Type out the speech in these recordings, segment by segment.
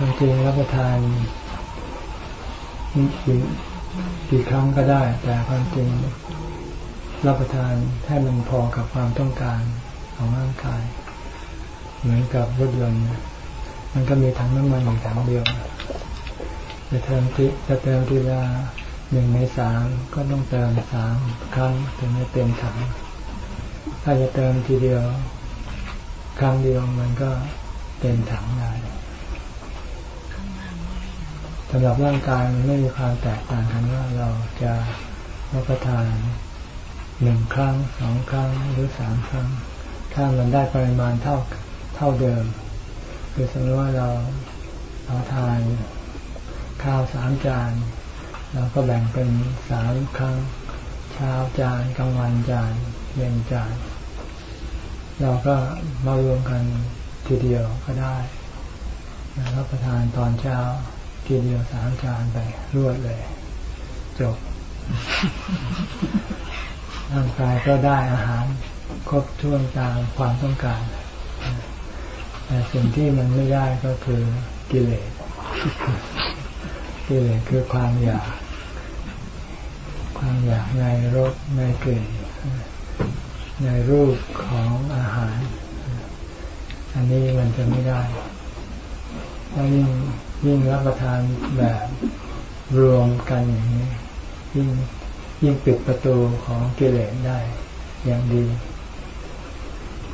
ความจริงรับประทานกี่กี่ครั้งก็ได้ แต่ความจริงรับประทานให้มันพอกับความต้องการของร่างกาย เหมือนกับรถยนต์มันก็มีถังน้ำมันอยู่ถังเดียวจะเติมที่จะเติมทีละหนึ่งในสามก็ต้องเติมสามครั้งถึงจะเต็มถัง ถ้าจะเติมทีเดียว ครั้งเดียวมันก็เต็มถังได้ สำหรับร่างกายมันไม่มีความแตกต่างกันว่าเราจะรับประทานหนึ่งครั้งสองครั้งหรือสามครั้ง ถ้ามันได้ปริมาณเท่าเท่าเดิม คือสมมติว่าเราเราทานข้าวสามจานเราก็แบ่งเป็นสามครั้ง เช้าจานกลางวันจานเย็นจาน เราก็มารวมกันทีเดียวก็ได้รับประทานตอนเช้า ทีเดียวสามจานไปรวดเลย จบร่างกายก็ได้อาหารครบถ้วนตามความต้องการ แต่สิ่งที่มันไม่ได้ก็คือกิเลส กิเลสคือความอยาก ความอยากในรสในกลิ่นในรูปของอาหาร อันนี้มันจะไม่ได้ถ้ายิ่ง ยิ่งรับประทานแบบรวมกันอย่างนี้ ยิ่งยิ่งปิดประตูของกิเลสได้ อย่างดี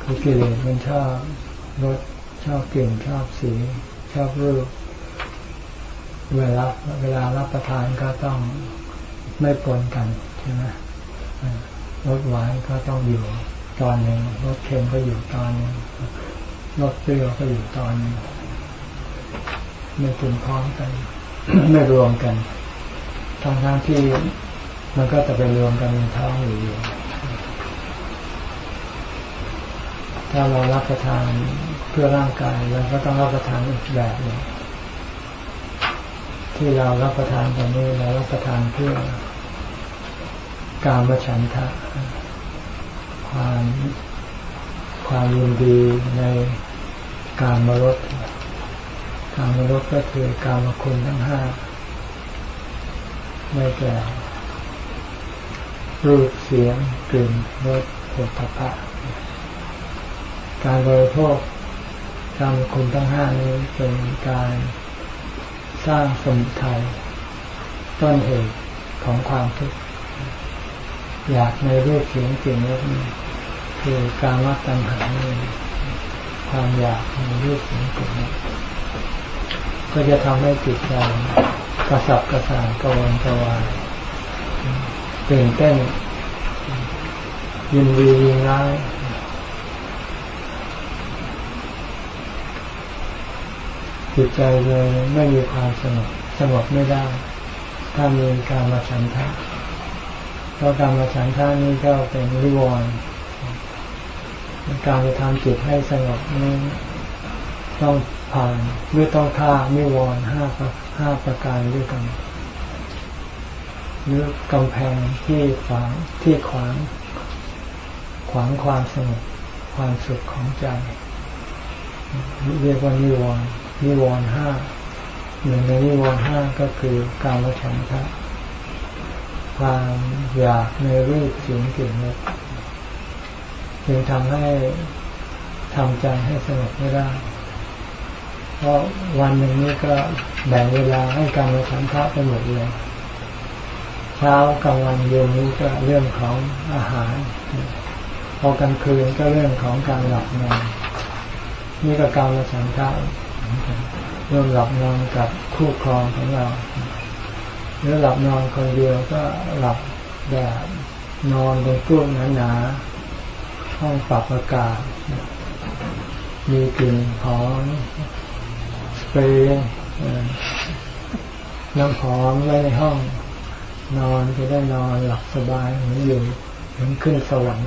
คือกิเลสมันชอบรสชอบกลิ่นชอบสี ชอบรูป เวลาเวลารับประทานก็ต้องไม่ปนกันใช่ไหมรสหวานก็ต้องอยู่ตอนหนึ่งรสเค็มก็อยู่ตอนหนึ่งรสเปรี้ยวก็อยู่ตอนหนึ่ง ไม่กินพร้อมกัน ไม่รวมกันทั้งทั้งที่มันก็จะไปรวมกันในท้องอยู่ดีถ้าเรารับประทานเพื่อร่างกายเราก็ต้องรับประทานอีกแบบหนึ่งที่เรารับประทานตอนนี้เรารับประทานเพื่อการมฉันทะความความยินดีในการมรด การมรดก็คือการมคุณทั้งห้าไม่แก่ รูปเสียงกลิ่นรสผลพะการบริโภคการมคุณทั้งห้านี้เป็นการสร้างสมุทัยต้นเหตุของความทุกข์อยากในรูปเสียงกลิ่นรสนี่คือการวัดตัณหาความอยากในรูปเสียงกลิ่นรส ก็จะทำให้จิตใจกระสับกระส่ายกระวนกระวายตื่นเต้น ยินดียินร้ายจิตใจเลยไม่มีความสงบสงบไม่ได้ ถ้ามีการมาฉันทะเพราะการมาฉันทะนี่ก็เป็นริวรการจะทำจิตให้สงบนี่ต้อง ผ่านหรือต้องฆ่านิวรณ์ห้าห้าประการด้วยกันหรือกำแพงที่ขวางที่ขวาง ขวางความสงบความสุขของใจเรียกว่านิวรณ์นิวรณ์ห้าหนึ่งในนิวรณ์ห้าก็คือการละฉันทะความอยากในรูปเสียงกลิ่นรสจึงทำให้ทำใจให้สงบไม่ได้ เพราะวันหนึ่งนี้ก็แบ่งเวลาให้การมาฉันทะไปหมดเลยเช้ากลางวันเย็นนี้ก็เรื่องของอาหาร พอกลางคืนก็เรื่องของการหลับนอนนี่ก็การมาฉันทะเรื่องหลับนอนกับคู่ครองของเราหรือหลับนอนคนเดียวก็หลับแบบนอนบนตู้หนาๆห้องปรับอากาศมีกลิ่นหอม ปรย์น้ำหอมไว้ในห้อง นอนจะได้นอนหลับสบายเหมือนอยู่เหมือนขึ้นสวรรค์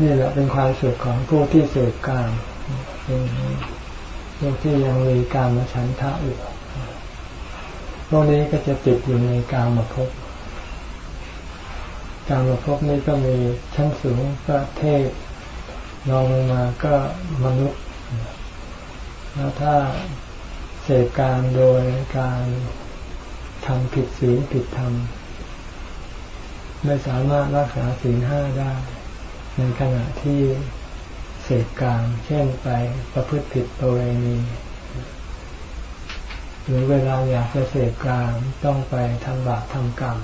นี่แหละเป็นความสุขของผู้ที่เสพกามเป็นพวกที่ยังมีการมาฉันทะอยู่พวกนี้ก็จะติดอยู่ในการมาพบการมาพบนี้ก็มีชั้นสูงก็เทพลองลงมาก็มนุษย์ แล้วถ้าเสพการโดยการทำผิดศีลผิดธรรมไม่สามารถรักษาศีลห้าได้ ในขณะที่เสพการเช่นไปประพฤติผิดประเวณีหรือเวลาอยากจะเสพการต้องไปทำบาปทำกรรม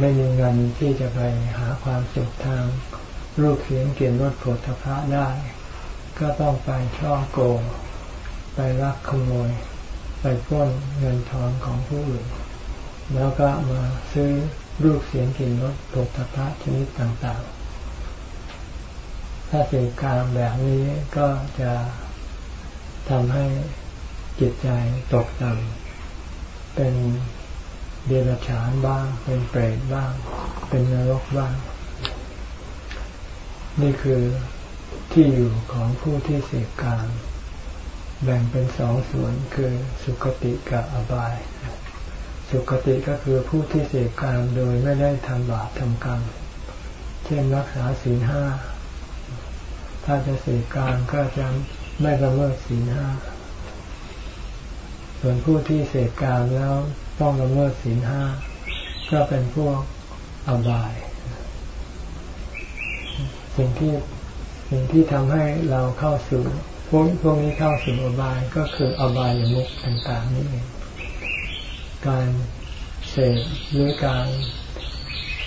ไม่มีเงินที่จะไปหาความสุขทางรูปเสียงเกลียนรสผลทพะได้ ก็ต้องไปช่อโกง ไปรักขโมย ไปป้นเงินทองของผู้อื่น แล้วก็มาซื้อรูปเสียงกลิ่นรสผลทพะชนิดต่างๆ ถ้าเสพการแบบนี้ก็จะทำให้จิตใจตกต่ำเป็นเดรัจฉานบ้าง เป็นเปรตบ้าง เป็นนรกบ้าง นี่คือ ที่อยู่ของผู้ที่เสกการแบ่งเป็นสองส่วนคือสุคติกับอบาย สุคติก็คือผู้ที่เสกการโดยไม่ได้ทำบาปทำกรรม เช่นรักษาศีลห้า ถ้าจะเสกการก็จะไม่ละเมิดศีลห้า ส่วนผู้ที่เสพกามแล้วต้องละเมิดศีลห้าก็เป็นพวกอบาย สิ่งที่ สิ่งที่ทำให้เราเข้าสู่พวกพวกนี้เข้าสู่อบายก็คืออบายมุกต่างๆนี่เองการเสพหรือการ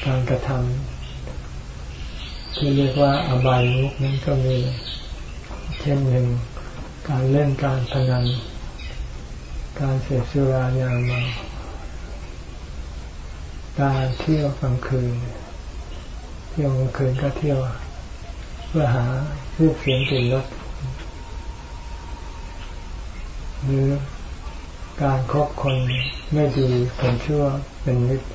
การกระทำที่เรียกว่าอบายมุกนั้นก็มีเช่นหนึ่งการเล่นการพนัน การเสพสุรายาเมาการเที่ยวกลางคืนเที่ยวกลางคืนก็เที่ยว พื่อหารูปเสียงกลิ่นรสหรือการครบคนไม่ดีคนชั่วเป็นมิตร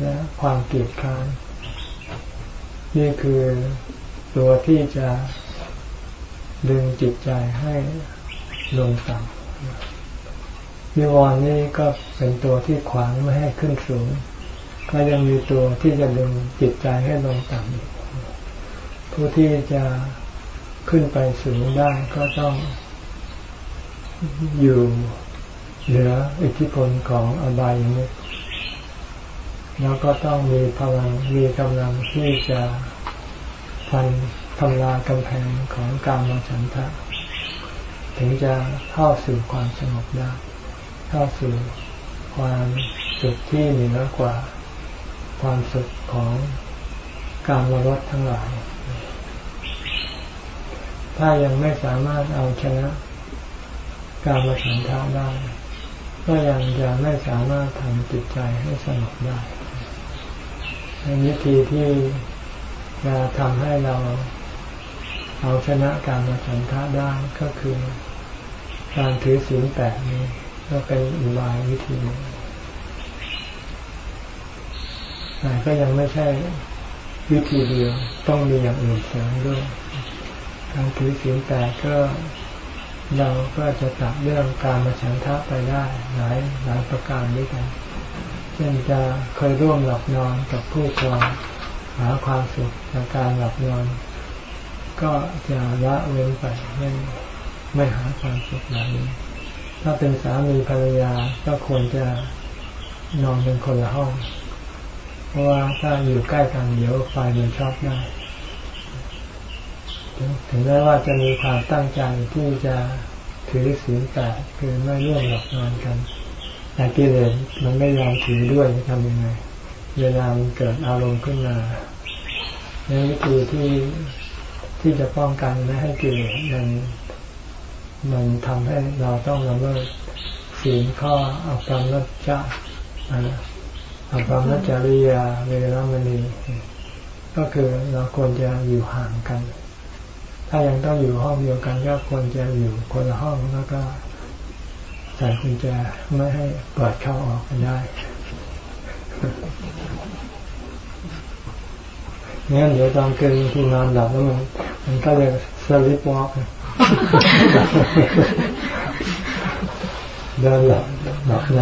และความเกลียดค้านนี่คือตัวที่จะดึงจิตใจให้ลงต่ำนิวรณ์นี่ก็เป็นตัวที่ขวางไม่ให้ขึ้นสูง ก็ยังมีตัวที่จะดึงจิตใจให้ลงต่ำ ผู้ที่จะขึ้นไปสูงได้ก็ต้องอยู่เหนืออิทธิพลของอบายมุขแล้วก็ต้องมีพลังมีกำลังที่จะพันทำลายกำแพงของการมฉันทะถึงจะเข้าสู่ความสงบได้ เข้าสู่ความสุขที่เหนือกว่า ความสุขของการมรดทั้งหลาย ถ้ายังไม่สามารถเอาชนะการมาฉันทะได้ ก็ยังจะไม่สามารถทำจิตใจให้สงบได้ในวิธีที่จะทำให้เราเอาชนะการมาฉันทะได้ก็คือการถือศีลแปดนี้ก็เป็นอุบายวิธีหนึ่งแต่ก็ยังไม่ใช่วิธีเดียวต้องมีอย่างอื่นเสริมด้วย การถือศีลแปดก็เราก็จะตัดเรื่องการมาฉันทะไปได้หลายหลายประการด้วยกัน เช่นจะเคยร่วมหลับนอนกับผู้ครองหาความสุขจากการหลับนอน ก็จะละเว้นไปไม่ไม่หาความสุขเหล่านี้ ถ้าเป็นสามีภรรยาก็ควรจะนอนเป็นคนละห้อง เพราะว่าถ้าอยู่ใกล้กันเดี๋ยวไฟมันช็อตได้ ถึงแม้ว่าจะมีความตั้งใจที่จะถือศีลแปดคือไม่ร่วมหลับนอนกัน แต่กิเลสมันไม่ยอมถือด้วยจะทำยังไง เวลามันเกิดอารมณ์ขึ้นมาในวิธีที่ที่จะป้องกันไม่ให้กิเลสมันมันทำให้เราต้องละเมิดศีลข้ออัปรมัจจะอัปรมัจจริยาเวรมณีก็คือเราควรจะอยู่ห่างกัน ถ้ายังต้องอยู่ห้องเดียวกันก็ควรจะอยู่คนละห้องแล้วก็ใส่กุญแจไม่ให้เปิดเข้าออกกันได้งั้นเดี๋ยวตอนคืนที่นอนหลับแล้วมันมันก็เลยสลิปวอล์กเดินหลับหลับใน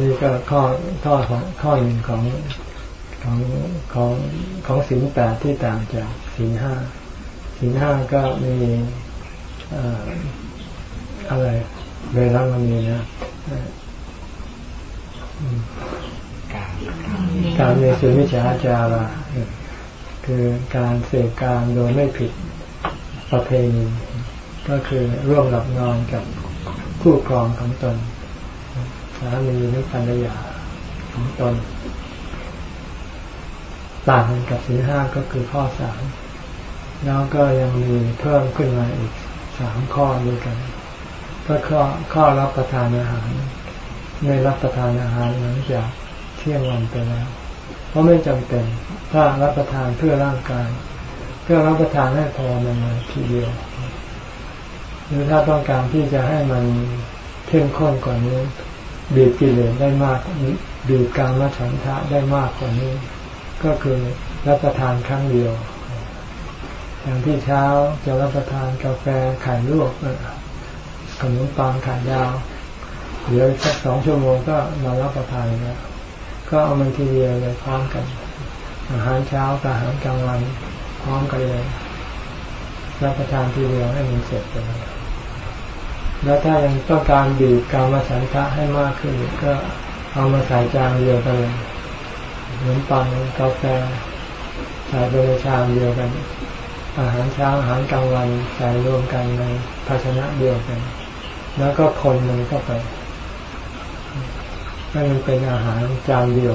นี่ก็ข้อข้อของข้อหนึ่งของ ของของของสินแปดที่ต่างจากสินห้าสินห้าก็มีอะไรเวลามันมีนะการเมสุวิชาจาระคือการเสกการโดยไม่ผิดประเพณีก็คือร่วมหลับนอนกับคู่ครองของตนสามีหรือภรรยาของตน ต่างกันกับสีห้าก็คือข้อสามแล้วก็ยังมีเพิ่มขึ้นมาอีกสามข้อด้วยกัน ก็ข้อข้อรับประทานอาหาร ไม่รับประทานอาหารหลังจากเที่ยงวันไปแล้ว เพราะไม่จำเป็นถ้ารับประทานเพื่อร่างกายเพื่อรับประทานให้พอมันทีเดียว หรือถ้าต้องการที่จะให้มันเข้มข้นกว่านี้บีบกิเลสได้มากบีบกางมาฉันทะได้มากกว่านี้ ก็คือรับประทานครั้งเดียว อย่างที่เช้าจะรับประทานกาแฟไข่ลวกขนมปังไข่ดาวเดี๋ยวสักสองชั่วโมงก็มารับประทานแล้วก็เอามันทีเดียวเลยพร้อมกัน อาหารเช้ากับอาหารกลางวันพร้อมกันเลยรับประทานทีเดียวให้มันเสร็จไปเลยแล้วถ้ายังต้องการบีบกามาสันทะให้มากขึ้นก็เอามาใส่จานเดียวกันเลย เหมือนปังกาแฟใส่ไปในชามเดียวกัน อาหารเช้าอาหารกลางวันใส่รวมกันในภาชนะเดียวกัน แล้วก็คนมันเข้าไปให้มันเป็นอาหารจานเดียว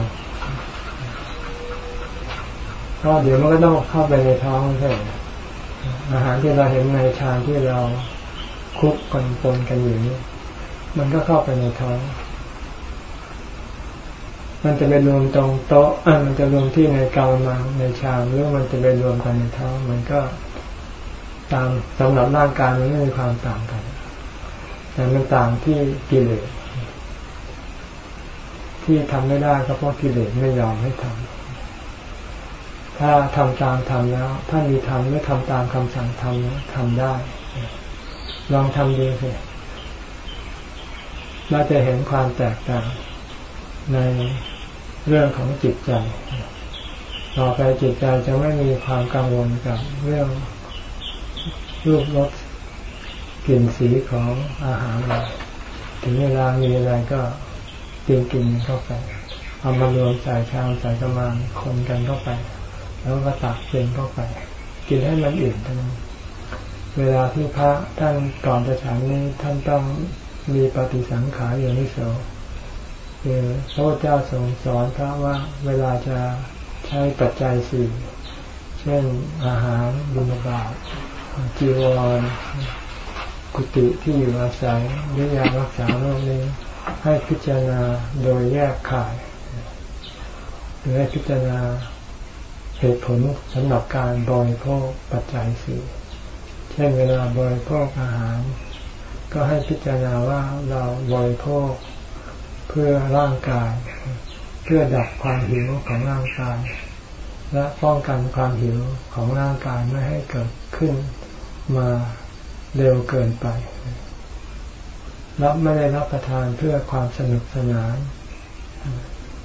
ก็เดี๋ยวมันก็ต้องเข้าไปในท้องใช่อาหารที่เราเห็นในชามที่เราคุกกันปนกันอยู่นี่มันก็เข้าไปในท้อง มันจะไปรวมตรงโต๊ะอะมันจะรวมที่ในกามังในชามหรือมันจะไปรวมกันในท้องมันก็ตามสำหรับร่างกายมันไม่มีความต่างกัน แต่มันต่างที่กิเลสที่ทำไม่ได้ก็เพราะกิเลสไม่ยอมให้ทำถ้าทำตามทำแล้ว ถ้ามีทำไม่ทำตามคำสั่งทำทำได้ ลองทำดูสิเราจะเห็นความแตกต่างใน เรื่องของจิตใจ ต่อไปจิตใจจะไม่มีความกังวลกับเรื่องรูปรสกลิ่นสีของอาหารเลยถึงเวลามีอะไรก็กินกินเข้าไปเอามารวมใส่ชามใส่กระมังคนกันเข้าไป แล้วก็ตักเป็นเข้าไป กินให้มันอิ่มทั้งเวลาที่พระท่านก่อนจะฉันนี้ท่านต้องมีปฏิสังขารอย่างนี้โส คือพระเจ้าทรงสอนพระว่าเวลาจะใช้ปัจจัยสี่เช่นอาหารบุญบาตจีวรกุฏิที่อยู่อาศัยหรือยารักษาโรคนี้ให้พิจารณาโดยแยกข่ายหรือให้พิจารณาเหตุผลสำหรับการบริโภคปัจจัยสี่เช่นเวลาบริโภคอาหาร ก็ให้พิจารณาว่าเราบริโภค พื่อร่างกาย เพื่อดับความหิวของร่างกาย และป้องกันความหิวของร่างกายไม่ให้เกิดขึ้นมาเร็วเกินไปรับไม่ได้รับประทานเพื่อความสนุกสนาน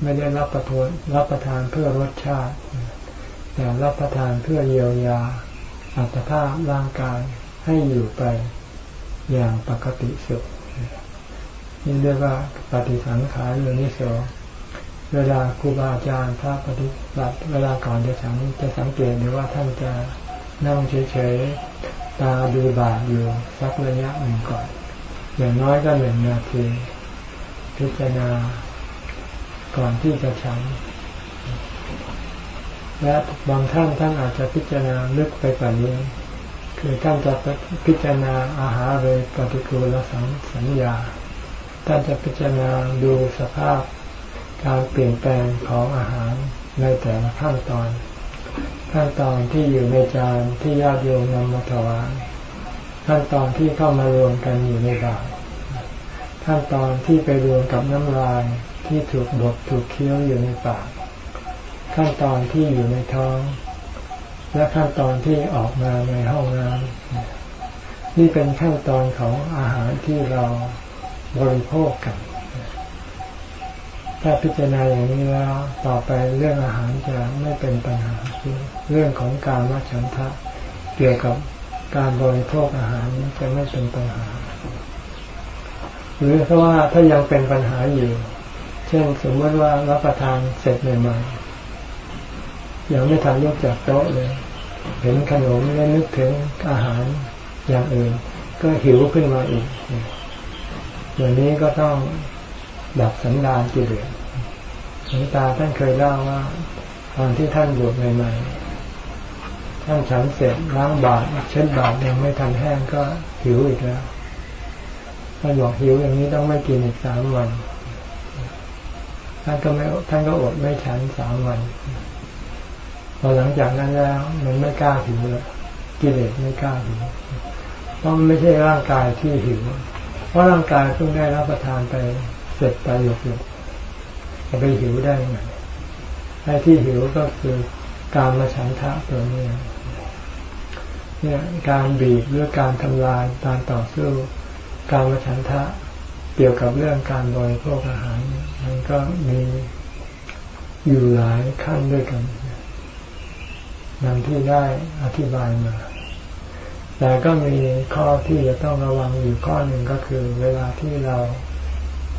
ไม่ได้รับประทานรับประทานเพื่อรสชาติ แต่รับประทานเพื่อเยียวยาอัตภาพร่างกายให้อยู่ไปอย่างปกติสุข นี่เรียกว่าปฏิสังขารโยนิโสเวลาครูบาอาจารย์พระปฏิบัติเวลาก่อนจะสังจะสังเกตดูว่าท่านจะนั่งเฉยๆตาดูบาอยู่สักระยะหนึ่งก่อน อย่างน้อยก็หนึ่งนาทีพิจารณาก่อนที่จะฉันและบางท่านท่านอาจจะพิจารณาลึกไปกว่านี้ คือท่านจะพิจารณาอาหารเลยปฏิกูลสังสัญญา ท่านจะพิจารณาดูสภาพการเปลี่ยนแปลงของอาหารในแต่ละขั้นตอน ขั้นตอนที่อยู่ในจานที่ญาติโยมนำมาถวายขั้นตอนที่เข้ามารวมกันอยู่ในบาตรขั้นตอนที่ไปรวมกับน้ำลายที่ถูกบดถูกเคี้ยวอยู่ในปาก ขั้นตอนที่อยู่ในท้อง และขั้นตอนที่ออกมาในห้องน้ำนี่เป็นขั้นตอนของอาหารที่เรา บริโภคกัน ถ้าพิจารณาอย่างนี้แล้วต่อไปเรื่องอาหารจะไม่เป็นปัญหาเรื่องของการวัฉันทะเกี่ยวกับการบริโภคอาหารจะไม่เป็นปัญหา หรือเพราว่าถ้ายังเป็นปัญหาอยู่ เช่นสมมติว่ารับประทานเสร็จใหม่ๆยังไม่ทันยกจากโต๊ะเลย เห็นขนมแล้วนึกถึงอาหารอย่างอื่น ก็หิวขึ้นมาอีก อย่างนี้ก็ต้องดับสันดานกิเลสหลวงตาท่านเคยเล่าว่า ตอนที่ท่านบวชใหม่ๆท่านฉันเสร็จล้างบาตรเช็ดบาตรยังไม่ทันแห้งก็หิวอีกแล้วท่านบอกหิวอย่างนี้ต้องไม่กินอีกสามวัน ท่านก็ไม่ท่านก็อดไม่ฉันสามวันพอหลังจากนั้นแล้ว มันไม่กล้าหิวแล้วกิเลสไม่กล้าหิวเพราะมันไม่ใช่ร่างกายที่หิว เพราะร่างกายเพิ่งได้รับประทานไปเสร็จไปหยกหยกจะไปหิวได้ไงไอ้ที่หิวก็คือการมาฉันทะตัวนี้เนี่ยการบีบหรือการทำลายการต่อสู้การมาฉันทะเกี่ยวกับเรื่องการบริโภคอาหาร มันก็มีอยู่หลายขั้นด้วยกันดังที่ได้อธิบายมา แต่ก็มีข้อที่จะต้องระวังอยู่ข้อหนึ่งก็คือ เวลาที่เรา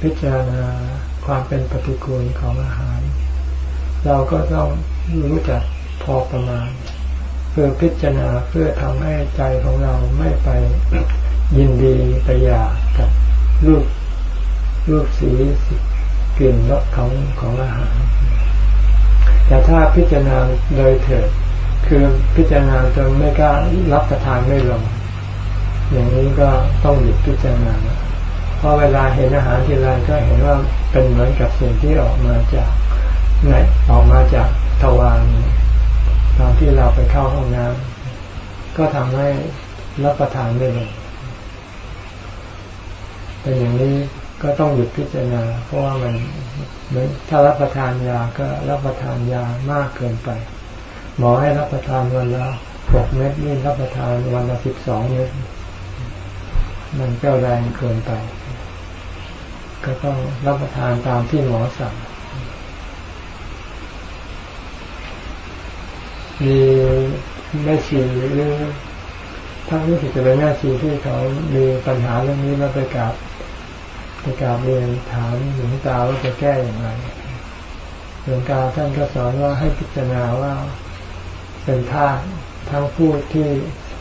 พิจารณาความเป็นปฏิกูลของอาหาร เราก็ต้องรู้จักพอประมาณเพื่อพิจารณาเพื่อทำให้ใจของเราไม่ไปยินดีไปอยากกับรูปรูปสีกลิ่นรสของของอาหาร แต่ถ้าพิจารณาโดยเถิด คือพิจารณาจนไม่กล้ารับประทานไม่ลง อย่างนี้ก็ต้องหยุดพิจารณาเพราะเวลาเห็นอาหารทีไรก็เห็นว่าเป็นเหมือนกับสิ่งที่ออกมาจากไหนออกมาจากทวารตอนที่เราไปเข้าห้องน้ำก็ทำให้รับประทานไม่ลงเป็นอย่างนี้ก็ต้องหยุดพิจารณา เพราะว่ามันเหมือนถ้ารับประทานยาก็รับประทานยามากเกินไป หมอให้รับประทานวันละหกเม็ดนี่รับประทานวันละสิบสองเม็ดมันก็แรงเกินไป ก็ต้องรับประทานตามที่หมอสั่ง มีแม่ชีหรือถ้ารู้สึกจะเป็นแม่ชีที่เขามีปัญหาเรื่องนี้มาไปกราบไปกราบเรียนถามหลวงตาว่าจะแก้อย่างไรหลวงตาท่านก็สอนว่าให้พิจารณาว่า เป็นธาตุทั้งผู้ที่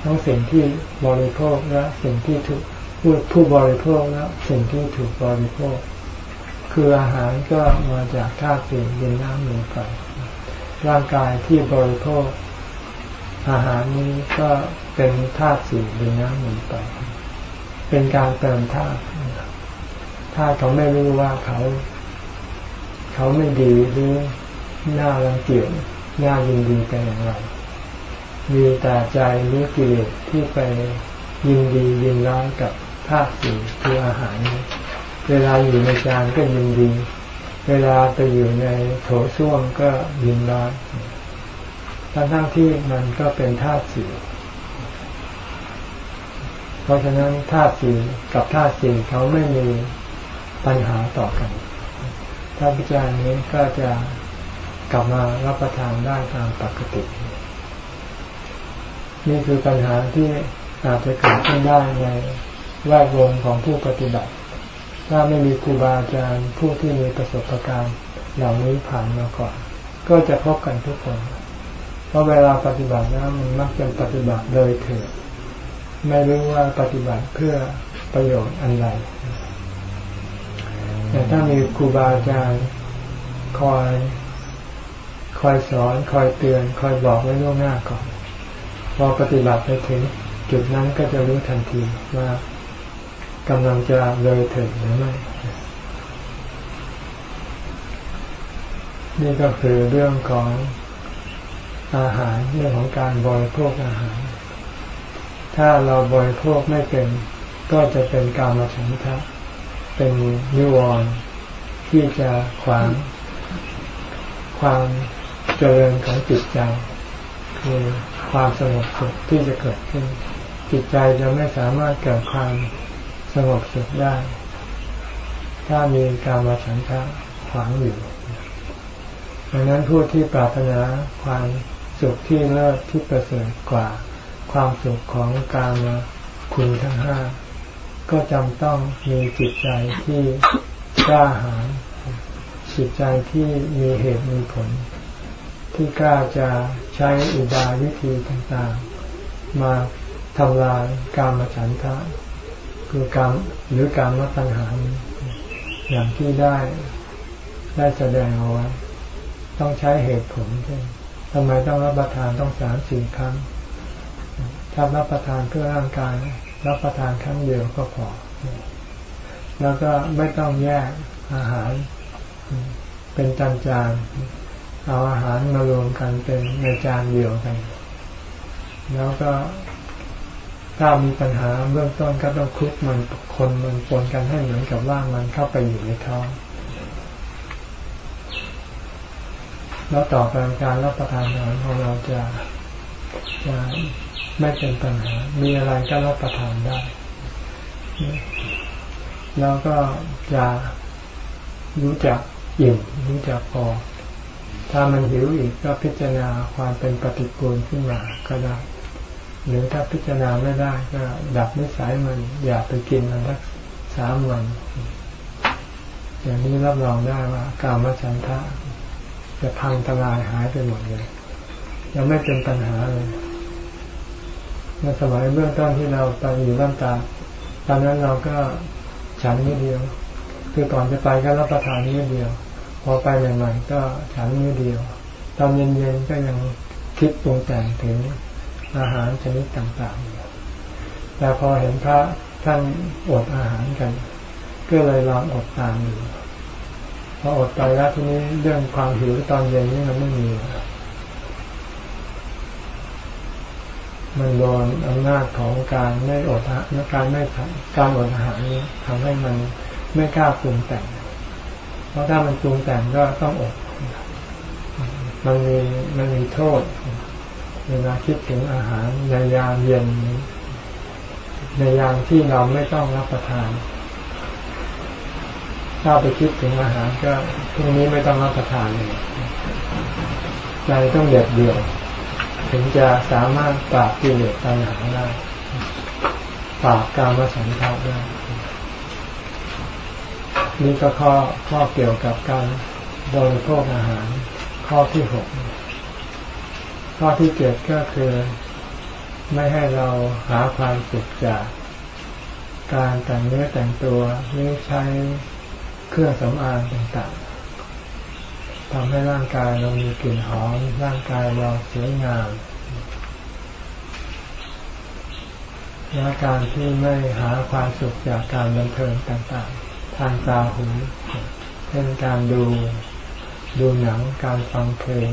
ทั้งสิ่งที่บริโภคและสิ่งที่ถูกผู้ผู้บริโภคแล้วสิ่งที่ถูกบริโภค คืออาหารก็มาจากธาตุสี่ดินน้ำลมไฟร่างกายที่บริโภค อาหารนี้ก็เป็นธาตุสี่ดินน้ำลมไฟเป็นการเติมธาตุธาตุเขาไม่รู้ว่าเขา เขาไม่ดีหรือน้ารังเกียจ น้ายินดีกันอย่างไรมีแต่ใจหรือกิเลสที่ไปยินดียินร้ายกับธาตุสี่คืออาหาร เวลาอยู่ในจานก็ยินดี เวลาไปอยู่ในโถส้วมก็ยินร้ายทั้งทั้งที่มันก็เป็นธาตุสี่เพราะฉะนั้นธาตุสี่กับธาตุสี่เขาไม่มีปัญหาต่อกัน ถ้าพิจารณานี้ก็จะ กลับมารับประทานได้ตามปกติ นี่คือปัญหาที่อาจจะเกิดขึ้นได้ในแวดวงของผู้ปฏิบัติ ถ้าไม่มีครูบาอาจารย์ผู้ที่มีประสบการณ์เหล่านี้ผ่านมาก่อน ก็จะพบกันทุกคน เพราะเวลาปฏิบัตินะมันมักจะปฏิบัติโดยเถิดไม่รู้ว่าปฏิบัติเพื่อประโยชน์อันใดแต่ถ้ามีครูบาอาจารย์คอย คอยสอนคอยเตือน คอยบอกไว้ล่วงหน้าก่อน พอปฏิบัติไปถึงจุดนั้นก็จะรู้ทันทีว่ากำลังจะเลยถึงหรือไม่นี่ก็คือเรื่องของอาหารเรื่องของการบริโภคอาหาร ถ้าเราบริโภคไม่เป็น ก็จะเป็นการมาฉันทะเป็นนิวรณ์ที่จะขวางความ เจริญของจิตใจคือความสงบสุขที่จะเกิดขึ้น จิตใจจะไม่สามารถเกิดความสงบสุขได้ ถ้ามีการมาฉันทะขวางอยู่ดังนั้นผู้ที่ปรารถนาความสุขที่เลิศที่ประเสริฐกว่าความสุขของการมาคุณทั้งห้าก็จำต้องมีจิตใจที่กล้าหาญจิตใจที่มีเหตุมีผล ที่กล้าจะใช้อุบายวิธีต่างๆ มาทำลายกามฉันทะคือกรรมหรือการมตัญหาอย่างที่ได้ได้แสดงเอาไว้ ต้องใช้เหตุผลใช่ทำไมต้องรับประทานต้องสามสี่ครั้ง ถ้ารับประทานเพื่อร่างกายรับประทานครั้งเดียวก็พอ แล้วก็ไม่ต้องแยกอาหาร เป็นจานจาน เอาอาหารมารวมกันเป็นในจานเดียวกัน แล้วก็ถ้ามีปัญหาเบื้องต้นก็ต้องคลุกมันคนมันปนกันให้เหมือนกับว่ามันเข้าไปอยู่ในท้องแล้วต่อไปการรับประทานอาหารของเราจะจะไม่เป็นปัญหา มีอะไรก็รับประทานได้ แล้วก็จะรู้จักอิ่มรู้จักพอ ถ้ามันหิวอีกก็พิจารณาความเป็นปฏิกูลขึ้นมาก็ได้ หรือถ้าพิจารณาไม่ได้ก็ดับนิสัยมันอย่าไปกินมันสักสามวันอย่างนี้รับรองได้ว่า การมฉันทะจะพังทลายหายไปหมดเลยยังไม่เป็นปัญหาเลยในสมัยเบื้องต้นที่เราไปอยู่บ้านตาตอนนั้นเราก็ฉันนิดเดียว คือก่อนจะไปก็รับประทานนิดเดียว พอไปใหม่ๆก็ฉันนิดเดียว ตอนเย็นๆก็ยังคิดปรุงแต่งถึงอาหารชนิดต่างๆแต่พอเห็นพระท่านอดอาหารกัน ก็เลยลองอดตามอยู่พออดไปแล้วทีนี้เรื่องความหิวตอนเย็นนี่มันไม่มี มันโดนอำนาจของการไม่อดอาหารการไม่การอดอาหารนี้ทำให้มันไม่กล้าปรุงแต่ง เพราะถ้ามันปรุงแต่งก็ต้องอดมันมีมันมีโทษ เวลาคิดถึงอาหารในยามเย็น ในยามที่เราไม่ต้องรับประทาน ถ้าไปคิดถึงอาหารก็พรุ่งนี้ไม่ต้องรับประทานเลยใจต้องเด็ดเดี่ยว ถึงจะสามารถปราบกิเลสตัณหาได้ปราบการมาสัมผัสได้ นี่ก็ข้อข้อเกี่ยวกับการบริโภคอาหาร ข้อที่หกข้อที่เจ็ดก็คือ ไม่ให้เราหาความสุขจากการแต่งเนื้อแต่งตัวหรือใช้เครื่องสำอางต่างๆทำให้ร่างกายเรามีกลิ่นหอมร่างกายเราสวยงามและการที่ไม่หาความสุขจากการบันเทิงต่างๆ ทางตาหูเช่นการดูดูหนังการฟังเพลง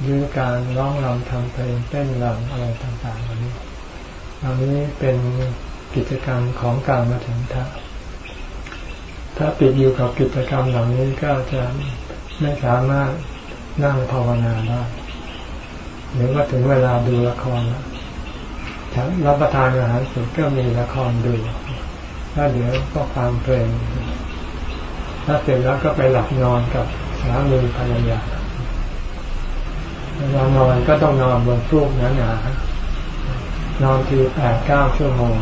หรือการร้องรำทำเพลงเต้นรำอะไรต่างๆเหล่านี้อันนี้เป็นกิจกรรมของการมาถึงทะถ้าติดอยู่กับกิจกรรมเหล่านี้ก็จะไม่สามารถนั่งภาวนาได้หรือว่าถึงเวลาดูละครแล้วรับประทานอาหารเสร็จก็มีละครดู ถ้าเดี๋ยวก็ความเพลินถ้าเสร็จแล้วก็ไปหลับนอนกับสามีภรรยาเวลานอนก็ต้องนอนบนฟูกหนาๆนอนทีแปดเก้าชั่วโมง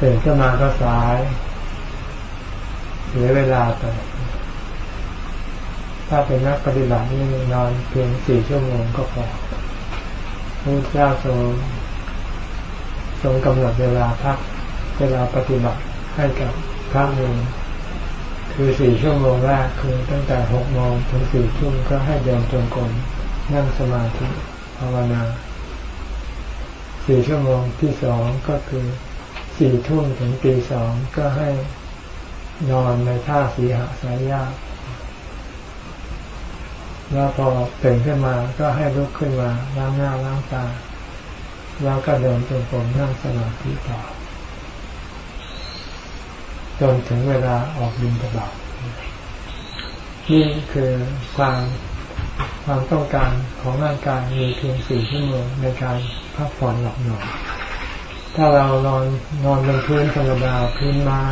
ตื่นขึ้นมาก็สายเสียเวลาไปถ้าเป็นนักปฏิบัตินี่นอนเพียงสี่ชั่วโมงก็พอพระเจ้าทรง ทรงกำหนดเวลาพักเวลาปฏิบัติให้กับพระหนึ่งคือสี่ชั่วโมงแรกคือตั้งแต่หกโมงถึงสี่ทุ่มก็ให้เดินจงกรมนั่งสมาธิภาวนาสี่ชั่วโมงที่สองก็คือสี่ทุ่มถึงตีสองก็ให้นอนในท่าสีหาสายยากแล้วพอตื่นขึ้นมาก็ให้ลุกขึ้นมาล้างหน้าล้างตา แล้วก็เดินจงกรมนั่งสมาธิต่อจนถึงเวลาออกบินตบาทนี่คือความความต้องการของร่างกายมีเพียงสี่ชั่วโมงในการพักผ่อนหลับนอนถ้าเรานอนนอนบนพื้นธรรมดาพื้นไม้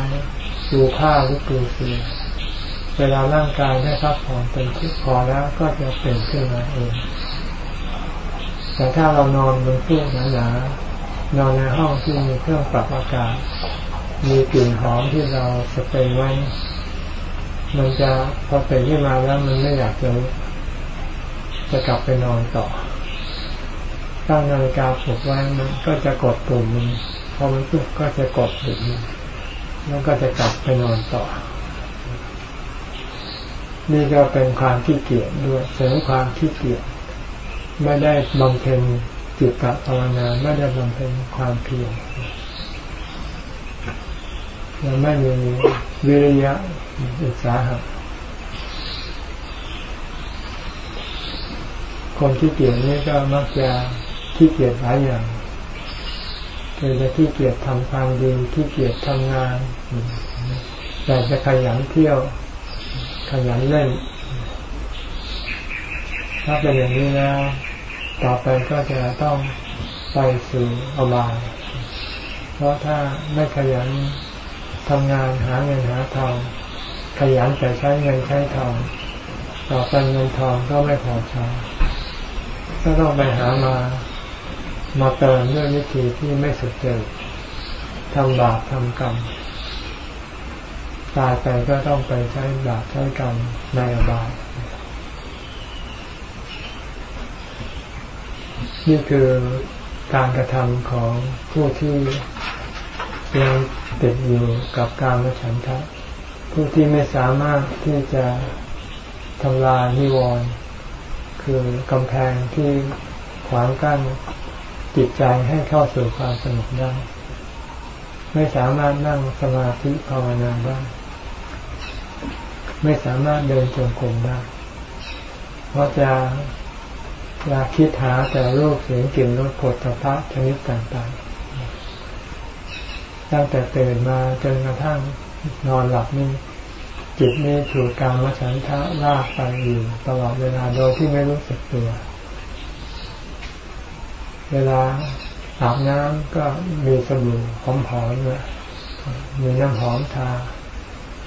ดูผ้าหรือปูเสือเวลาร่างกายได้พักผ่อนเป็นที่พอแล้วก็จะเปลี่ยนขึ้นมาเอง แต่ถ้าเรานอนบนฟูกหนาๆนอนในห้องที่มีเครื่องปรับอากาศ มีกลิ่นหอมที่เราสเปรย์ไว้ มันจะพอเป็นขึ้นมาแล้วมันไม่อยากจะจะกลับไปนอนต่อ ตั้งนาฬิกาปลุกไว้มันก็จะกดปุ่มมันพอมันปลุกก็จะกดปุ่มแล้วก็จะกลับไปนอนต่อ นี่ก็เป็นความขี้เกียจด้วยเสริมความขี้เกียจ ไม่ได้บำเพ็ญจิตตภาวนาไม่ได้บำเพ็ญความเพียรเราไม่มีวิริยะอุตสาหะคนที่เกียจนี่ก็มักจะขี้เกียจหลายอย่างคือจะขี้เกียจทำความดีขี้เกียจทำงานแต่จะขยันเที่ยว ขยันเล่น ถ้าเป็นอย่างนี้แล้วต่อไปก็จะต้องไปสู่อบายเพราะถ้าไม่ขยันทำงานหาเงินหาทองขยันแต่ใช้เงินใช้ทองต่อไปเงินทองก็ไม่พอใช้ก็ต้องไปหามามาเติมด้วยวิธีที่ไม่สุดเจริทำบาปทำกรรมตายไปก็ต้องไปใช้บาปใช้กรรมในอบาย นี่คือการกระทำของผู้ที่ยังติดอยู่กับการมฉันทะผู้ที่ไม่สามารถที่จะทำลายนิวรณ์คือกำแพงที่ขวางกั้นจิตใจให้เข้าสู่ความสงบได้ ไม่สามารถนั่งสมาธิภาวนาได้ไม่สามารถเดินจงกรมได้ เพราะจะ อยากคิดหาแต่รูปเสียงกลิ่นรสผลตภะชนิดต่างๆ ตั้งแต่ตื่นมาจนกระทั่งนอนหลับนี่จิตนี้ถูกการมฉันทะลากไปอยู่ตลอดเวลาโดยที่ไม่รู้สึกตัว เวลาอาบน้ำก็มีสบู่หอมหอมด้วยมีน้ำหอมทา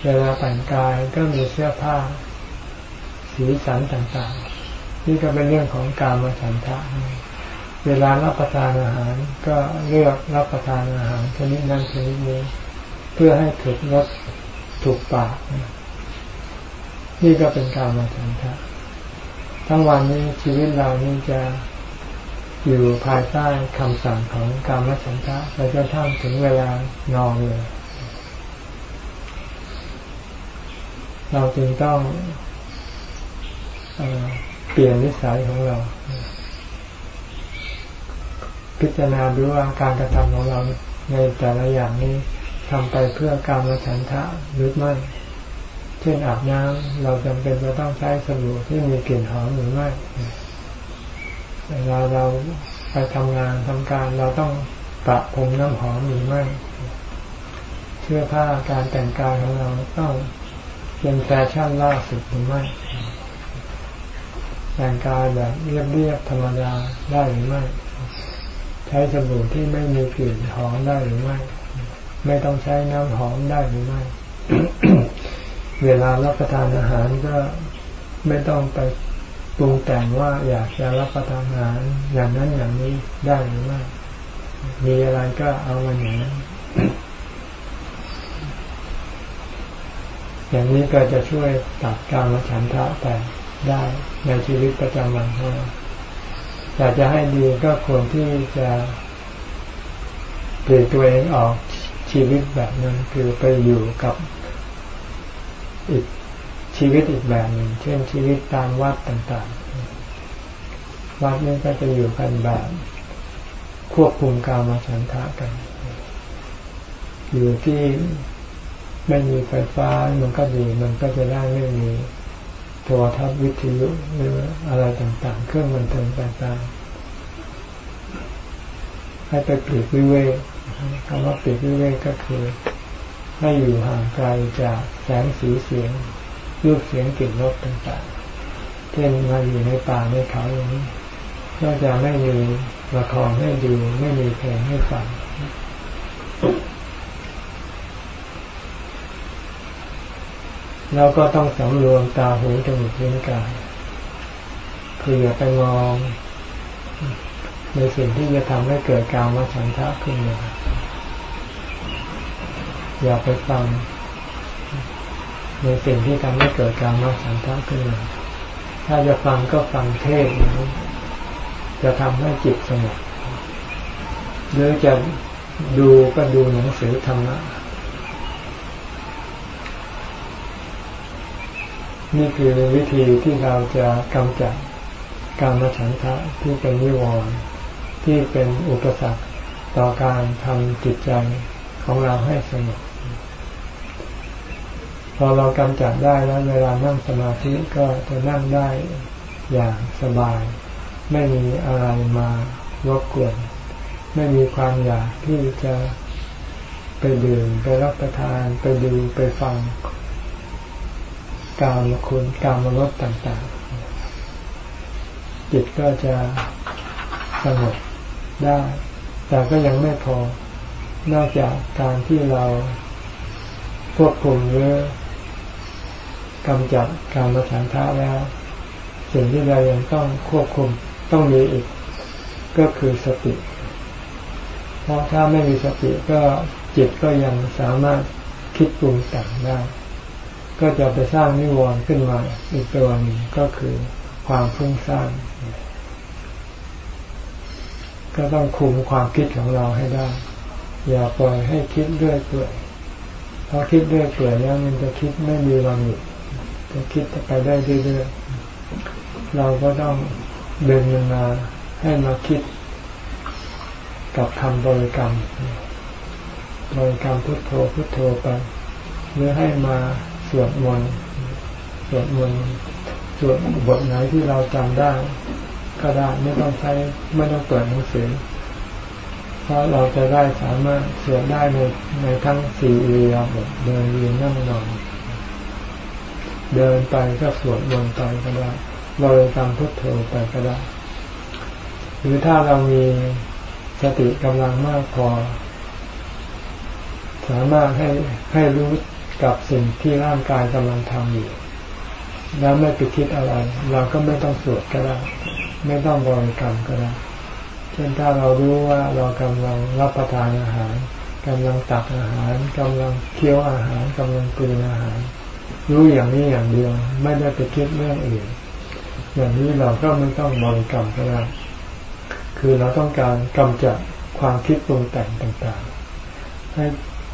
เวลาแต่งกายก็มีเสื้อผ้า สีสันต่าง ๆที่ก็เป็นเรื่องของการมาฉันทะเวลารับประทานอาหารก็เลือกรับประทานอาหารชนิดนั้นชนิดนี้เพื่อให้ถูกรสถูกปาก นี่ก็เป็นการมาฉันทะทั้งวันนี้ชีวิตเรานี่จะอยู่ภายใต้คำสั่งของกรรมฉันทะไปจนทั่งถึงเวลานอนเลยเราจึงต้อง เปลี่ยนนิสัยของเรา พิจารณาดูว่าการกระทำของเราในแต่ละอย่างนี้ทำไปเพื่อการมฉันทะหรือไม่ เช่นอาบน้ำเราจำเป็นจะต้องใช้สบู่ที่มีกลิ่นหอมหรือไม่เวลาเราไปทำงานทำการเราต้องประผมน้ำหอมหรือไม่เสื้อผ้าการแต่งกายของเราต้องเป็นแฟชั่นล่าสุดหรือไม่ แต่งกายแบบเรียบๆธรรมดาได้หรือไม่ ใช้สบู่ที่ไม่มีกลิ่นหอมได้หรือไม่ ไม่ต้องใช้น้ำหอมได้หรือไม่ เวลารับประทานอาหารก็ไม่ต้องไปปรุงแต่งว่าอยากจะรับประทานอาหารอย่างนั้นอย่างนี้ได้หรือไม่มีอะไรก็เอามาอย่างนั้นอย่างนี้ก็จะช่วยตัดการมาฉันทะแต่ ได้ในชีวิตประจำวันของเราแต่จะให้ดีก็ควรที่จะเปลี่ยนตัวเองออกชีวิตแบบนั้นคือไปอยู่กับอีกชีวิตอีกแบบหนึ่งเช่นชีวิตตามวัดต่างๆ วัดนี้ก็จะอยู่กันแบบควบคุมการมาฉันทะกัน อยู่ที่ไม่มีไฟฟ้ามันก็ดีมันก็จะได้ไม่มี รทัศน์วิทยุหรืออะไรต่างๆ เครื่องบันเทิงต่างๆ ให้ไปปลีกวิเวกคำว่าปลีกวิเวกก็คือให้อยู่ห่างไกลจากแสงสีเสียงรูปเสียงกลิ่นรสต่างๆ เช่นมาอยู่ในป่าในเขาอย่างนี้ก็จะไม่มีละครให้ดูไม่มีเพลงให้ฟัง แล้วก็ต้องสำรวมตาหูจมูกลิ้นกายคืออย่าไปมองในสิ่งที่จะทำให้เกิดการมาฉันทะขึ้นมาอย่าไปฟังในสิ่งที่ทำให้เกิดการมาฉันทะขึ้นมาถ้าจะฟังก็ฟังเทศนะจะทำให้จิตสงบหรือจะดูก็ดูหนังสือธรรมะ นี่คือวิธีที่เราจะกำจัดการมฉันทะที่เป็นนิวรณ์ที่เป็นอุปสรรคต่อการทำจิตใจของเราให้สงบพอเรากำจัดได้แล้วเวลานั่งสมาธิก็จะนั่งได้อย่างสบาย ไม่มีอะไรมารบกวน ไม่มีความอยากที่จะไปดื่มไปรับประทาน ไปดูไปฟัง การมคุณการมรสต่างๆ จิตก็จะสงบได้ แต่ก็ยังไม่พอ นอกจากการที่เราควบคุมหรือกำจัดการมาฉันทะแล้ว สิ่งที่เรายังต้องควบคุมต้องมีอีก ก็คือสติ เพราะถ้าไม่มีสติก็จิตก็ยังสามารถคิดปรุงแต่งได้ ก็จะไปสร้างนิวรณ์ขึ้นมาอีกตัวหนึ่งก็คือความฟุ้งซ่านก็ต้องคุมความคิดของเราให้ได้ อย่าปล่อยให้คิดเรื่อยเปื่อยเพราะคิดเรื่อยเปื่อยแล้วมันจะคิดไม่มีวันหยุดจะคิดไปได้เรื่อยๆเราก็ต้องเดินมันมาให้มาคิดกับคำบริกรรมบริกรรมพุทโธพุทโธไปหรือให้มา สวดมนต์สวดมนต์สวดบทไหนที่เราจำได้ ก็ได้ไม่ต้องใช้ไม่ต้องเปิดหนังสือเพราะเราจะได้สามารถสวดได้ในในทั้งสี่อิริยบถเดินยืนนั่งนอนเดินไปก็สวดมนต์ไปก็ได้บริกรรมพุทโธไปก็ได้ หรือถ้าเรามีสติกำลังมากพอ สามารถให้ให้รู้ กับสิ่งที่ร่างกายกำลังทำอยู่ แล้วไม่ไปคิดอะไร เราก็ไม่ต้องสวดก็ได้ ไม่ต้องบริกรรมก็ได้ เช่นถ้าเรารู้ว่าเรากำลังรับประทานอาหารกำลังตักอาหารกำลังเคี้ยวอาหารกำลังกลืนอาหาร รู้อย่างนี้อย่างเดียวไม่ได้ไปคิดเรื่องอื่น อย่างนี้เราก็ไม่ต้องบริกรรมก็ได้คือเราต้องการกำจัดความคิดปรุงแต่งต่างๆ ให้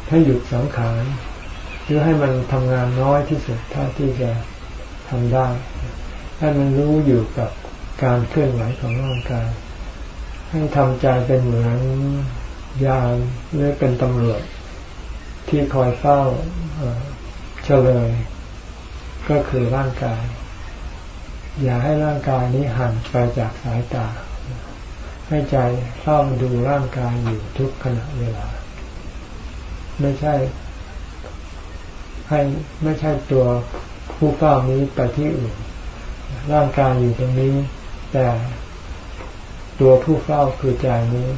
ให้หยุดสังขาร หรือให้มันทำงานน้อยที่สุดเท่าที่จะทำได้ ให้มันรู้อยู่กับการเคลื่อนไหวของร่างกาย ให้ทำใจเป็นเหมือนยามหรือเป็นตำรวจ ที่คอยเฝ้าเฉลย ก็คือร่างกาย อย่าให้ร่างกายนี้ห่างไปจากสายตา ให้ใจเฝ้าดูร่างกายอยู่ทุกขณะเวลา ไม่ใช่ ให้ไม่ใช่ตัวผู้เฝ้านี้ไปที่อื่น ร่างกายอยู่ตรงนี้ แต่ตัวผู้เฝ้าคือใจนี้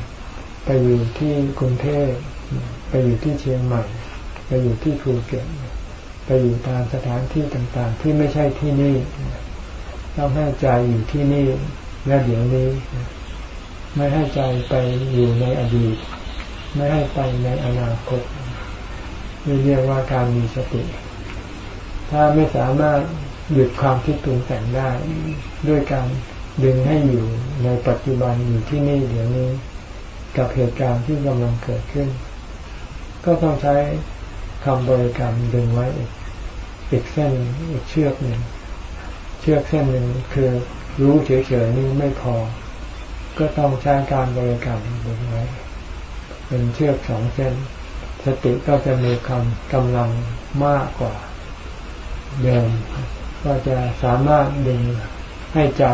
ไปอยู่ที่กรุงเทพไปอยู่ที่เชียงใหม่ ไปอยู่ที่ภูเก็ตไปอยู่ตามสถานที่ต่างๆ ที่ไม่ใช่ที่นี่ต้องให้ใจอยู่ที่นี่และเดี๋ยวนี้ ไม่ให้ใจไปอยู่ในอดีต ไม่ให้ไปในอนาคต นี่เรียกว่าการมีสติ ถ้าไม่สามารถหยุดความคิดปรุงแต่งได้ ด้วยการดึงให้อยู่ในปัจจุบันอยู่ที่นี่เดี๋ยวนี้ กับเหตุการณ์ที่กำลังเกิดขึ้น ก็ต้องใช้คำบริกรรมดึงไว้อีกอีกเส้นอีกเชือกหนึ่งเชือกเส้นหนึ่งคือรู้เฉยๆนี่ไม่พอ ก็ต้องใช้การบริกรรมดึงไว้ เป็นเชือกสองเส้น สติก็จะมีคำกำลังมากกว่าเดิม ก็จะสามารถดึงให้ใจ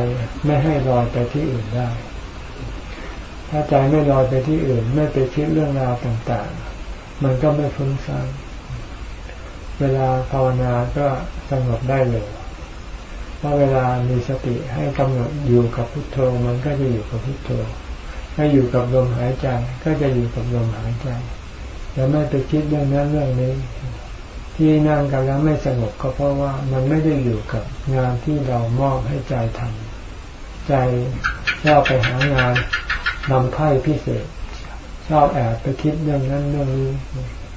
ไม่ให้ลอยไปที่อื่นได้ ถ้าใจไม่ลอยไปที่อื่น ไม่ไปคิดเรื่องราวต่างๆ มันก็ไม่ฟุ้งซ่านเวลาภาวนาก็สงบได้เลยเพราะเวลามีสติให้กำหนดอยู่กับพุทโธมันก็จะอยู่กับพุทโธให้อยู่กับลมหายใจก็จะอยู่กับลมหายใจ จะไม่ไปคิดเรื่องนั้นเรื่องนี้ ที่นั่งกันแล้วไม่สงบก็เพราะว่ามันไม่ได้อยู่กับงานที่เรามอบให้ใจทำใจชอบไปหางานนำไพ่พิเศษ ชอบแอบไปคิดเรื่องนั้นเรื่องนี้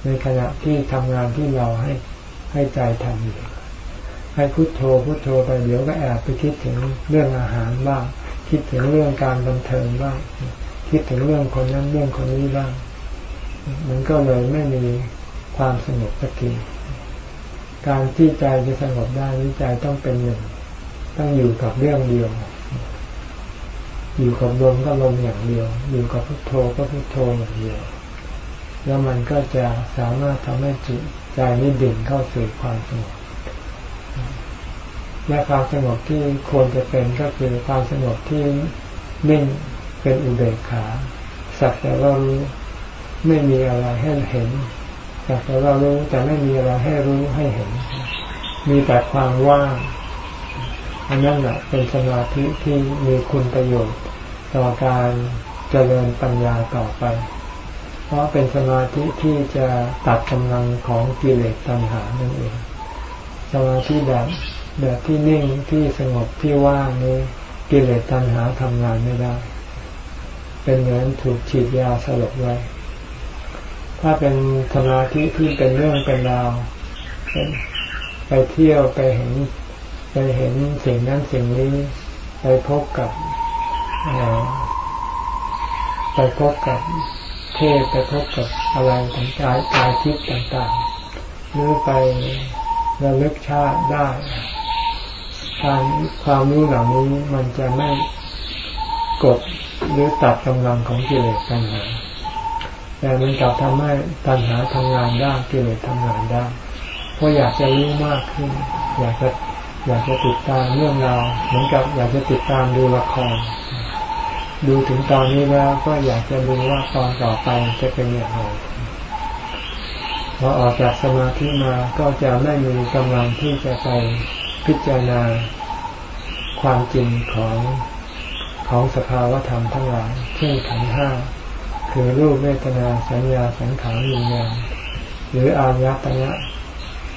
ในขณะที่ทำงานที่เราให้ให้ใจทำอยู่ให้พุโทโธพุโทโธไปเดี๋ยวก็แอบไปคิดถึงเรื่องอาหารบ้าง คิดถึงเรื่องการบันเทิงบ้าง คิดถึงเรื่องคนนั้นเรื่องคนนี้บ้าง มันก็เลยไม่มีความสงบสักทีการที่ใจจะสงบได้นี้ใจต้องเป็นหนึ่งต้องอยู่กับเรื่องเดียว อยู่กับลมก็ลมอย่างเดียว อยู่กับพุทโธก็พุทโธอย่างเดียว แล้วมันก็จะสามารถทำให้จิตใจนี้ดิ่งเข้าสู่ความสงบและความสงบที่ควรจะเป็นก็คือความสงบที่นิ่งเป็นอุเบกขา สักแต่ว่ารู้ ไม่มีอะไรให้เห็นสักแต่ว่ารู้แต่ไม่มีอะไรให้รู้ให้เห็น มีแต่ความว่างอันนั้นแหละเป็นสมาธิที่มีคุณประโยชน์ต่อการเจริญปัญญาต่อไป เพราะเป็นสมาธิที่จะตัดกำลังของกิเลสตัณหานั่นเอง สมาธิแบบแบบที่นิ่งที่สงบที่ว่างนี้กิเลสตัณหาทำงานไม่ได้ เป็นเหมือนถูกฉีดยาสลบไว้ ถ้าเป็นสมาธิที่เป็นเรื่องเป็นราวไปเที่ยวไปเห็นไปเห็นสิ่งนั้นสิ่งนี้ ไปพบกับไปพบกับเทพไปพบกับอะไรต่างๆกายคิดต่างๆหรือไประลึกชาติได้การความรู้เหล่านี้มันจะไม่กดหรือตัดกำลังของกิเลสตัณหา แต่มันกลับทำให้ตัณหาทำงานได้กิเลสทำงานได้เพราะอยากจะรู้มากขึ้น อยากจะอยากจะติดตามเรื่องราวเหมือนกับอยากจะติดตามดูละคร ดูถึงตอนนี้แล้วก็อยากจะดูว่าตอนต่อไปจะเป็นอย่างไรพอออกจากสมาธิมาก็จะไม่มีกำลังที่จะไปพิจารณาความจริงของของสภาวธรรมทั้งหลายเช่นขันห้า คือรูปเวทนาสัญญาสังขารวิญญาณหรืออายตนะ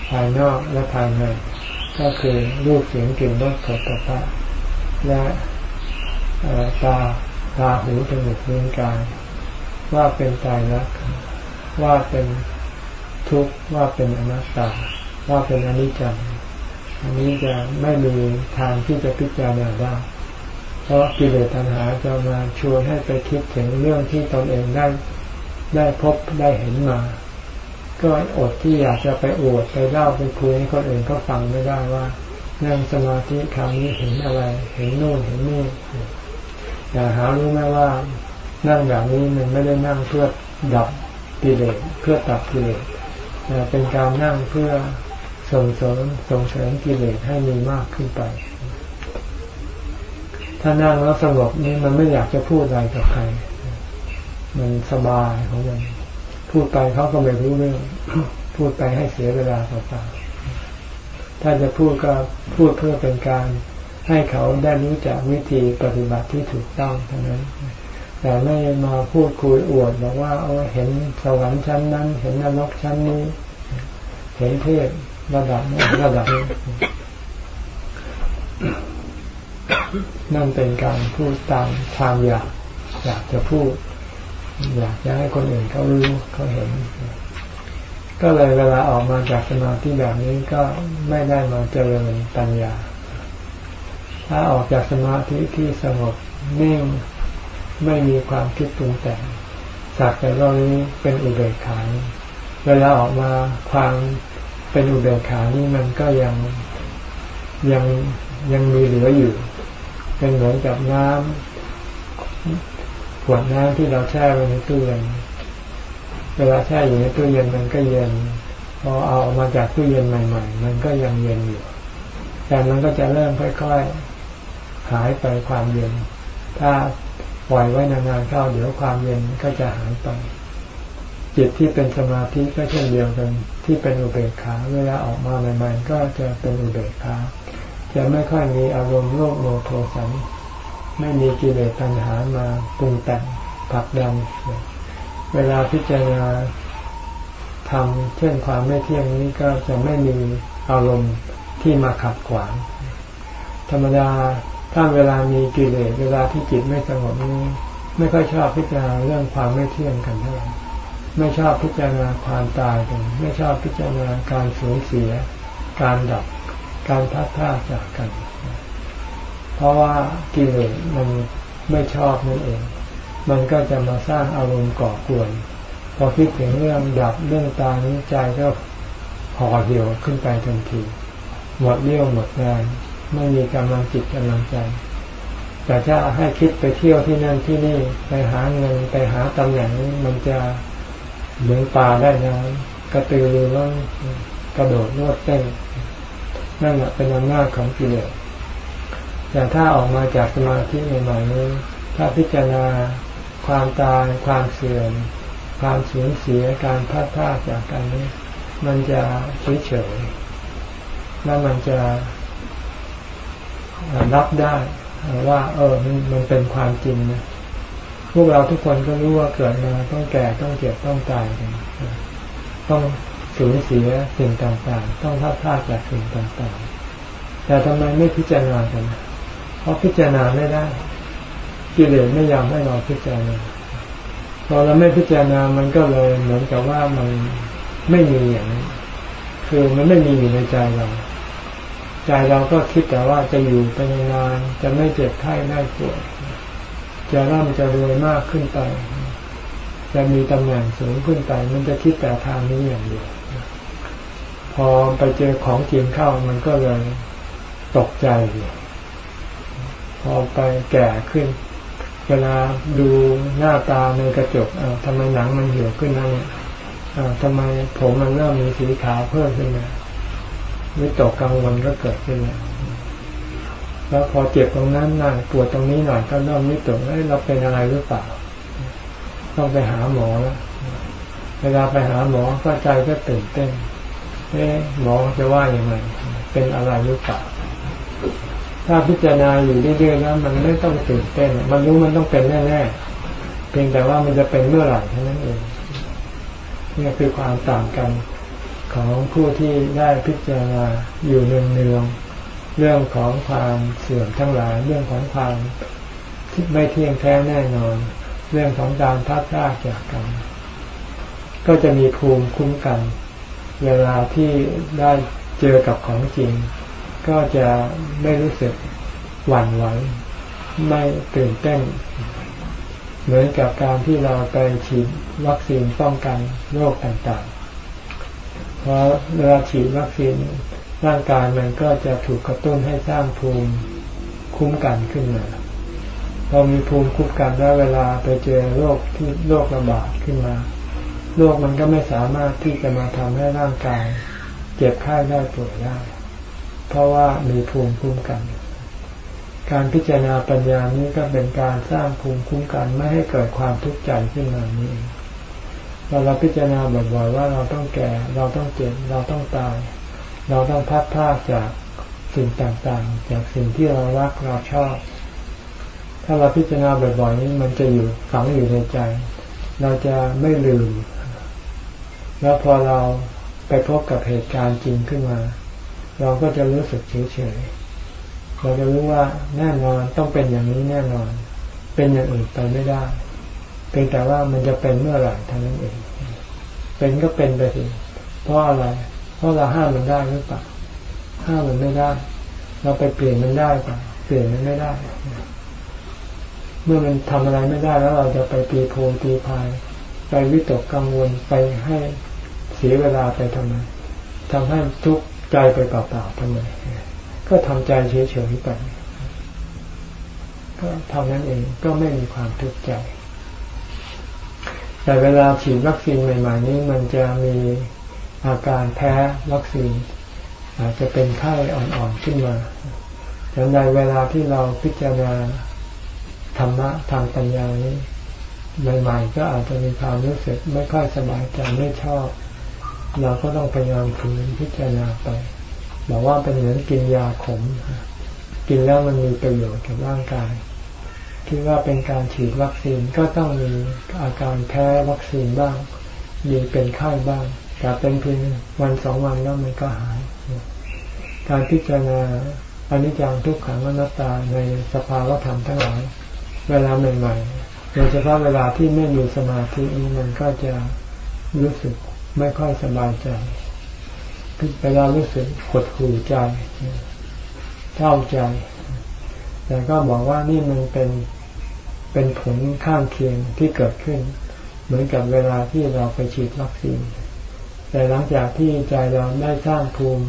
ภายนอกและภายในก็คือรูปเสียงกลิ่นรสผลิภัณฑ์และตาตาหูจมูกลิ้นกาย ว่าเป็นตายรักว่าเป็นทุกข์ว่าเป็นอนัตตา ว่าเป็นอนิจจังอันนี้จะไม่มีทางที่จะพิจารณาได้ เพราะกิเลสตัณหาจะมาชวนให้ไปคิดถึงเรื่องที่ตนเองได้ได้พบได้เห็นมา ก็อดที่อยากจะไปอวดไปเล่าไปคุยให้คนอื่นก็ฟังไม่ได้ว่านั่งสมาธิคราวนี้เห็นอะไร เห็นโน่นเห็นนี่อย่าหารู้ไหมว่านั่งแบบนี้มันไม่ได้นั่งเพื่อดับกิเลสเพื่อตัดกิเลสแต่เป็นการนั่งเพื่อส่งเสริมส่งเสริมกิเลสให้มีมากขึ้นไป ถ้านั่งแล้วสงบนี่มันไม่อยากจะพูดอะไรกับใคร มันสบายของมันพูดไปเขาก็ไม่รู้เรื่อง พูดไปให้เสียเวลาเปล่าๆถ้าจะพูดก็พูดเพื่อเป็นการ ให้เขาได้รู้จักวิธีปฏิบัติที่ถูกต้องเท่านั้น แต่ไม่มาพูดคุยอวดบอกว่าเออเห็นสวรรค์ชั้นนั้น เห็นนรกชั้นนี้ เห็นเทพระดับนี้ระดับนี้ นั่นเป็นการพูดตามความอยาก อยากจะพูด อยากจะให้คนอื่นเขารู้เขาเห็น ก็เลยเวลาออกมาจากสมาธิแบบนี้ก็ไม่ได้มาเจริญปัญญา ถ้าออกจากสมาธิที่สงบนิ่งไม่มีความคิดปรุงแต่งสักแต่เรานี้เป็นอุเบกขาเวลาออกมาความเป็นอุเบกขานี่มันก็ยังยังยังมีเหลืออยู่ เป็นเหมือนกับน้ำขวดน้ำที่เราแช่ไว้ในตู้เย็นเวลาแช่อยู่ในตู้เย็นมันก็เย็นพอเอาออกมาจากตู้เย็นใหม่ ๆ มันก็ยังเย็นอยู่ แต่มันก็จะเริ่มค่อยๆหายไปความเย็น ถ้าปล่อยไว้นานๆเข้าเดี๋ยวความเย็นก็จะหายไป จิตที่เป็นสมาธิก็เช่นเดียวกัน ที่เป็นอุเบกขา เวลาออกมาใหม่ ๆ ก็จะเป็นอุเบกขา จะไม่ค่อยมีอารมณ์โลภโมโทสันไม่มีกิเลสตัณหามาปรุงแต่งผักดันเวลาพิจารณาทำเช่นความไม่เที่ยงนี้ก็จะไม่มีอารมณ์ที่มาขัดขวาง ธรรมดาถ้าเวลามีกิเลสเวลาที่จิตไม่สงบนี้ไม่ค่อยชอบพิจารณาเรื่องความไม่เที่ยงกันเท่าไหร่ไม่ชอบพิจารณาความตายกัน ไม่ชอบพิจารณาการสูญเสีย การดับ การพัดพลาดจากกัน เพราะว่ากิเลสมันไม่ชอบนั่นเอง มันก็จะมาสร้างอารมณ์ก่อกวน พอคิดถึงเรื่องดับเรื่องตายนี้ใจก็ห่อเหี่ยวขึ้นไปทันที หมดเรี่ยวหมดแรงไม่มีกำลังจิตกำลังใจ แต่ถ้าให้คิดไปเที่ยวที่นั่นที่นี่ไปหาเงินไปหาตำแหน่งมันจะเหมือนปลาได้นะกระตือรือร้นกระโดดโลดเต้น นั่นแหละเป็นอำนาจของกิเลสแต่ถ้าออกมาจากสมาธิใหม่ๆนี้ถ้าพิจารณาความตาย ความเสื่อม ความสูญเสียการพัดพลาดจากกันนี้ มันจะเฉยๆแล้วมันจะรับได้ว่า เออมันมันเป็นความจริงนะพวกเราทุกคนก็รู้ว่าเกิดมาต้องแก่ต้องเจ็บต้องตายกันต้อง สูญเสียสิ่งต่างๆ ต้องพลาดพลาดจากสิ่งต่างๆ แต่ทำไมไม่พิจารณากัน เพราะพิจารณาไม่ได้ กิเลสไม่ยอมให้เราพิจารณา พอเราไม่พิจารณา มันก็เลยเหมือนกับว่ามันไม่มีอย่างนี้คือมันไม่มีอยู่ในใจเรา ใจเราก็คิดแต่ว่าจะอยู่ไปนานจะไม่เจ็บไข้ไม่ป่วยจะร่ำจะรวยมากขึ้นไป จะมีตำแหน่งสูงขึ้นไป มันจะคิดแต่ทางนี้อย่างเดียว พอไปเจอของจริงเข้ามันก็เลยตกใจ พอไปแก่ขึ้น เวลาดูหน้าตาในกระจกเอาทำไมหนังมันเหี่ยวขึ้นนั่นเนี่ยทำไมผมมันเริ่มมีสีขาวเพิ่มขึ้นมาวิตกกังวลก็เกิดขึ้นแล้วแล้วพอเจ็บตรงนั้นหน่อยปวดตรงนี้หน่อยก็เริ่มวิตกเอ้ยเราเป็นอะไรหรือเปล่า ต้องไปหาหมอแล้วเวลาไปหาหมอก็ใจก็ตื่นเต้น เอ๊หมอจะว่าอย่างไรเป็นอะไรหรือเปล่าถ้าพิจารณาอยู่เรื่อยๆแล้วมันไม่ต้องตื่นเต้น มันรู้มันต้องเป็นแน่ๆเพียงแต่ว่ามันจะเป็นเมื่อไหร่เท่านั้นเองนี่คือความต่างกันของผู้ที่ได้พิจารณาอยู่เนืองๆเรื่องของความเสื่อมทั้งหลาย เรื่องของความที่ไม่เที่ยงแท้แน่นอน เรื่องของการพัดพลาดจากกัน ก็จะมีภูมิคุ้มกัน เวลาที่ได้เจอกับของจริง ก็จะไม่รู้สึกหวั่นไหวไม่ตื่นเต้น เหมือนกับการที่เราไปฉีดวัคซีนป้องกันโรคต่างๆ เพราะเวลาฉีดวัคซีนร่างกายมันก็จะถูกกระตุ้นให้สร้างภูมิคุ้มกันขึ้นมาพอมีภูมิคุ้มกันแล้วเวลาไปเจอโรคที่โรคระบาดขึ้นมา โรคมันก็ไม่สามารถที่จะมาทำให้ร่างกายเจ็บไข้ได้ป่วยได้ เพราะว่ามีภูมิคุ้มกัน การพิจารณาปัญญานี้ก็เป็นการสร้างภูมิคุ้มกันไม่ให้เกิดความทุกข์ใจขึ้นมานี้เองเราเราพิจารณาบ่อยๆว่าเราต้องแก่ เราต้องเจ็บ เราต้องตาย เราต้องพัดพลาดจากสิ่งต่างๆ จากสิ่งที่เรารักเราชอบ ถ้าเราพิจารณาบ่อยๆนี้มันจะอยู่ฝังอยู่ในใจ เราจะไม่ลืม แล้วพอเราไปพบกับเหตุการณ์จริงขึ้นมา เราก็จะรู้สึกเฉยๆ เราจะรู้ว่าแน่นอนต้องเป็นอย่างนี้แน่นอน เป็นอย่างอื่นไปไม่ได้ เพียงแต่ว่ามันจะเป็นเมื่อไหร่เท่านั้นเอง เป็นก็เป็นไปสิเพราะอะไร เพราะเราห้ามมันได้หรือเปล่า ห้ามมันไม่ได้ เราไปเปลี่ยนมันได้ป่ะเปลี่ยนมันไม่ได้ เมื่อมันทำอะไรไม่ได้แล้วเราจะไปตีโพตีพาย ไปวิตกกังวลไปให้ สียเวลาไปทำไมทำให้ทุกข์ใจไปเปล่าๆทำไม ก็ทำใจเฉยๆไป ก็เท่านั้นเองก็ไม่มีความทุกข์ใจ แต่เวลาฉีดวัคซีนใหม่ ๆ นี้มันจะมีอาการแพ้วัคซีน อาจจะเป็นไข้อ่อนๆขึ้นมาดังนั้นเวลาที่เราพิจารณาธรรมะทางปัญญานี้ใหม่ๆก็อาจจะมีความรู้สึกไม่ค่อยสบายใจไม่ชอบ เราก็ต้องพยายามฝืนพิจารณาไปบอกว่าเป็นเหมือนกินยาขม กินแล้วมันมีประโยชน์กับร่างกาย คิดว่าเป็นการฉีดวัคซีนก็ต้องมีอาการแพ้วัคซีนบ้าง มีเป็นไข้บ้างแต่เป็นเพียงวันสองวันแล้วมันก็หาย การพิจารณาอนิจจังทุกขังอนัตตาในสภาวะธรรมทั้งหลายเวลาใหม่ๆโดยเฉพาะเวลาที่ไม่มีสมาธินี้มันก็จะรู้สึก ไม่ค่อยสบายใจเวลารู้สึกหดหู่ใจเศร้าใจ แต่ก็บอกว่านี่มันเป็นเป็นผลข้างเคียงที่เกิดขึ้น เหมือนกับเวลาที่เราไปฉีดวัคซีน แต่หลังจากที่ใจเราได้สร้างภูมิ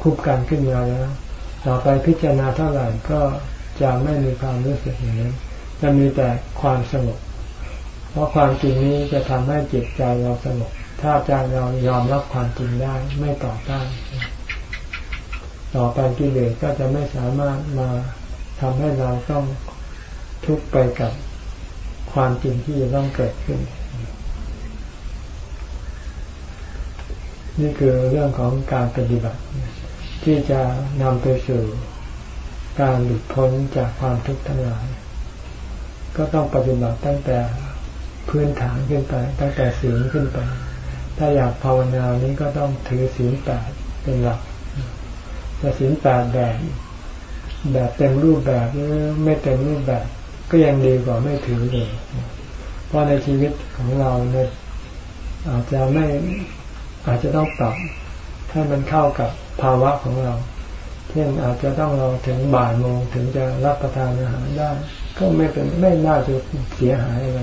คุบกันขึ้นมาแล้วต่อไปพิจารณาเท่าไหร่ก็จะไม่มีความรู้สึกอย่างนั้น จะมีแต่ความสงบ เพราะความจริงนี้จะทำให้จิตใจเราสงบ ถ้าใจเรายอมรับความจริงได้ไม่ต่อต้านต่อไปกิเลสก็จะไม่สามารถมาทำให้เราต้องทุกข์ไปกับความจริงที่จะต้องเกิดขึ้น นี่คือเรื่องของการปฏิบัติ ที่จะนำไปสู่การหลุดพ้นจากความทุกข์ทั้งหลาย ก็ต้องปฏิบัติตั้งแต่พื้นฐานขึ้นไป ตั้งแต่ศีลขึ้นไป ถ้าอยากภาวนานี้ก็ต้องถือศีลแปดเป็นหลักแต่ศีลแปดแบบแบบเต็มรูปแบบหรือไม่เต็มรูปแบบ ก็ยังดีกว่าไม่ถือเลยเพราะในชีวิตของเราเนี่ยอาจจะไม่อาจจะต้องปรับให้มันเข้ากับภาวะของเรา เช่นอาจจะต้องรอถึงบ่ายโมงถึงจะรับประทานอาหารได้ ก็ไม่เป็นไม่น่าจะเสียหายอะไร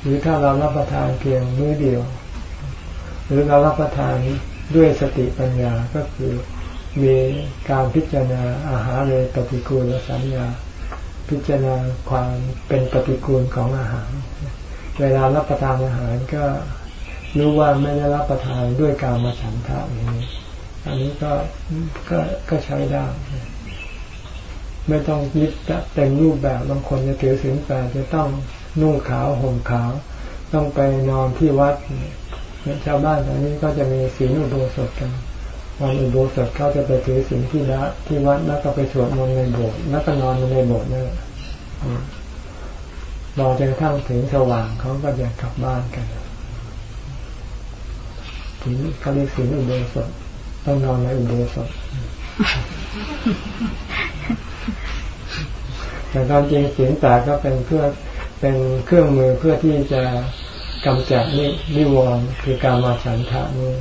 หรือถ้าเรารับประทานเพียงมื้อเดียว หรือเรารับประทานด้วยสติปัญญาก็คือมีการพิจารณาอาหารเลยปฏิกูลสัญญา พิจารณาความเป็นปฏิกูลของอาหาร เวลารับประทานอาหารก็รู้ว่าไม่ได้รับประทานด้วยการมาฉันทะอย่างนี้ อันนี้ก็ก็ก็ใช้ได้ไม่ต้องยึดเต็มรูปแบบบางคนจะถือสินแปดจะต้องนุ่งขาวห่มขาว ต้องไปนอนที่วัด ชาวบ้านตอนนี้ก็จะมีศีลอุโบสถกันวันอุโบสถเขาจะไปถือศีลที่ละที่วัดแล้วก็ไปสวดมนต์ในโบสถ์แล้วก็นอนในโบสถ์นั่นรอจนกระทั่งถึงสว่างเขาก็จะกลับบ้านกันถึงเขาเรียกศีลอุโบสถต้องนอนในอุโบสถแต่ตอนจริงศีลแปดก็เป็นเพื่อเป็นเครื่องมือเพื่อที่จะ กำจัดนินิวรณ์คือการมาฉันทะนี้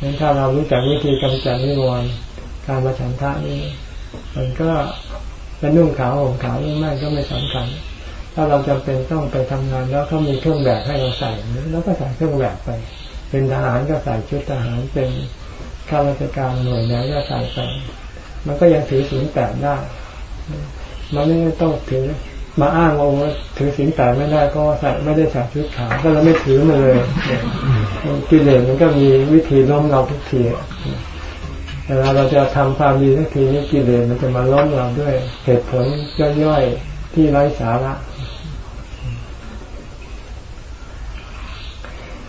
งั้นถ้าเรารู้จักวิธีกำจัดนิวรณ์การมาฉันทะนี้ มันก็จะนุ่งขาวห่มขาวหรือไม่ก็ไม่สำคัญ ถ้าเราจำเป็นต้องไปทำงานแล้วเขามีเครื่องแบบให้เราใส่แล้วก็ใส่เครื่องแบบไป เป็นทหารก็ใส่ชุดทหารเป็นข้าราชการหน่วยไหนก็ใส่ไป มันก็ยังถือศีลแปดได้ มันไม่ต้องถือ มาอ้างว่าถือศีลแปดไม่ได้ก็ใส่ไม่ได้ใส่ชุดขาวก็เราไม่ถือมาเลยกิเลสมันก็มีวิธีล้มเราทุกทีเวลาเราจะทำความดีทุกทีนี้กิเลสมันจะมาล้มเราด้วยเหตุผลย่อยๆที่ไร้สาระ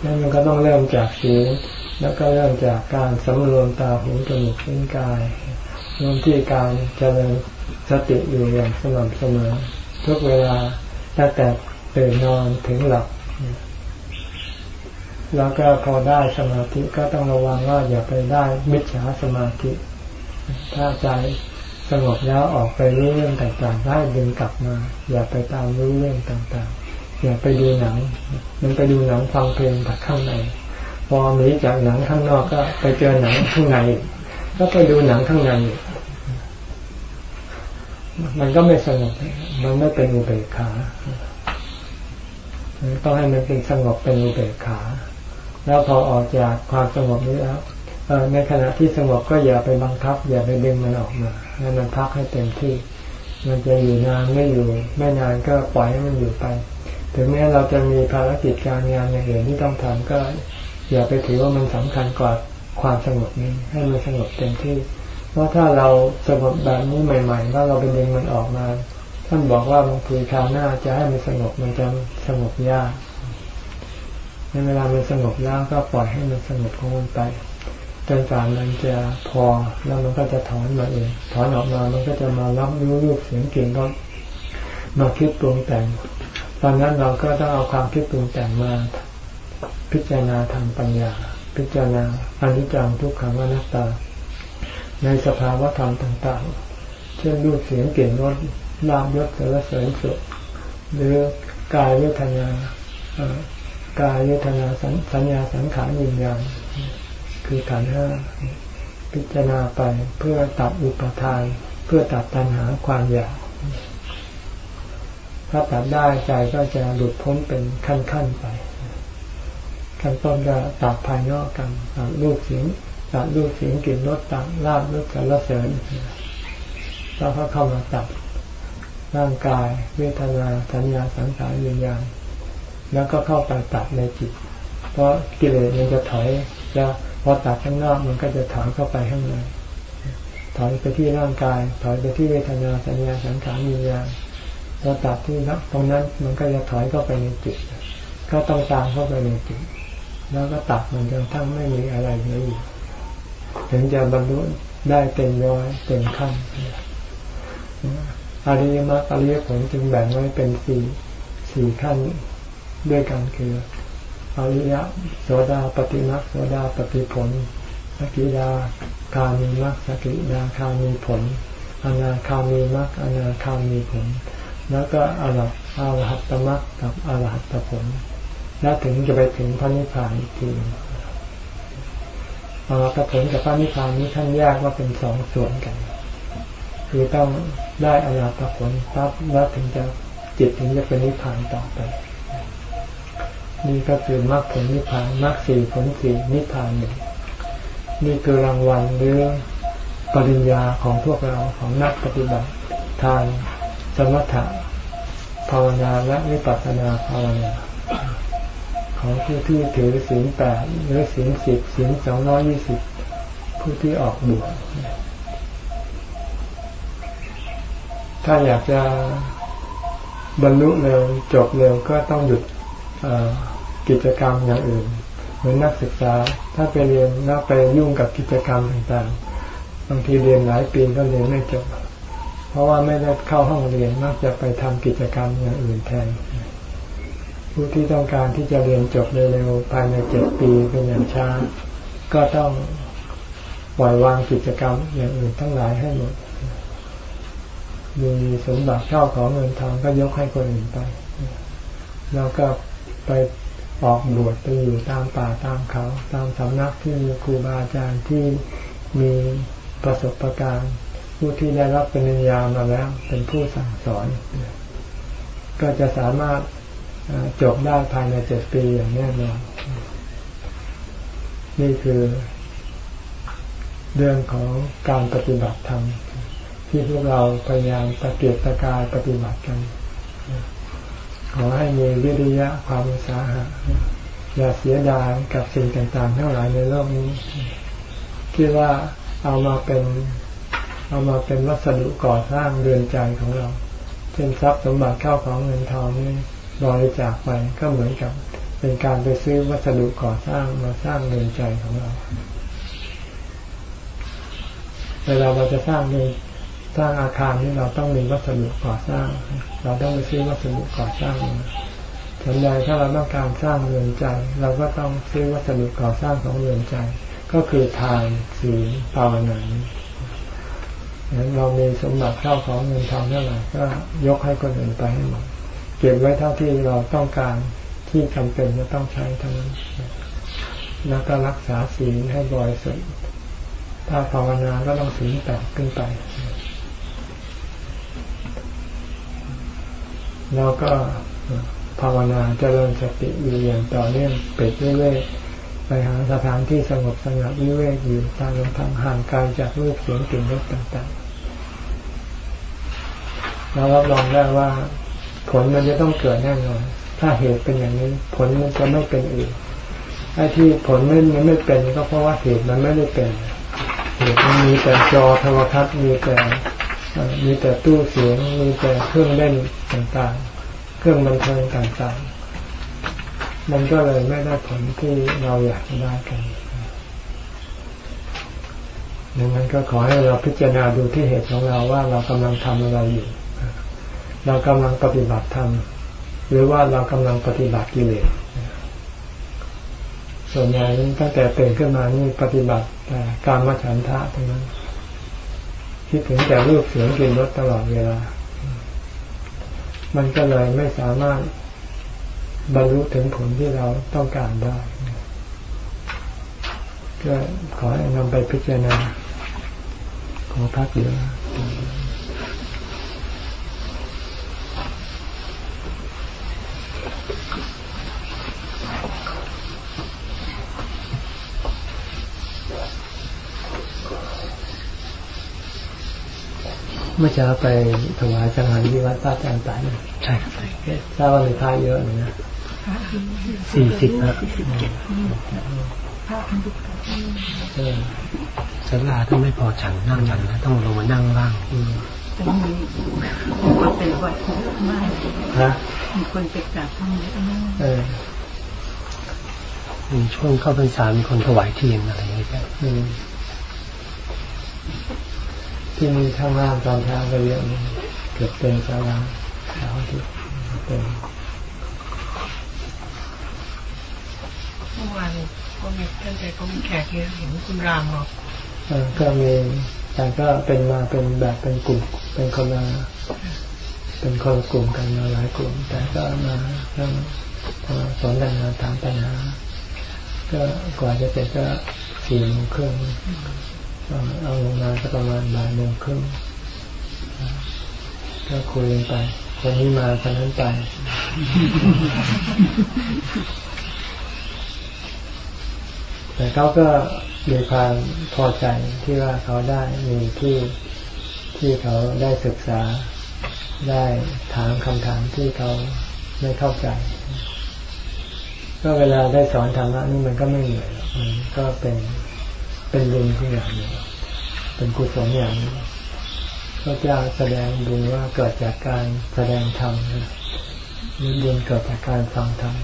นั่นมันก็ต้องเริ่มจากศีลแล้วก็เริ่มจากการสำรวมตาหูจมูกลิ้นกายรวมที่การเจริญสติอยู่อย่างสม่ำเสมอ ทุกเวลาตั้งแต่ตื่นนอนถึงหลับ แล้วก็พอได้สมาธิก็ต้องระวังว่าอย่าไปได้มิจฉาสมาธิ ถ้าใจสงบแล้วออกไปรู้เรื่องต่างๆได้ดึงกลับมา อย่าไปตามรู้เรื่องต่างๆ อย่าไปดูหนัง มันไปดูหนังฟังเพลงแต่ข้างในพอหนีจากหนังข้างนอกก็ไปเจอหนังข้างในก็ไปดูหนังข้างใน มันก็ไม่สงบ มันไม่เป็นอุเบกขาต้องให้มันเป็นสงบเป็นอุเบกขา แล้วพอออกจากความสงบนี้แล้วในขณะที่สงบก็อย่าไปบังคับ อย่าไปดึงมันออกมาให้มันพักให้เต็มที่ มันจะอยู่นานไม่อยู่ ไม่นานก็ปล่อยให้มันอยู่ไป ถึงแม้เราจะมีภารกิจการงานอย่างอื่นที่ต้องทำก็ อย่าไปถือว่ามันสำคัญกว่าความสงบนี้ ให้มันสงบเต็มที่ เพราะถ้าเราสงบแบบนี้ใหม่ๆถ้าเราไปดึงมันออกมา ท่านบอกว่าบางทีคราวหน้าจะให้มันสงบมันจะสงบยากในเวลามันสงบแล้วก็ปล่อยให้มันสงบของมันไปจนกว่ามันจะพอแล้วมันก็จะถอนมาเองถอนออกมามันก็จะมารับรู้รูปเสียงกลิ่นก็มาคิดปรุงแต่ง ตอนนั้นเราก็ต้องเอาความคิดปรุงแต่งมา พิจารณาทางปัญญา พิจารณาอนิจจังทุกขังอนัตตา ในสภาวะธรรมต่างๆ เช่นรูปเสียงเกลิ่นรสลาบยศสารเสริญสุขหรือกายเวทนากายเวทนาสัญญาสังขารวิญญาณคือขันห้าพิจารณาไปเพื่อตัดอุปทาน เพื่อตัดตัณหาความอยากถ้าตัดได้ใจก็จะหลุดพ้นเป็นขั้นๆไปขั้นต้นก็ตัดภายนอกกันรูปเสียง ตัดรูปเสียงกลิ่นรสตัดลาบรสสารเสริญแล้วก็เข้ามาตัดร่างกาย เวทนาสัญญาสังขารวิญญาณแล้วก็เข้าไปตัดในจิต เพราะกิเลสมันจะถอยจะพอตัดข้างนอกมันก็จะถอยเข้าไปข้างในถอยไปที่ร่างกาย ถอยไปที่เวทนาสัญญาสังขารวิญญาณพอตัดที่นัตรงนั้นมันก็จะถอยเข้าไปในจิต ก็ต้องตามเข้าไปในจิต แล้วก็ตัดมันจนทั้งไม่มีอะไรเหลืออยู่ ถึงจะบรรลุได้เต็มร้อยเต็มขั้นอริยมรรคอริยผลจึงแบ่งไว้เป็นสี่สี่ขั้นด้วยกันคืออริยโสดาปฏิมักโสดาปฏิผลสกิดาคามีมักสกิดาคามีผลอนาคามีมักอนาคามีผล แล้วก็อรอรหัตตมักกับอรหัตตผลแล้วถึงจะไปถึงพระนิพพานอีกที อรหัตผลกับพระนิพพานนี้ท่านแยกว่าเป็นสองส่วนกัน คือต้องได้อรหัตผลปั๊บแล้วถึงจะจิตถึงจะเป็นนิพพานต่อไป นี่ก็คือมรรคผลนิพพานมรรคสี่ผลสี่นิพพานหนึ่งนี่คือรางวัลหรือปริญญาของพวกเราของนักปฏิบัติทางสมถะภาวนาและวิปัสสนาภาวนา ของผู้ที่ถือศีลแปดหรือศีลสิบศีลสองร้อยี่สิบผู้ที่ออกบวชถ้าอยากจะบรรลุเร็วจบเร็วก็ต้องหยุดกิจกรรมอย่างอื่น เหมือนนักศึกษา ถ้าไปเรียนแล้วไปยุ่งกับกิจกรรมต่างๆ บางทีเรียนหลายปีก็เรียนไม่จบ เพราะว่าไม่ได้เข้าห้องเรียนมักจะไปทำกิจกรรมอย่างอื่นแทน ผู้ที่ต้องการที่จะเรียนจบเร็วๆภายในเจ็ดปีเป็นอย่างช้า ก็ต้องปล่อยวางกิจกรรมอย่างอื่นทั้งหลายให้หมด มีสมบัติเข้าของเงินทองก็ยกให้คนอื่นไป แล้วก็ไปออกบวชไปอยู่ตามป่าตามเขา ตามสำนักที่มีครูบาอาจารย์ที่มีประสบการณ์ ผู้ที่ได้รับปริญญามาแล้ว เป็นผู้สั่งสอน ก็จะสามารถ จบได้ภายในเจ็ดปีอย่างแน่นอน นี่คือ เรื่องของการปฏิบัติธรรมที่พวกเราพยายามตะเกียบตะกายปฏิบัติกัน ขอให้มีวิริยะความอุตสาหะอย่าเสียดายกับสิ่งต่างๆ ทั้งหลายในโลกนี้คิดว่าเอามาเป็นเอามาเป็นวัสดุก่อสร้างเรือนใจของเราเช่นทรัพย์สมบัติเข้าของเงินทองนี่ บริจาคไปก็เหมือนกับเป็นการไปซื้อวัสดุก่อสร้างมาสร้างเรือนใจของเราเวลาเราจะสร้างเรือนสร้างอาคารนี้เราต้องมีวัสดุก่อสร้าง เราต้องไปซื้อวัสดุก่อสร้างส่วนใหญ่ถ้าเราต้องการสร้างเรือนใจ เราก็ต้องซื้อวัสดุก่อสร้างของเรือนใจ ก็คือทานศีลภาวนางั้นเรามีสมบัติเข้าของเงินทองเท่าไหร่ก็ยกให้คนอื่นไปให้หมด เก็บไว้เท่าที่เราต้องการที่จำเป็นจะต้องใช้เท่านั้นแล้วก็รักษาศีลให้บริสุทธิ์ถ้าภาวนาก็ต้องศีลแปดขึ้นไป แล้วก็ภาวนาเจริญสติอยู่อย่างต่อเนื่องเปิดเรื่อยๆไปหาสถานที่สงบสงัดวิเวกอยู่ทางลงทางห่างไกลจากรูปเสียงกลิ่นรสต่างๆเรารับรองได้ว่า ผลมันจะต้องเกิดแน่นอน ถ้าเหตุเป็นอย่างนี้ ผลมันจะไม่เป็นอื่นไอ้ที่ผลไม่มันไม่เป็นก็เพราะว่าเหตุมันไม่ได้เป็น เหตุมันมีแต่จอโทรทัศน์มีแต่มีแต่ตู้เสียงมีแต่เครื่องเล่นต่างๆ เครื่องบันเทิงต่างๆ มันก็เลยไม่ได้ผลที่เราอยากจะได้กันดังนั้นก็ขอให้เราพิจารณาดูที่เหตุของเราว่าเรากำลังทำอะไรอยู่ เรากำลังปฏิบัติธรรมหรือว่าเรากำลังปฏิบัติกิเลสส่วนใหญ่ตั้งแต่ตื่นขึ้นมานี่ปฏิบัติแต่การมาฉันทะทั้งนั้น คิดถึงแต่รูปเสียงกินรสตลอดเวลา มันก็เลยไม่สามารถบรรลุถึงผลที่เราต้องการได้ ก็ขอให้นำไปพิจารณาขอพักเดียว มื่อเช้าไปถวายสังหารที่วัดพระอาจารย์ตายใช่ครับทราบว่ามีพระเยอะเลยนะสี่สิบครับสลาต้องไม่พอฉันนั่งฉันนะต้องลงมานั่งล่างแต่มีคนเป็นวัดเยอะมากฮะมีคนไปกราบท่านเยอะมากมีช่วงเข้าพรรษามีคนถวายเทียนอะไรอย่างเงี้ย ที่มีข้างล่างตอนเช้าก็เยอะเกือบเต็มสาราเช้าที่เต็มเมื่อวานก็มีท่านใจก็มีแขกเยอะเห็นคุณรามบอกก็มีแต่ก็เป็นมาเป็นแบบเป็นกลุ่ม เป็นคนละเป็นคนกลุ่มกันมาหลายกลุ่ม แต่ก็มาเรื่องสอนกันมาถามปัญหาก็กว่าจะเสร็จก็สี่โมงครึ่ง เอาลงมาก็ประมาณบ่ายโมงครึ่งก็คุยกันไป คนนี้มาคนนั้นไป แต่เขาก็มีความพอใจที่ว่าเขาได้มีที่ที่เขาได้ศึกษาได้ถามคำถามที่เขาไม่เข้าใจ ก็เวลาได้สอนธรรมะนี่มันก็ไม่เหนื่อยมันก็เป็น เป็นบุญทุกอย่างหนึ่งเป็นกุศลอย่างนี้พระเจ้าแสดงบุญว่าเกิดจากการแสดงธรรมบุญเกิดจากการฟังธรรม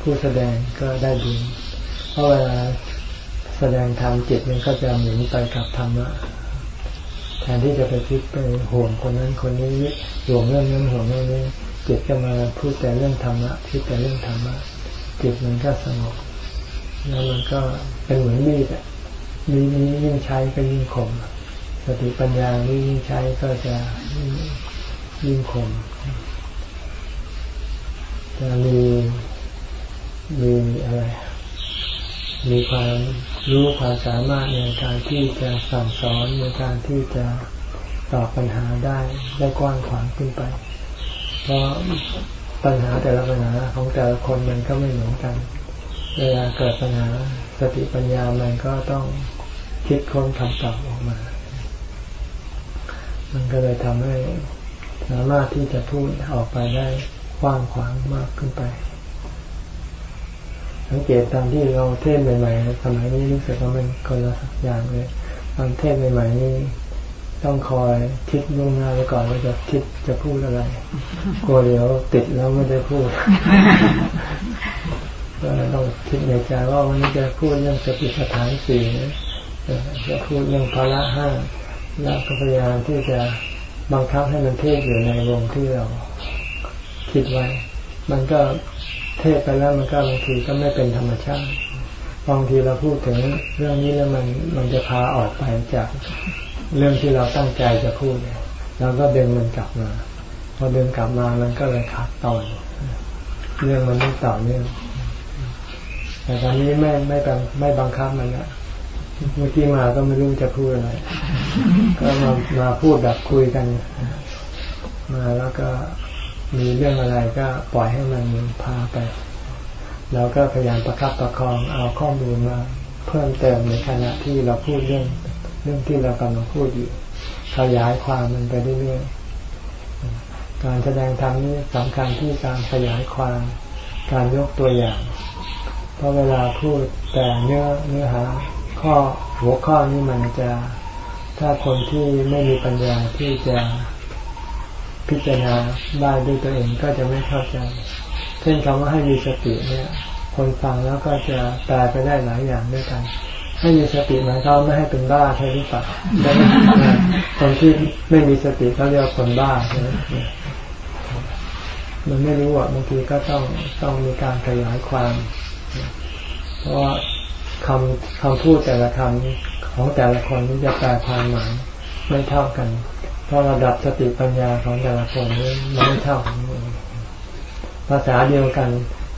ผู้แสดงก็ได้บุญเพราะเวลาแสดงธรรมจิตมันก็จะหมุนไปกับธรรมะแทนที่จะไปคิดไปห่วงคนนั้นคนนี้ห่วงเรื่องนั้นห่วงเรื่องนี้จิตก็มาพูดแต่เรื่องธรรมะคิดแต่เรื่องธรรมะจิตมันก็สงบแล้วมันก็เป็นเหมือนมีดอะ นี้ยิ่งใช้ก็ยิ่งคมสติปัญญานี่ยิ่งใช้ก็จะยิ่งคมจะมีมีอะไร มีความรู้ความสามารถในการที่จะสั่งสอนในการที่จะตอบปัญหาได้ได้กว้างขวางขึ้นไป เพราะปัญหาแต่ละปัญหาของแต่ละคนมันก็ไม่เหมือนกัน เวลาเกิดปัญหาสติปัญญามันก็ต้อง คิดค้นคำตอบออกมา มันก็เลยทำให้สามารถที่จะพูดออกไปได้กว้างขวางมากขึ้นไป สังเกตตามที่เราเทศใหม่ๆสมัยนี้รู้สึกว่ามันคนละอย่างเลยตอนเทศใหม่ๆนี้ต้องคอยคิดล่วงหน้าไว้ก่อนว่าจะคิดจะพูดอะไรกลัวเดี๋ยวติดแล้วไม่ได้พูดก็ต้องคิดในใจว่าวันนี้จะพูดเรื่องสติปัฏฐานสี่ จะพูดเรื่องภาระห้าแล้วก็พยายามที่จะบังคับให้มันเทศอยู่ในวงที่เราคิดไว้ มันก็เทศไปแล้วมันก็บางทีก็ไม่เป็นธรรมชาติบางทีเราพูดถึงเรื่องนี้แล้วมันมันจะพาออกไปจากเรื่องที่เราตั้งใจจะพูดเราก็ดึงมันกลับมา พอดึงกลับมามันก็เลยขาดตอนเรื่องมันไม่ต่อเนื่องแต่ตอนนี้ไม่ไม่ไม่บังคับมันละ เมื่อกี้มาก็ไม่รู้จะพูดอะไร ก็มามาพูดแบบคุยกัน มาแล้วก็มีเรื่องอะไรก็ปล่อยให้มันพาไปเราก็พยายามประคับประคองเอาข้อมูลมาเพิ่มเติมในขณะที่เราพูดเรื่อง เรื่องที่เรากำลังพูดอยู่ขยายความมันไปเรื่อยๆการแสดงธรรมนี้สำคัญที่การขยายความการยกตัวอย่าง เพราะเวลาพูดแต่เนื้อเนื้อหา ข้อหัวข้อนี้มันจะถ้าคนที่ไม่มีปัญญาที่จะพิจารณาได้ด้วยตัวเองก็จะไม่เข้าใจ เช่นคำว่าให้มีสติเนี่ย คนฟังแล้วก็จะแปลไปได้หลายอย่างด้วยกัน ให้มีสติหมายความไม่ให้เป็นบ้าใช่หรือเปล่าคนที่ไม่มีสติเขาเรียกคนบ้าใช่ไหมมันไม่รู้อะบางทีก็ต้องต้องมีการขยายความ เพราะ คำคำพูดแต่ละคำของแต่ละคนนี้จะแปลความหมายไม่เท่ากัน เพราะระดับสติปัญญาของแต่ละคนนี้มันไม่เท่ากันภาษาเดียวกัน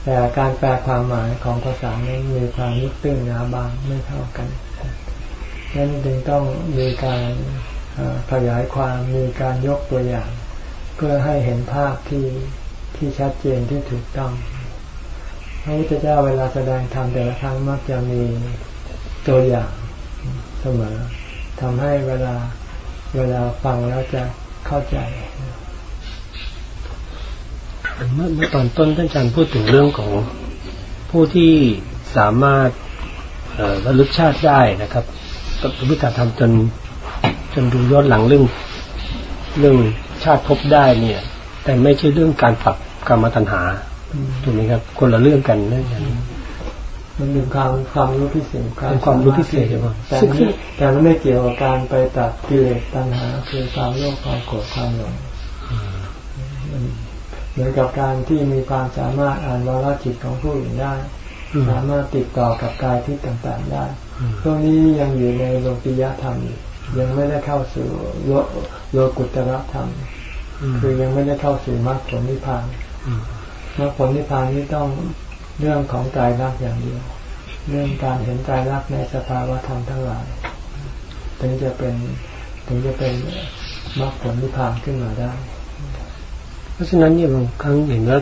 แต่การแปลความหมายของภาษานี้มีความลึกซึ้งหนาบางไม่เท่ากันนั้นจึงต้องมีการขยายความมีการยกตัวอย่าง เพื่อให้เห็นภาพที่ที่ชัดเจนที่ถูกต้อง ระพุทธเจ้าเวลาแสดงธรรมแต่ละครั้งมักจะมีตัวอย่างเสมอทำให้เวลาเวลาฟังแล้วจะเข้าใจเมื่อเมื่อตอนต้นท่านอาจารย์พูดถึงเรื่องของผู้ที่สามารถระลึกชาติได้นะครับกับวิการทำจนจนดูย้อนหลังเรื่องเรื่องชาติพบได้เนี่ย แต่ไม่ใช่เรื่องการปรับกรรมตัณหา ถูกไหมครับ คนละเรื่องกันเรื่องนั้นมันเป็นความความรู้พิเศษเป็นความรู้พิเศษใช่ไหมแต่แต่มันไม่เกี่ยวกับการไปตัดกิเลสตัณหา คือความโลภความโกรธความหลงเหมือนกับการที่มีความสามารถอ่านวาระจิตของผู้อื่นได้ สามารถติดต่อกับกายที่ต่างๆได้ตรงนี้ยังอยู่ในโลกิยธรรมยังไม่ได้เข้าสู่โลโลกุตระธรรม คือยังไม่ได้เข้าสู่มรรคผลนิพพาน มรรคผลนิพพานนี้ต้องเรื่องของกายรักอย่างเดียว เรื่องการเห็นกายรักในสภาวะธรรมทั้งหลาย ถึงจะเป็นถึงจะเป็นมรรคผลนิพพานขึ้นมาได้ เพราะฉะนั้นเนี่ยบางครั้งเห็นว่า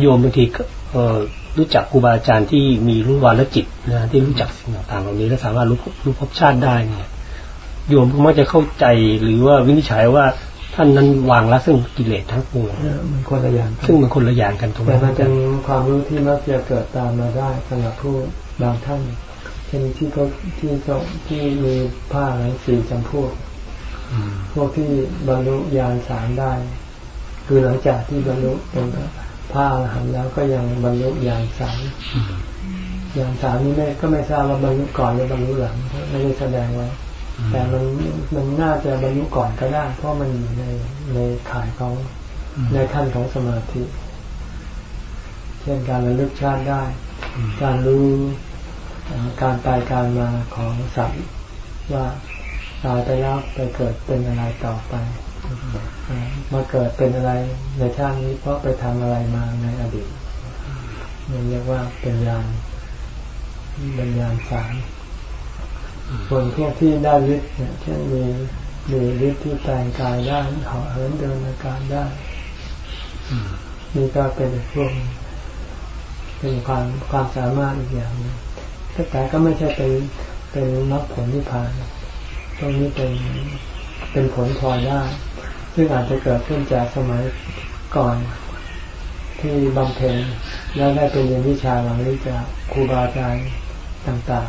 โยมบางทีก็รู้จักครูบาอาจารย์ที่มีรู้วาลจิตนะที่รู้จักสิ่งต่างๆเหล่านี้และสามารถรู้รู้พบชาติได้เนี่ยโยมก็มักจะเข้าใจหรือว่าวินิจฉัยว่า ท่านนั้นวางละซึ่งกิเลสทั้งปวงมันคนละอย่างซึ่งมันคนละอย่างกันตรงนั้นแต่มันเป็นความรู้ที่มักจะเกิดตามมาได้สำหรับผู้บางท่านเช่นที่เขาที่เขาที่มีผ้าหนังสีจำพวกพวกที่บรรลุญาณสามได้ คือหลังจากที่บรรลุเป็นผ้าหันแล้วก็ยังบรรลุญาณสามญาณสามนี้ไม่ก็ไม่ทราบว่าบรรลุก่อนหรือบรรลุหลังไม่ได้แสดงไว้ แต่มันมันน่าจะบรรลุก่อนก็ได้ เพราะมันอยู่ในในข่ายของในขั้นของสมาธิ เช่นการระลึกชาติได้ การรู้การตายการมาของสัตว์ว่าตายไปแล้วไปเกิดเป็นอะไรต่อไปมาเกิดเป็นอะไรในชาตินี้เพราะไปทำอะไรมาในอดีตนี่เรียกว่าเป็นญาณเป็นญาณสาม ส่วนพวกที่ได้ฤทธิ์เนี่ยเช่นมีมีฤทธิ์ที่แปลงกายได้เหาะเหินเดินอาการได้นี่ก็เป็นพวกเป็นความความสามารถอีกอย่างนึงแต่ก็ไม่ใช่เป็นเป็นมรรคผลที่ผ่านตรงนี้เป็นเป็นผลพลอยได้ ซึ่งอาจจะเกิดขึ้นจากสมัยก่อนที่บำเพ็ญแล้วได้ไปเรียนวิชาเหล่านี้จากครูบาอาจารย์ต่าง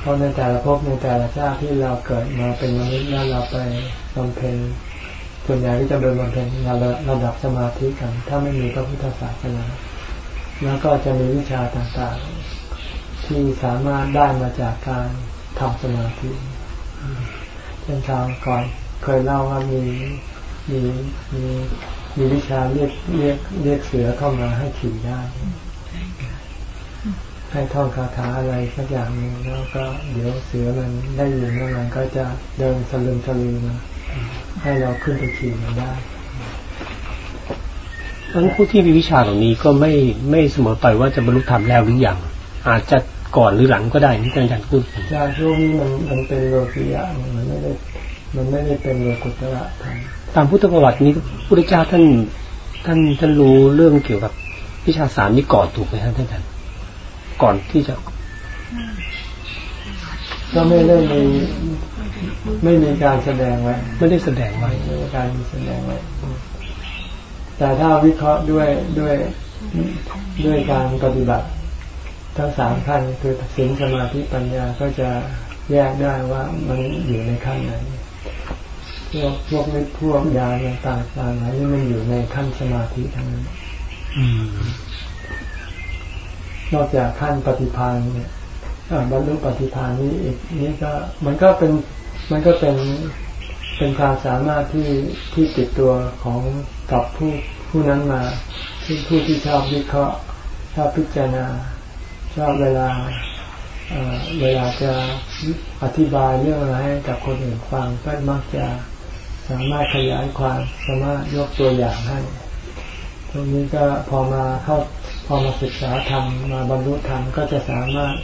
เพราะในแต่ละภพในแต่ละชาติที่เราเกิดมาเป็นมนุษย์แล้วเราไปบำเพ็ญส่วนใหญ่ที่จะเป็นบำเพ็ญระดับสมาธิกัน ถ้าไม่มีพระพุทธศาสนาแล้วก็จะมีวิชาต่างๆ ที่สามารถได้มาจากการทำสมาธิเช่นชาวก่อนเคยเล่าว่ามีมีมีมีวิชาเรียกเรียกเรียกเสือเข้ามาให้ขี่ได้ ให้ท่องคาถาอะไรสักอย่างหนึ่งแล้วก็เดี๋ยวเสือมันได้ยินแล้วมันก็จะเดินสลึมสลือมาให้เราขึ้นไปขี่มันได้ทั้งผู้ที่มีวิชาเหล่านี้ก็ไม่ไม่เสมอไปว่าจะบรรลุธรรมแล้วหรือยังอาจจะก่อนหรือหลังก็ได้นี่อาจารย์พูดใช่ช่วงนี้มันมันเป็นโลกิยะมันไม่ได้มันไม่ได้เป็นโลกุตระธรรมตามพุทธประวัตินี้พุทธเจ้าท่าน ท่านท่านรู้เรื่องเกี่ยวกับวิชาสามนี้ก่อนถูกไหมท่านท่าน ก่อนที่จะก็ไม่ได้มีไม่มีการแสดงไว้ ไม่ได้แสดงไว้ไม่ได้การแสดงไว้ แต่ถ้าวิเคราะห์ด้วยด้วยด้วยการปฏิบัติ ทั้งสามขั้นคือศีลสมาธิปัญญาก็จะแยกได้ว่ามันอยู่ในขั้นไหนพวกพวกไม่พวกยาต่างๆไหนนี่มันอยู่ในขั้นสมาธิทั้งนั้น นอกจากขั้นปฏิพานเนี่ยบรรลุปฏิพานนี้อีกนี้ก็มันก็เป็นมันก็เป็นเป็นความสามารถที่ที่ติดตัวของกับผู้ผู้นั้นมาที่ผู้ที่ชอบวิเคราะห์ชอบพิจารณาชอบเวลาเวลาจะอธิบายเรื่องอะไรให้กับคนอื่นฟังก็มักจะสามารถขยายความสามารถยกตัวอย่างให้ ตรงนี้ก็พอมาเข้า พอมาศึกษาธรรมมาบรรลุธรรมก็จะสามารถ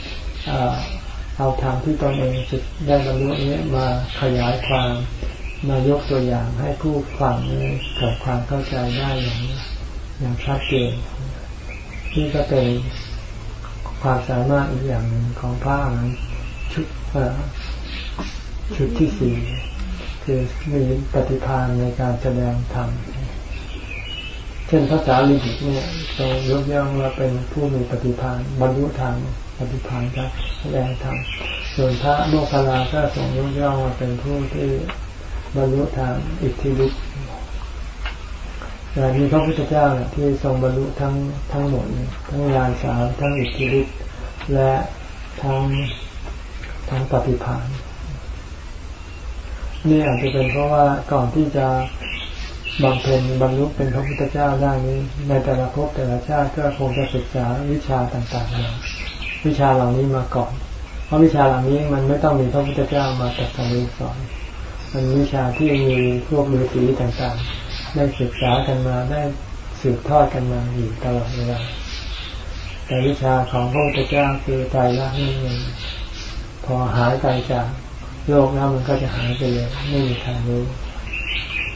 เอาธรรมที่ตนเองศึกได้บรรลุนี้มาขยายความมายกตัวอย่างให้ผู้ฟังเกิดความเข้าใจได้อย่างอย่างชัดเจนนี่ก็เป็นความสามารถอีกอย่างหนึ่งของพระอรหันต์ชุดชุดที่สี่คือมีปฏิภาณในการแสดงธรรม ช่นภาษาลิบิกเนี่ยทรงยกย่องว่าเป็นผู้มีปฏิภาณบรรลุธรรมปฏิภาณการแสดงธรรมส่วนพระโมคคัลลาก็ทรงยกย่องว่าเป็นผู้ที่บรรลุธรรมอิทธิฤทธิ์แต่มีพระพุทธเจ้าที่ทรงบรรลุทั้งทั้งหมดทั้งญาณสามทั้งอิทธิฤทธิ์และทั้งทั้งปฏิภาณนี่อาจจะเป็นเพราะว่าก่อนที่จะ บำเพ็ญบรรลุเป็นพระพุทธเจ้าได้นี้ ในแต่ละภพแต่ละชาติก็คงจะศึกษาวิชาต่างๆมาวิชาเหล่านี้มาก่อน เพราะวิชาเหล่านี้มันไม่ต้องมีพระพุทธเจ้ามาตรัสรู้สอนมันวิชาที่มีพวกมือสีต่างๆ ได้ศึกษากันมาได้สืบทอดกันมาอยู่ตลอดเวลาแต่วิชาของพระพุทธเจ้าคือใจรักนี่เองพอหายไปจากโลกแล้วมันก็จะหายไปเลยไม่มีใครรู้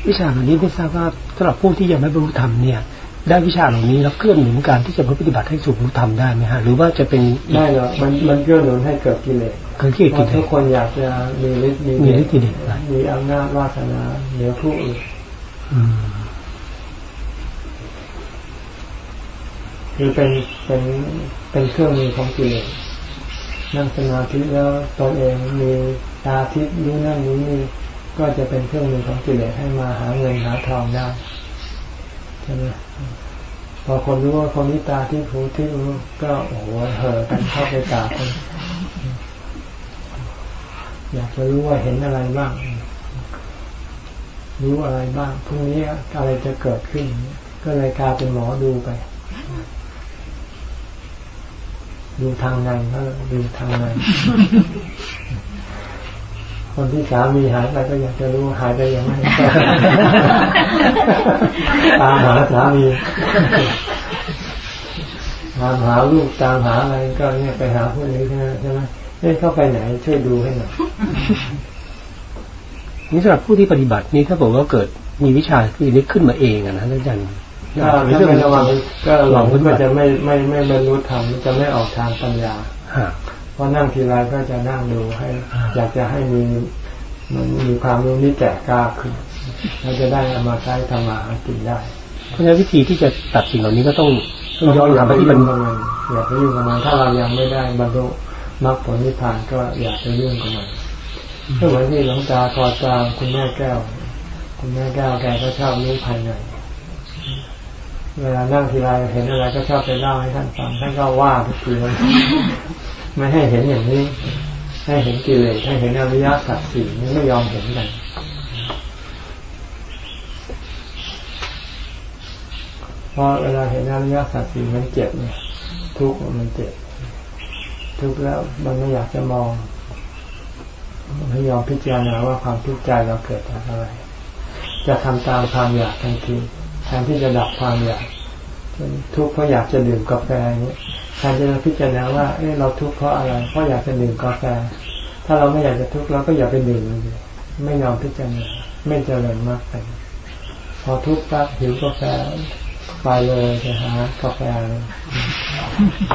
วิชาเหล่านี้ไม่ทราบว่าสำหรับผู้ที่ยังไม่บรรลุธรรมเนี่ย ได้วิชาเหล่านี้แล้วเคลื่อนหนุนการที่จะปฏิบัติให้สู่บรรลุธรรมได้ไหมฮะหรือว่าจะเป็นได้หรอมันมันเกื้อหนุนให้เกิดกิเลสเกิดกิเลสทุกคนอยากจะมีฤทธิ์มีฤทธิ์มีอำนาจวาสนาเหนือผู้อื่นคือเป็นเป็นเป็นเครื่องมือของกิเลสนั่งสมาธิแล้วตนเองมีตาทิพย์รู้นั่นรู้นี่ ก็จะเป็นเครื่องมือของกิเลสให้มาหาเงินหาทองได้ใช่ไหมพอคนรู้ว่าคนนี้ตาที่หูที่รู้ก็โอ้โหเห่อกันเข้าไปกราบคนอยากจะรู้ว่าเห็นอะไรบ้าง รู้อะไรบ้างพรุ่งนี้อะไรจะเกิดขึ้น ก็เลยกลายเป็นหมอดูไป ดูทางในก็ดูทางใน คนที่สามีหายไปก็อยากจะรู้หายไปยังไงตามหาสามีตามหาลูกตามหาอะไรก็เนี่ยไปหาพวกนี้ใช่ไหมใช่ไหมเอ้เข้าไปไหนช่วยดูให้หน่อยนี่สำหรับผู้ที่ปฏิบัตินี่ถ้าบอกว่าเกิดมีวิชาที่นี้ขึ้นมาเองอะนะท่านอาจารย์ถ้าไม่ระวังก็หลงก็จะไม่ไม่ไม่บรรลุธรรมจะไม่ออกทางปัญญา เพราะนั่งทีไรก็จะนั่งดูให้ อยากจะให้มีมันมีความรู้นี่แก่กล้าขึ้นเราจะได้เอามาใช้ทำมาหากินได้ เพราะฉะนั้นวิธีที่จะตัดสิ่งเหล่านี้ก็ต้องต้องย้อนกลับไปที่มันอย่าไปยุ่งกับมันถ้าเรายังไม่ได้บรรลุมรรคผลนิพพานก็อย่าไปยุ่งกับมันก็เหมือนที่หลวงตาคอตาคุณแม่แก้ว คุณแม่แก้วแกก็ชอบรู้ภายในเวลานั่งทีไรเห็นอะไรก็ชอบไปเล่าให้ท่านฟังท่านก็ว่าทุกทีเลย ไม่ให้เห็นอย่างนี้ ให้เห็นกิเลสให้เห็นอริยสัจสี่นี่ไม่ยอมเห็นกันเพราะเวลาเห็นอริยสัจสี่มันเจ็บเนี่ย ทุกข์มันเจ็บ ทุกข์แล้วมันไม่อยากจะมองไม่ยอมพิจารณาว่าความทุกข์ใจเราเกิดจากอะไร จะทำตามความอยากทันทีแทนที่จะดับความอยากทุกข์เพราะอยากจะดื่มกาแฟเนี่ย แทนจะพิจารณาว่าเออเราทุกข์เพราะอะไร เพราะอยากจะดื่มกาแฟ ถ้าเราไม่อยากจะทุกข์เราก็อย่าไปดื่มเลยไม่ยอมพิจารณาไม่เจริญมากไปพอทุกข์ปั๊บหิวกาแฟไปเลยจะหากาแฟ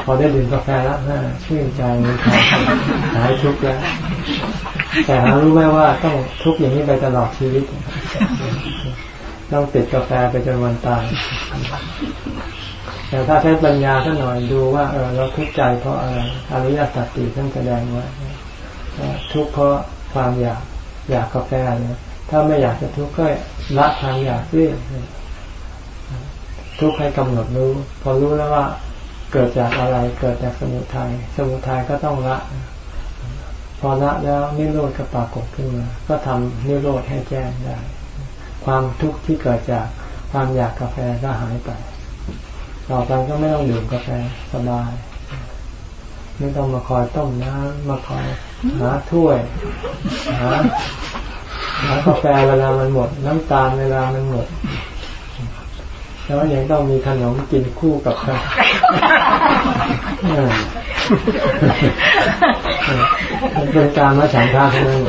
พอได้ดื่มกาแฟแล้วน่าชื่นใจหายทุกข์แล้ว แต่หารู้ไหมว่าต้องทุกข์อย่างนี้ไปตลอดชีวิต ต้องติดกาแฟไปจนวันตาย แต่ถ้าใช้ปัญญาท่านหน่อยดูว่าเออเราทุกข์ใจเพราะอะไรอริยสัจสี่ท่านแสดงไว้ทุกข์เพราะความอยากอยากกาแฟเนี่ยถ้าไม่อยากจะทุกข์ก็ละทางอยากเรื่อยทุกข์ให้กำหนดรู้ พอรู้แล้วว่าเกิดจากอะไรเกิดจากสมุทัยสมุทัยก็ต้องละ พอละแล้วนิโรธก็ปรากฏขึ้นมา ก็ทำนิโรธให้แจ้งได้ ความทุกข์ที่เกิดจากความอยากกาแฟก็หายไป ต่อไปก็ไม่ต้องดื่มกาแฟสบาย ไม่ต้องมาคอยต้มน้ำมาคอยหาถ้วยหาหากาแฟเวลามันหมด น้ำตาลเวลามันหมดแล้วยังต้องมีขนมกินคู่กับข้าวเป็นการมาฉันทาทั้งนั้น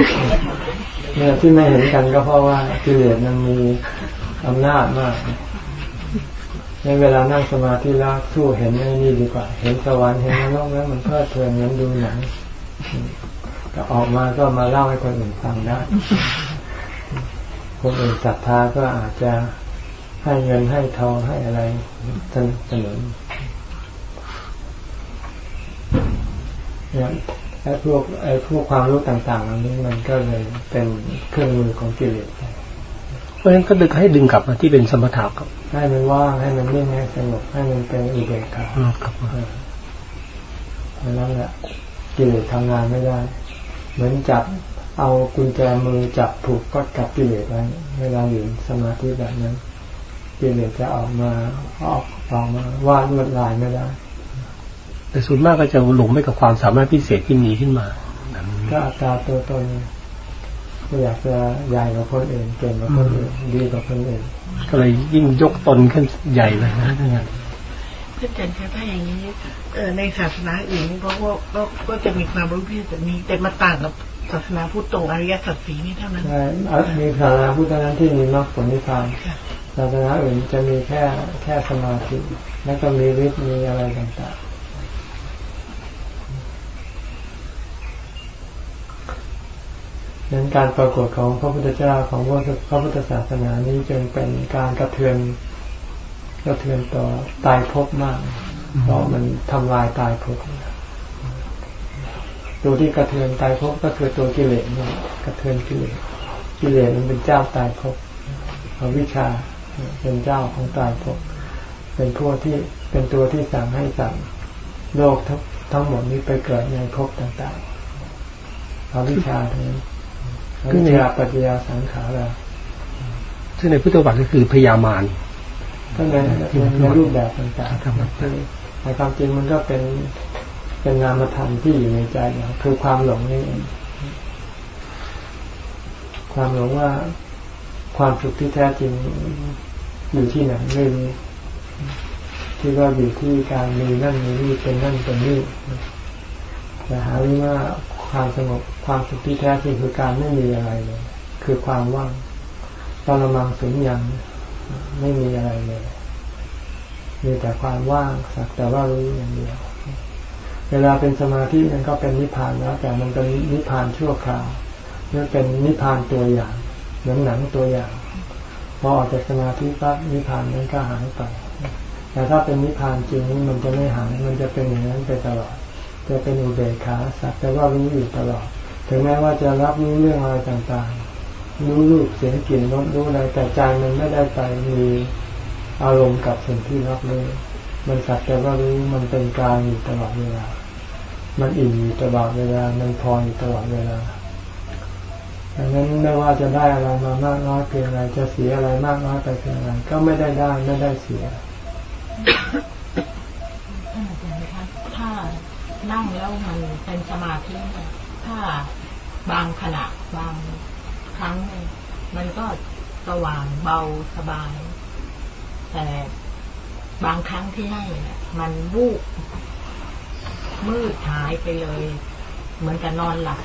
เนี่ยที่ไม่เห็นกันก็เพราะว่ากิเลสมันมีอำนาจมาก ในเวลานั่งสมาธิแล้วสู้เห็นไอ้นี่ดีกว่า เห็นสวรรค์เห็นนรกแล้วมันเพลิดเพลินเหมือนดูหนังก็ออกมาก็มาเล่าให้คนอื่นฟังได้คนอื่นศรัทธาก็อาจจะให้เงินให้ทองให้อะไรสนับสนุนเนี่ยไอ้พวกไอ้พวกความรู้ต่างๆเหล่านี้มันก็เลยเป็นเครื่องมือของกิเลส ราะฉะนั้นก็ดึงให้ดึงกลับมาที่เป็นสมถะครับให้มันว่างให้มันนิ่งให้สงบให้มันเป็นอุเบกขาครับนั่นแหละกิเลสทำงานไม่ได้ เหมือนจับเอากุญแจมือจับผูกก็กับกิเลสไว้เวลาอยู่สมาธิแบบนั้นกิเลสจะออกมาออกออกมาวาดลวดลายไม่ได้ แต่ส่วนมากก็จะหลงไปกับความสามารถพิเศษที่มีขึ้นมาก็อัตราตัวตนก็ อยากจะใหญ่กว่าคนอื่นเก่งกว่าคนอื่นดีกว่าคนอื่นก็เลยยิ่งยกตนขึ้นใหญ่เลยนะท่านอาจารย์คะถ้าอย่างนี้เออในศาสนาอื่นเพราะว่าก็ก็จะมีความรู้พิเศษนี้แต่มาต่างกับศาสนาพุทธตรงอริยสัจสีนี่เท่านั้นใช่มีศาสนาพุทธนั้นที่มีมรรคผลนิพพานศาสนาอื่นจะมีแค่แค่สมาธิแล้วก็มีฤทธิ์มีอะไรต่างๆ นั้นการปรากฏของพระพุทธเจ้าของพระพุทธศาสนานี้จึงเป็นการกระเทือนกระเทือนต่อตายภพมาก เพราะมันทำลายตายภพตัวที่กระเทือนตายภพก็คือตัวกิเลสนี่กระเทือนกิเลสกิเลสมันเป็นเจ้าตายภพอวิชาเป็นเจ้าของตายภพเป็นพวกที่เป็นตัวที่สั่งให้สั่งโลกทั้งทั้งหมดนี้ไปเกิดในภพต่างๆอวิชชาทั้งนั้น อวิชชาปัจจยาสังขารซึ่งในพุทธบัตรก็คือพยามารก็ในในรูปแบบต่างๆในความจริงมันก็เป็นเป็นนามธรรมที่อยู่ในใจเราคือความหลงนี่เองความหลงว่าความสุขที่แท้จริงอยู่ที่ไหนไม่รู้ที่ว่าอยู่ที่การมีนั่นมีนี่เป็นนั่นเป็นนี่แต่หารู้ว่าความสงบ ความสุขที่แท้จริงคือการไม่มีอะไรเลย คือความว่างตอนมังสุญญ์ไม่มีอะไรเลย มีแต่ความว่างสักแต่ว่ารู้อย่างเดียว เวลาเป็นสมาธิมันก็เป็นนิพพานแล้วแต่มันเป็นนิพพานชั่วคราวนี่เป็นนิพพานตัวอย่างเหมือนหนังตัวอย่างพอออกจากสมาธิปั๊บนิพพานนั้นก็หายไป แต่ถ้าเป็นนิพพานจริงนี่มันจะไม่หาย มันจะเป็นอย่างนั้นไปตลอด จะเป็นอุเบกขาสักแต่ว่ารู้อยู่ตลอด ถึงแม้ว่าจะรับรู้เรื่องอะไรต่างๆ รู้รูปเสียงกลิ่นรสรู้อะไรแต่ใจมันไม่ได้ไปมีอารมณ์กับสิ่งที่รับรู้มันสักแต่ว่ารู้มันเป็นกลางอยู่ตลอดเวลา มันอิ่มอยู่ตลอดเวลา มันพออยู่ตลอดเวลาดังนั้นไม่ว่าจะได้อะไรมามากน้อยเพียงไรจะเสียอะไรมากน้อยไปเพียงไรก็ไม่ได้ได้ไม่ได้เสียถ้านั่งแล้วมันเป็นสมาธิ ถ้าบางขณะบางครั้ง มันก็สว่างเบาสบาย แต่บางครั้งที่นั่งมันวูบมืดหายไปเลย เหมือนกับนอนหลับ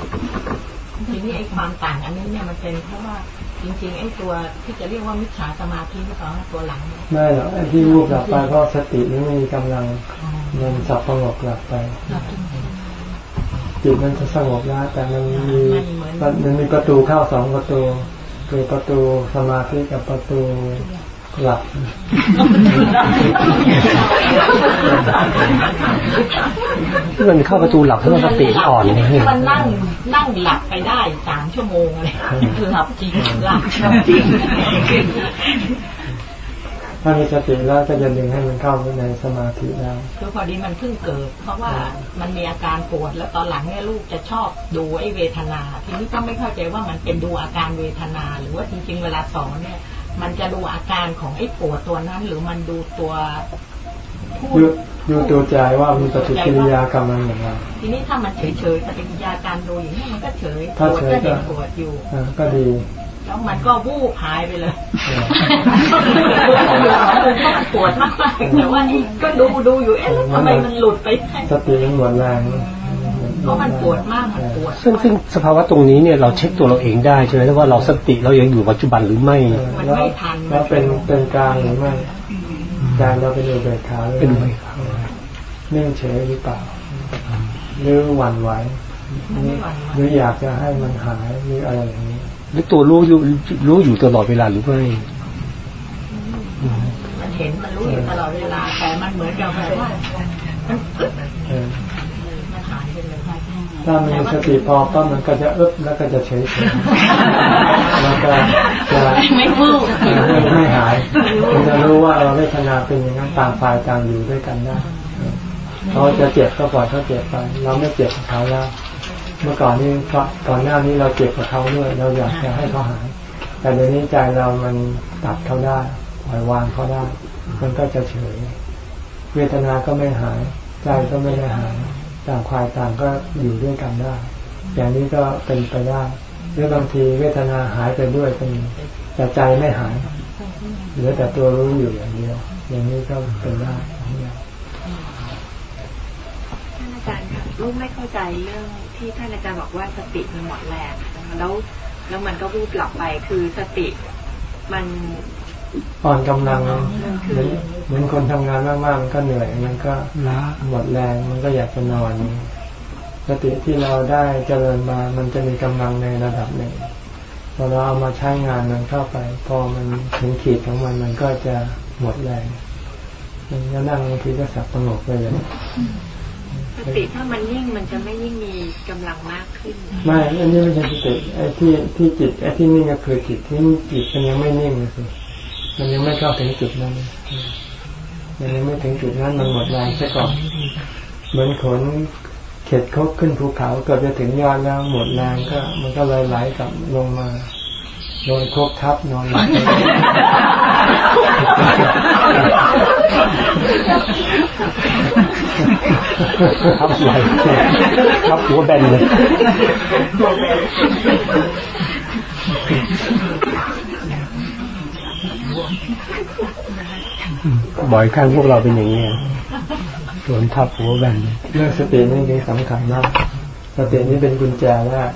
ทีนี้ไอ้ความต่างอันนี้เนี่ยมันเป็นเพราะว่าจริงๆไอ้ตัวที่จะเรียกว่ามิจฉาสมาธิหรือเปล่าตัวหลังไม่หรอกไอ้ที่วูบหลับไปเพราะสติไม่มีกำลังมันสับสงบหลับไป จิตมันจะสงบแล้วแต่มันมีมันมีประตูเข้าสองประตูคือประตูสมาธิกับประตูหลับมันเข้าประตูหลับเพราะสติอ่อนนี่มันนั่งนั่งหลับไปได้สามชั่วโมงเลยหลับจริงหลับจริง ถ้ามีสติแล้วก็จะดึงให้มันเข้าในสมาธิแล้วคือพอดีมันเพิ่งเกิด เพราะว่ามันมีอาการปวด แล้วตอนหลังเนี่ยลูกจะชอบดูไอ้เวทนา ทีนี้ก็ไม่เข้าใจว่ามันเป็นดูอาการเวทนา หรือว่าจริง ๆ เวลาสอนเนี่ย มันจะดูอาการของไอ้ปวดตัวนั้น หรือมันดูตัวพูดพูดูตัวใจว่ามีปฏิกิริยากำลังอย่างไรทีนี้ถ้ามันเฉยเฉยๆปฏิกิริยาการดูอย่างนี้มันก็เฉยปถ้าวดเฉยก็ก็ยังปวดอยู่อ่าก็ดี แล้วมันก็วูบหายไปเลยเออมันปวดมากๆแต่ว่านี่ก็ดูดูอยู่เอ๊ะแล้วทำไมมันหลุดไปได้สติมันหมดแรงเพราะมันปวดมากมันปวดซึ่งซึ่งสภาวะตรงนี้เนี่ยเราเช็คตัวเราเองได้ใช่ไหมว่าเราสติเรายังอยู่ปัจจุบันหรือไม่เออแล้วแล้วเป็นเป็นกลางหรือไม่กลางเราเป็นอุเบกขาหรือเป็นอุเบไม่กขานิ่งเฉยหรือเปล่าหรือหวั่นไหวหรืออยากจะให้มันหายหรืออะไรอย่างนี้ หรือตัวรู้อยู่รู้อยู่ตลอดเวลาหรือไม่มันเห็นมันรู้อยู่ตลอดเวลาแต่มันเหมือนกับแบบว่ามันอึ๊บเออมันหายไปเลยถ้ามันมีสติพอปั๊บมันก็จะอึบแล้วก็จะเฉยเฉยแล้วก็จะไม่วูบไม่ไม่หายมันจะรู้ว่าเราเวทนาเป็นอย่างนั้นต่างฝ่ายต่างอยู่ด้วยกันได้เขาจะเจ็บก็ปล่อยเขาเจ็บไป เราไม่เจ็บกับเขาแล้ว เมื่อก่อนนี้ก่อนหน้านี้เราเจ็บกับเขาด้วย เราอยากจะให้เขาหาย แต่เดี๋ยวนี้ใจเรามันตัดเขาได้ปล่อยวางเขาได้ มันก็จะเฉย เวทนาก็ไม่หาย ใจก็ไม่ได้หาย ต่างฝ่ายต่างก็อยู่ด้วยกันได้ อย่างนี้ก็เป็นไปได้หรือบางทีเวทนาหายไปด้วยก็มีแต่ใจไม่หายเหลือแต่ตัวรู้อยู่อย่างเดียว อย่างนี้ก็เป็นได้ท่านอาจารย์ค่ะลูกไม่เข้าใจเรื่อง ที่ท่านอาจารย์บอกว่าสติมันหมดแรงนะคะแล้วแล้วมันก็วูบหลับไปคือสติมันอ่อนกำลังเหมือนเหมือนคนทำงานมากๆมันก็เหนื่อย มันก็ล้าหมดแรงมันก็อยากจะนอนสติที่เราได้เจริญมามันจะมีกำลังในระดับหนึ่งพอเราเอามาใช้งานมันเข้าไป พอมันถึงขีดของมันมันก็จะหมดแรงมันก็นั่งบางทีก็สับประงกไปเลย สติถ้ามันนิ่งมันจะไม่ยิ่งมีกำลังมากขึ้น ไม่อันนี้ไม่ใช่สติไอ้ที่ที่จิตไอ้ที่นิ่งก็คือจิตที่จิตมันยังไม่นิ่งนะสิมันยังไม่เข้าถึงจุดนั้นมันยังไม่ถึงจุดนั้นมันหมดแรงซะก่อนเหมือนขนเข็ดเขาขึ้นภูเขาเกือบจะถึงยอดแล้วหมดแรงก็ มันก็เลยไหลกลับลงมาโดนโคกทับนอนหลับ ทับไหลทับหัวแบนเลยบ่อยครั้งพวกเราเป็นอย่างนี้โดนทับหัวแบนเลยเรื่องสตินี่คือสำคัญมากสตินี่เป็นกุญแจแรก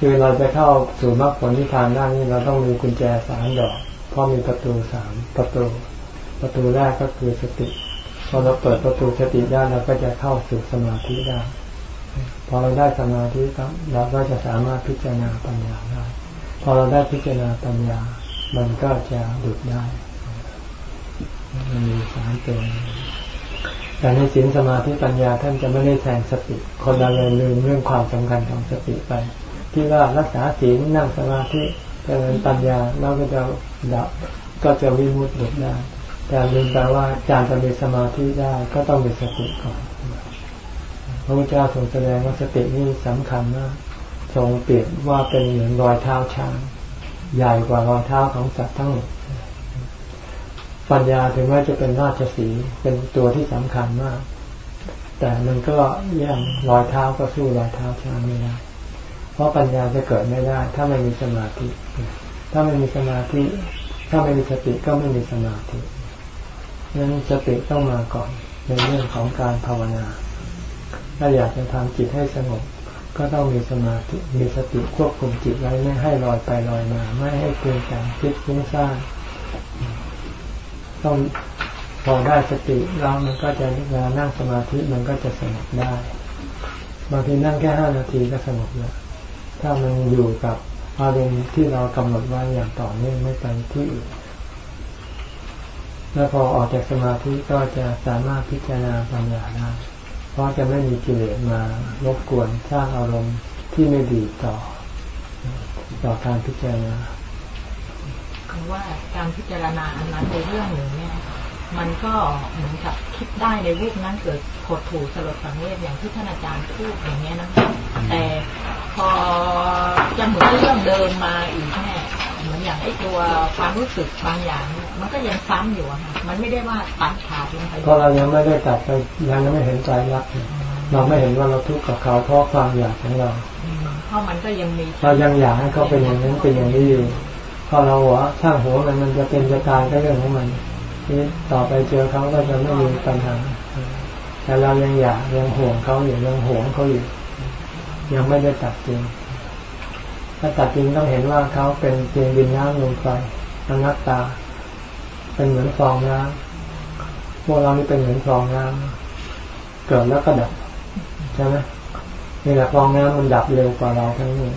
คือเราจะเข้าสู่มรรคผลนิพพานได้นี่เราต้องมีกุญแจสามดอก เพราะมีประตูสามประตู ประตูแรกก็คือสติ พอเราเปิดประตูสติได้เราก็จะเข้าสู่สมาธิได้ พอเราได้สมาธิเราก็จะสามารถพิจารณาปัญญาได้ พอเราได้พิจารณาปัญญา มันก็จะหลุดได้ มันมีสามตัวแต่ในศีลสมาธิปัญญาท่านจะไม่ได้แทนสติ คนเราเลยลืมเรื่องความสำคัญของสติไป ที่ว่ารักษาศีลนั่งสมาธิเจริญปัญญาเราก็จะดับก็จะวิมุตติหลุดได้ แต่ลืมไปว่าการจะมีสมาธิได้ก็ต้องมีสติก่อนพระพุทธเจ้าทรงแสดงว่าสตินี่สำคัญมากทรงเปรียบว่าเป็นเหมือนรอยเท้าช้าง ใหญ่กว่ารอยเท้าของสัตว์ทั้งหมดปัญญาถึงแม้จะเป็นราชสีเป็นตัวที่สำคัญมาก แต่มันก็ยังรอยเท้าก็สู้รอยเท้าช้างไม่ได้เพราะปัญญาจะเกิดไม่ได้ ถ้าไม่มีสมาธิ ถ้าไม่มีสมาธิ ถ้าไม่มีสติก็ไม่มีสมาธิ นั้นสติต้องมาก่อนในเรื่องของการภาวนา ถ้าอยากจะทำจิตให้สงบ ก็ต้องมีสมาธิมีสติควบคุมจิตไว้ไม่ให้ลอยไปลอยมา ไม่ให้เปลี่ยนแปลงคิดฟุ้งซ่านต้องพอได้สติแล้วมันก็จะเวลานั่งสมาธิมันก็จะสงบได้ บางทีนั่งแค่ห้านาทีก็สงบแล้วถ้ามันอยู่กับอารมณ์ที่เรากำหนดไว้อย่างต่อเนื่องไม่ไปที่อื่น แล้วพอออกจากสมาธิก็จะสามารถพิจารณาปัญญาได้เพราะจะไม่มีกิเลสมารบกวนสร้างอารมณ์ที่ไม่ดีต่อ ต่อการพิจารณาคือว่าการพิจารณาอันนั้นในเรื่องหนึ่งเนี่ยมันก็เหมือนกับคิดได้ในรูปนั้นเกิดหดถูสลดสังเวชอย่างที่ท่านอาจารย์พูดอย่างเงี้ยนะคะแต่พอจะเหมือนเรื่องเดิมมาอีกแน่ เหมือนอย่างไอ้ตัวความรู้สึกบางอย่างเนี่ยมันก็ยังซ้ำอยู่อะค่ะมันไม่ได้ว่าตัดขาดลงไปเพราะเรายังไม่ได้ตัดไปยังไม่เห็นใจรักษ์เราไม่เห็นว่าเราทุกข์กับเขาเพราะความอยากของเราอืมเพราะมันก็ยังมีเรายังอยากให้เขาเป็นอย่างนั้นเป็นอย่างนี้อยู่พอเราหัวช่างหัวมันมันจะเป็นจะตายก็เรื่องของมันนี่ต่อไปเจอเขาก็จะไม่มีปัญหาแต่เรายังอยากยังห่วงเขาอยู่ยังห่วงเขาอยู่ยังไม่ได้ตัดจริง ถ้าตัดจริงต้องเห็นว่าเขาเป็นเพียงดินน้ำลมไฟอนัตตา เป็นเหมือนฟองน้ำพวกเรานี่เป็นเหมือนฟองน้ำเกิดแล้วก็ดับใช่ไหมนี่แหละฟองน้ำมันดับเร็วกว่าเราทั้งนี้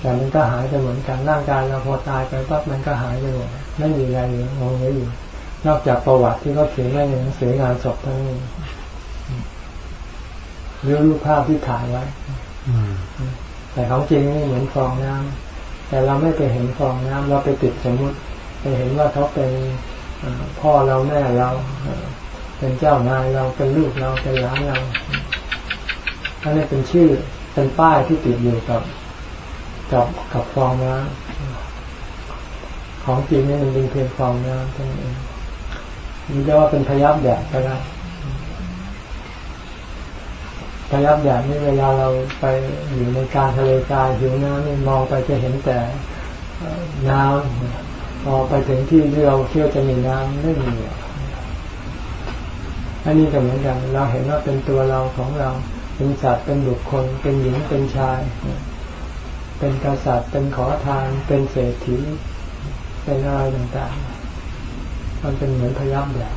แต่มันก็หายไปเหมือนกันร่างกายเราพอตายไปปั๊บมันก็หายไปหมดไม่มีอะไรอยู่มองไว้อยู่นอกจากประวัติที่เขาเขียนไว้ในหนังสืองานศพเท่านี้หรือรูปภาพที่ถ่ายไว้อืม แต่ของจริงนี่เหมือนฟองน้ำแต่เราไม่ไปเห็นฟองน้ำเราไปติดสมมุติ ไปเห็นว่าเขาเป็นพ่อเราแม่เราเป็นเจ้านายเราเป็นลูกเราเป็นหลานเราอันนี้เป็นชื่อเป็นป้ายที่ติดอยู่กับกับกับฟองน้ำของจริงนี่มันเป็นเพียงฟองน้ำเท่านั้นเองนี่จะว่าเป็นพยับแดดก็ได้ พยับแดดนี่เวลาเราไปอยู่ในการทะเลทรายหิวน้ำนี่มองไปจะเห็นแต่น้ำพอไปถึงที่ที่เราเที่ยวจะมีน้ำไม่มีอันนี้ก็เหมือนกันเราเห็นว่าเป็นตัวเราของเราเป็นสัตว์เป็นบุคคล เป็นหญิงเป็นชาย เป็นกษัตริย์เป็นขอทาน เป็นเศรษฐีเป็นอะไรต่างๆ มันเป็นเหมือนพยับแดด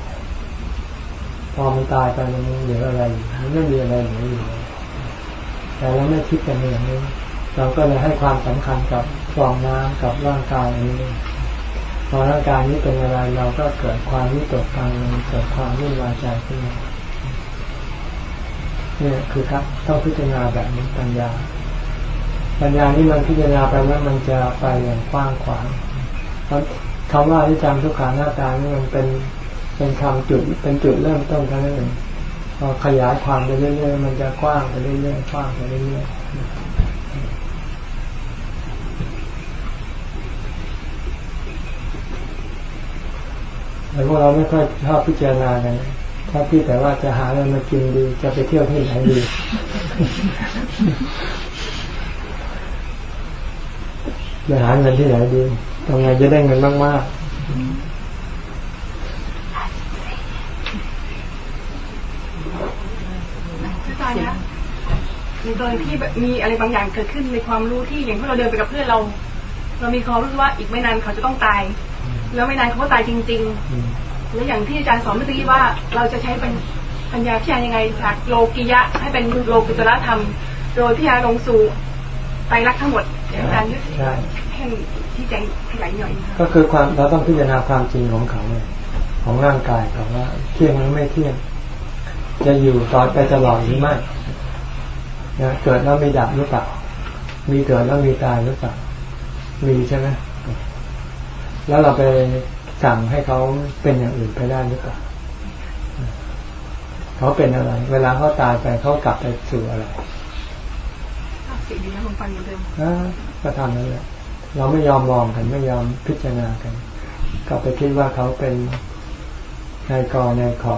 พอมันตายไปมันเหลืออะไรอยู่มันไม่มีอะไรเหลืออยู่แต่เราไม่คิดกันอย่างนี้ เราก็เลยให้ความสำคัญกับฟองน้ำกับร่างกายนี้พอร่างกายนี้เป็นอะไรเราก็เกิดความวิตกกังวลเกิดความวุ่นวายใจขึ้นมาเนี่ยคือครับต้องพิจารณาแบบนี้ปัญญา ปัญญานี่มันพิจารณาไปว่ามันจะไปอย่างกว้างขวางเพราะคำว่าอนิจจังทุกขังหน้าตานี่มันเป็น เป็นคำจุดเป็นจุดเริ่มต้นเท่านั้นเองพอขยายความไปเรื่อยๆมันจะกว้างไปเรื่อยๆกว้างไปเรื่อยๆแต่พวกเราไม่ค่อยชอบพิจารณากันถ้าพี่แต่ว่าจะหาอะไรมากินดีจะไปเที่ยวที่ไหนดีจะหาเงินที่ไหนดีทำไงจะได้เงินมากอาจารย์นะในกรณีที่แบบมีอะไรบางอย่างเกิดขึ้นในความรู้ที่อย่างที่เราเดินไปกับเพื่อนเรา เรามีความรู้สึกว่าอีกไม่นานเขาจะต้องตาย แล้วไม่นานเขาก็ตายจริงๆอืมๆแล้วอย่างที่อาจารย์สอนเมื่อกี้ว่า เราจะใช้เป็นปัญญาพิจารณายังไงจากโลกิยะ ให้เป็นโลกุตระธรรม โดยพิจารณาลงสู่ไตรลักษณ์ทั้งหมดอาจารย์ยึดใช่ให้ที่แจงขยายหน่อยนะคะก็คือความเราต้องพิจารณาความจริงของเขาเนี่ยของร่างกายเขาว่าเที่ยงหรือไม่เที่ยง จะอยู่ต่อไปตลอดหรือไม่นะเกิดแล้วมีดับหรือเปล่า มีเกิดแล้วมีตายหรือเปล่า มีใช่ไหมแล้วเราไปสั่งให้เขาเป็นอย่างอื่นไปได้หรือเปล่าเขาเป็นอะไร เวลาเขาตายไปเขากลับไปสู่อะไรสิ่งนี้นะลงฟังเหมือนเดิมนะก็ทำนั่นแหละ เราไม่ยอมมองกันไม่ยอมพิจารณากันก็ไปคิดว่าเขาเป็นนายกนายขอ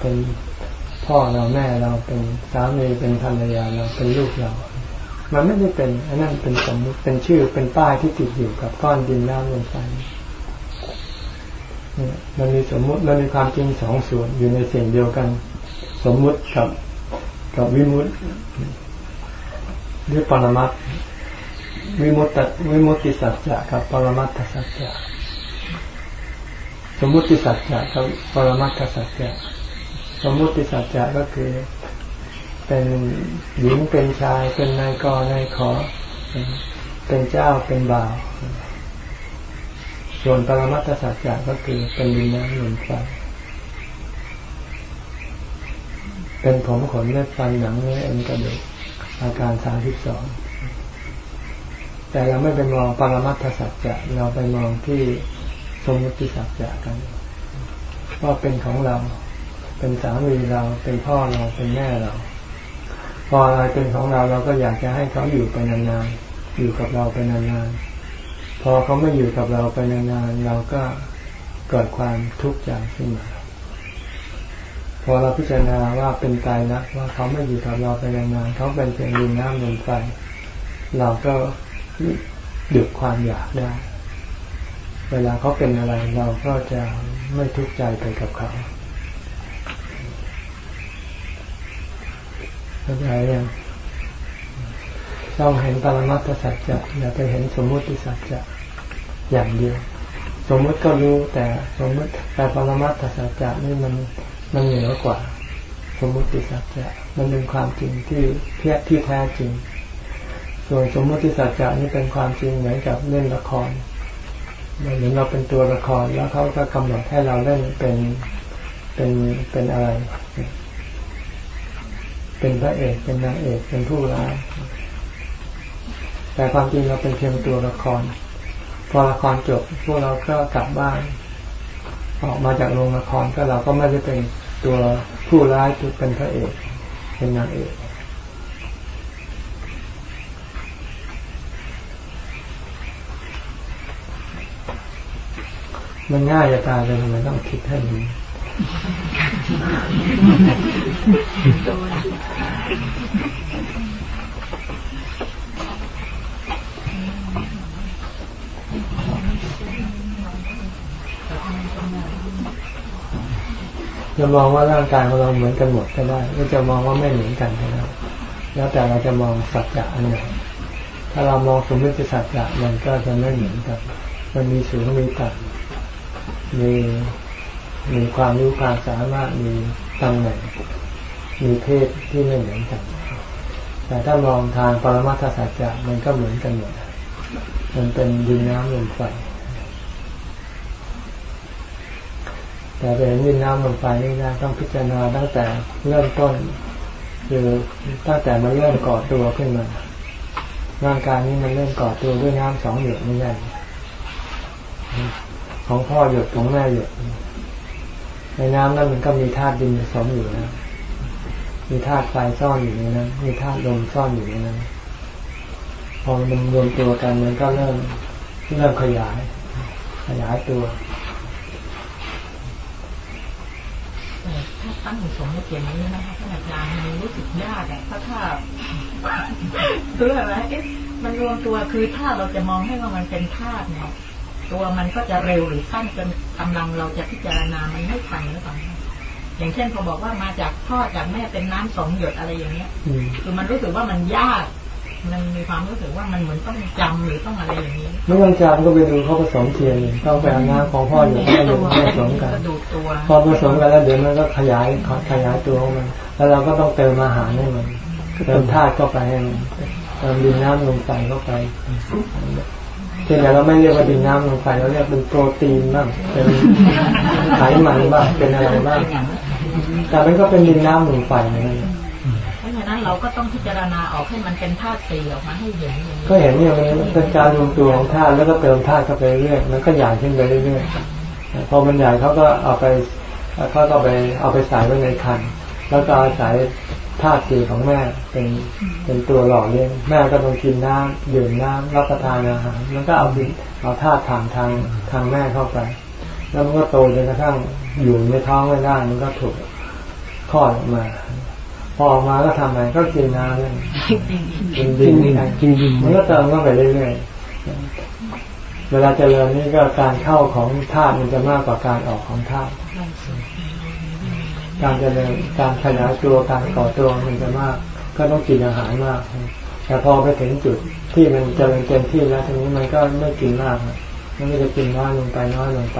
เป็นพ่อเราแม่เราเป็นสามีเป็นภรรยาเราเป็นลูกเรา มันไม่ได้เป็นอันนั้นเป็นสมมติเป็นชื่อเป็นป้ายที่ติดอยู่กับก้อนดินน้ำลมไฟเนี่ยมันมีสมมุติมันมีความจริงสองส่วนอยู่ในสิ่งเดียวกัน สมมุติกับกับวิมุตติหรือปรมัตวิมุตตวิมุตติสัจจะกับปรมัตถสัจจะสมมุติสัจจะกับปรมัตถสัจจะ สมมุติสัจจะก็คือ เป็นหญิงเป็นชาย เป็นนายกนายขอ เป็นเจ้าเป็นบ่าว ส่วนปรมัตถสัจจะก็คือเป็นดินน้ำลมไฟเป็นผมขนเลือดฟันหนังเนื้อเอ็นกระดูกอาการสามสิบสองแต่เราไม่ไปมองปรมัตถสัจจะเราไปมองที่สมมติสัจจะกันว่าเป็นของเรา เป็นสามีเราเป็นพ่อเราเป็นแม่เรา พออะไรเป็นของเราเราก็อยากจะให้เขาอยู่ไปนานๆอยู่กับเราไปนานๆพอเขาไม่อยู่กับเราไปนานๆเราก็เกิดความทุกข์ใจขึ้นมาพอเราพิจารณาว่าเป็นตายนะว่าเขาไม่อยู่กับเราไปนานๆเขาเป็นเพียงดินน้ำลมไฟเราก็หยุดความอยากได้ เวลาเขาเป็นอะไรเราก็จะไม่ทุกข์ใจไปกับเขา เข้าใจยังต้องเห็นปรมัตถสัจจะอย่าไปเห็นสมมุติสัจจะอย่างเดียว สมมุติก็รู้แต่สมมุติแต่ปรมัตถสัจจะนี่มันมันเหนือกว่า สมมุติสัจจะมันเป็นความจริงที่เพียที่แท้จริง ส่วนสมมติสัจจะนี่เป็นความจริงเหมือนกับเล่นละครเหมือนเราเป็นตัวละครแล้วเขาก็กำหนดให้เราเล่นเป็นเป็นเป็นอะไร เป็นพระเอกเป็นนางเอกเป็นผู้ร้าย แต่ความจริงเราเป็นเพียงตัวละคร พอละครจบพวกเราก็กลับบ้าน ออกมาจากโรงละครก็เราก็ไม่ได้เป็นตัวผู้ร้ายเป็นพระเอก เป็นนางเอกมันง่ายจะตายเลยมันต้องคิดให้ดี จะมองว่าร่างกายของเราเหมือนกันหมดก็ได้หรือจะมองว่าไม่เหมือนกันก็ได้ แล้วแต่เราจะมองสัจจะอันไหนถ้าเรามองสมมติสัจจะมันก็จะไม่เหมือนกัน มันมีสูงมีต่ำมี มีความรู้ความสามารถมีตำแหน่งมีเพศที่ไม่เหมือนกัน แต่ถ้ามองทางปรมาทสัจจะมันก็เหมือนกันหมดมันเป็นดินน้ำลมไฟแต่เป็นดินน้ำลมไฟนี่นะต้องพิจารณาตั้งแต่เริ่มต้นคือตั้งแต่มันเริ่มก่อตัวขึ้นมาร่างกายนี้มันเริ่มก่อตัวด้วยน้ำสองหยดไม่ใช่ของพ่อหยดของแม่หยด ในน้ำนั้นมันก็มีธาตุดินผสมอยู่นะ มีธาตุไฟซ่อนอยู่ในนั้น มีธาตุลมซ่อนอยู่ในนั้น พอมันรวมตัวกันมันก็เริ่มเริ่มขยาย ขยายตัวถ้าตั้งสมมติอย่างนี้นะคะท่านอาจารย์มันรู้สึกยากอะถ้าถ้ารู้ไหมเอ๊ะมันรวมตัวคือถ้าเราจะมองให้ว่ามันเป็นธาตุเนี่ย ตัวมันก็จะเร็วหรือสั้นจนกำลังเราจะพิจารณามันไม่ทันหรือเปล่าอย่างเช่นพอบอกว่ามาจากพ่อจากแม่เป็นน้ำสองหยดอะไรอย่างเงี้ยคือมันรู้สึกว่ามันยาก มันมีความรู้สึกว่ามันเหมือนต้องจำหรือต้องอะไรอย่างนี้ไม่ต้องจำก็ไปดูเขาผสมเทียนต้องไปเอาน้ำของพ่ออยู่ให้ผสมกันพอผสมกันแล้วเดี๋ยวมันก็ขยายขยายตัวของมัน แล้วเราก็ต้องเติมอาหารให้มันเติมธาตุเข้าไปให้มันเติมดินน้ำลงไปเข้าไป ช่นเราไม่เรียกว่าดินน้ำลงไปเราเรียกเป็นโปรตีนบ้างเป็นไขมันบ้างเป็นอะไรบ้างแต่มันก็เป็นดินน้ำลงไปนั่นเพราะฉะนั้นเราก็ต้องพิจารณาออกให้มันเป็นธาตุสี่ออกมาให้เห็นก็เห็นเนี่ยมันเป็นการรวมตัวของธาตุแล้วก็เติมธาตุเข้าไปเรื่อยมันก็ใหญ่ขึ้นไปเรื่อยๆพอมันใหญ่เขาก็เอาไปเขาก็ไปเอาไปใส่ไว้ในคันแล้วก็อาศัย ธาตุสี่ของแม่เป็นเป็นตัวหล่อเลี้ยงแม่ก็ต้องกินน้ำดื่มน้ำรับประทานอาหารแล้วก็เอาดิเอาธาตุผ่านทางทางแม่เข้าไป แล้วมันก็โตจนกระทั่งอยู่ในท้องไม่ได้มันก็ถูกคลอดออกมา พอออกมาก็ทำอะไรก็กินน้ำเนี่ยกินดินกินดินมันก็เติมเข้าไปเรื่อยๆเวลาเจริญนี่ก็การเข้าของธาตุมันจะมากกว่าการออกของธาตุ การเจริญการขยายตัวการก่อตัวมันจะมาก ก็ต้องกินอาหารมาก แต่พอไปถึงจุดที่มันเจริญเต็มที่แล้วทีนี้มันก็ไม่กินมากมันก็จะกินน้อยลงไปน้อยลงไป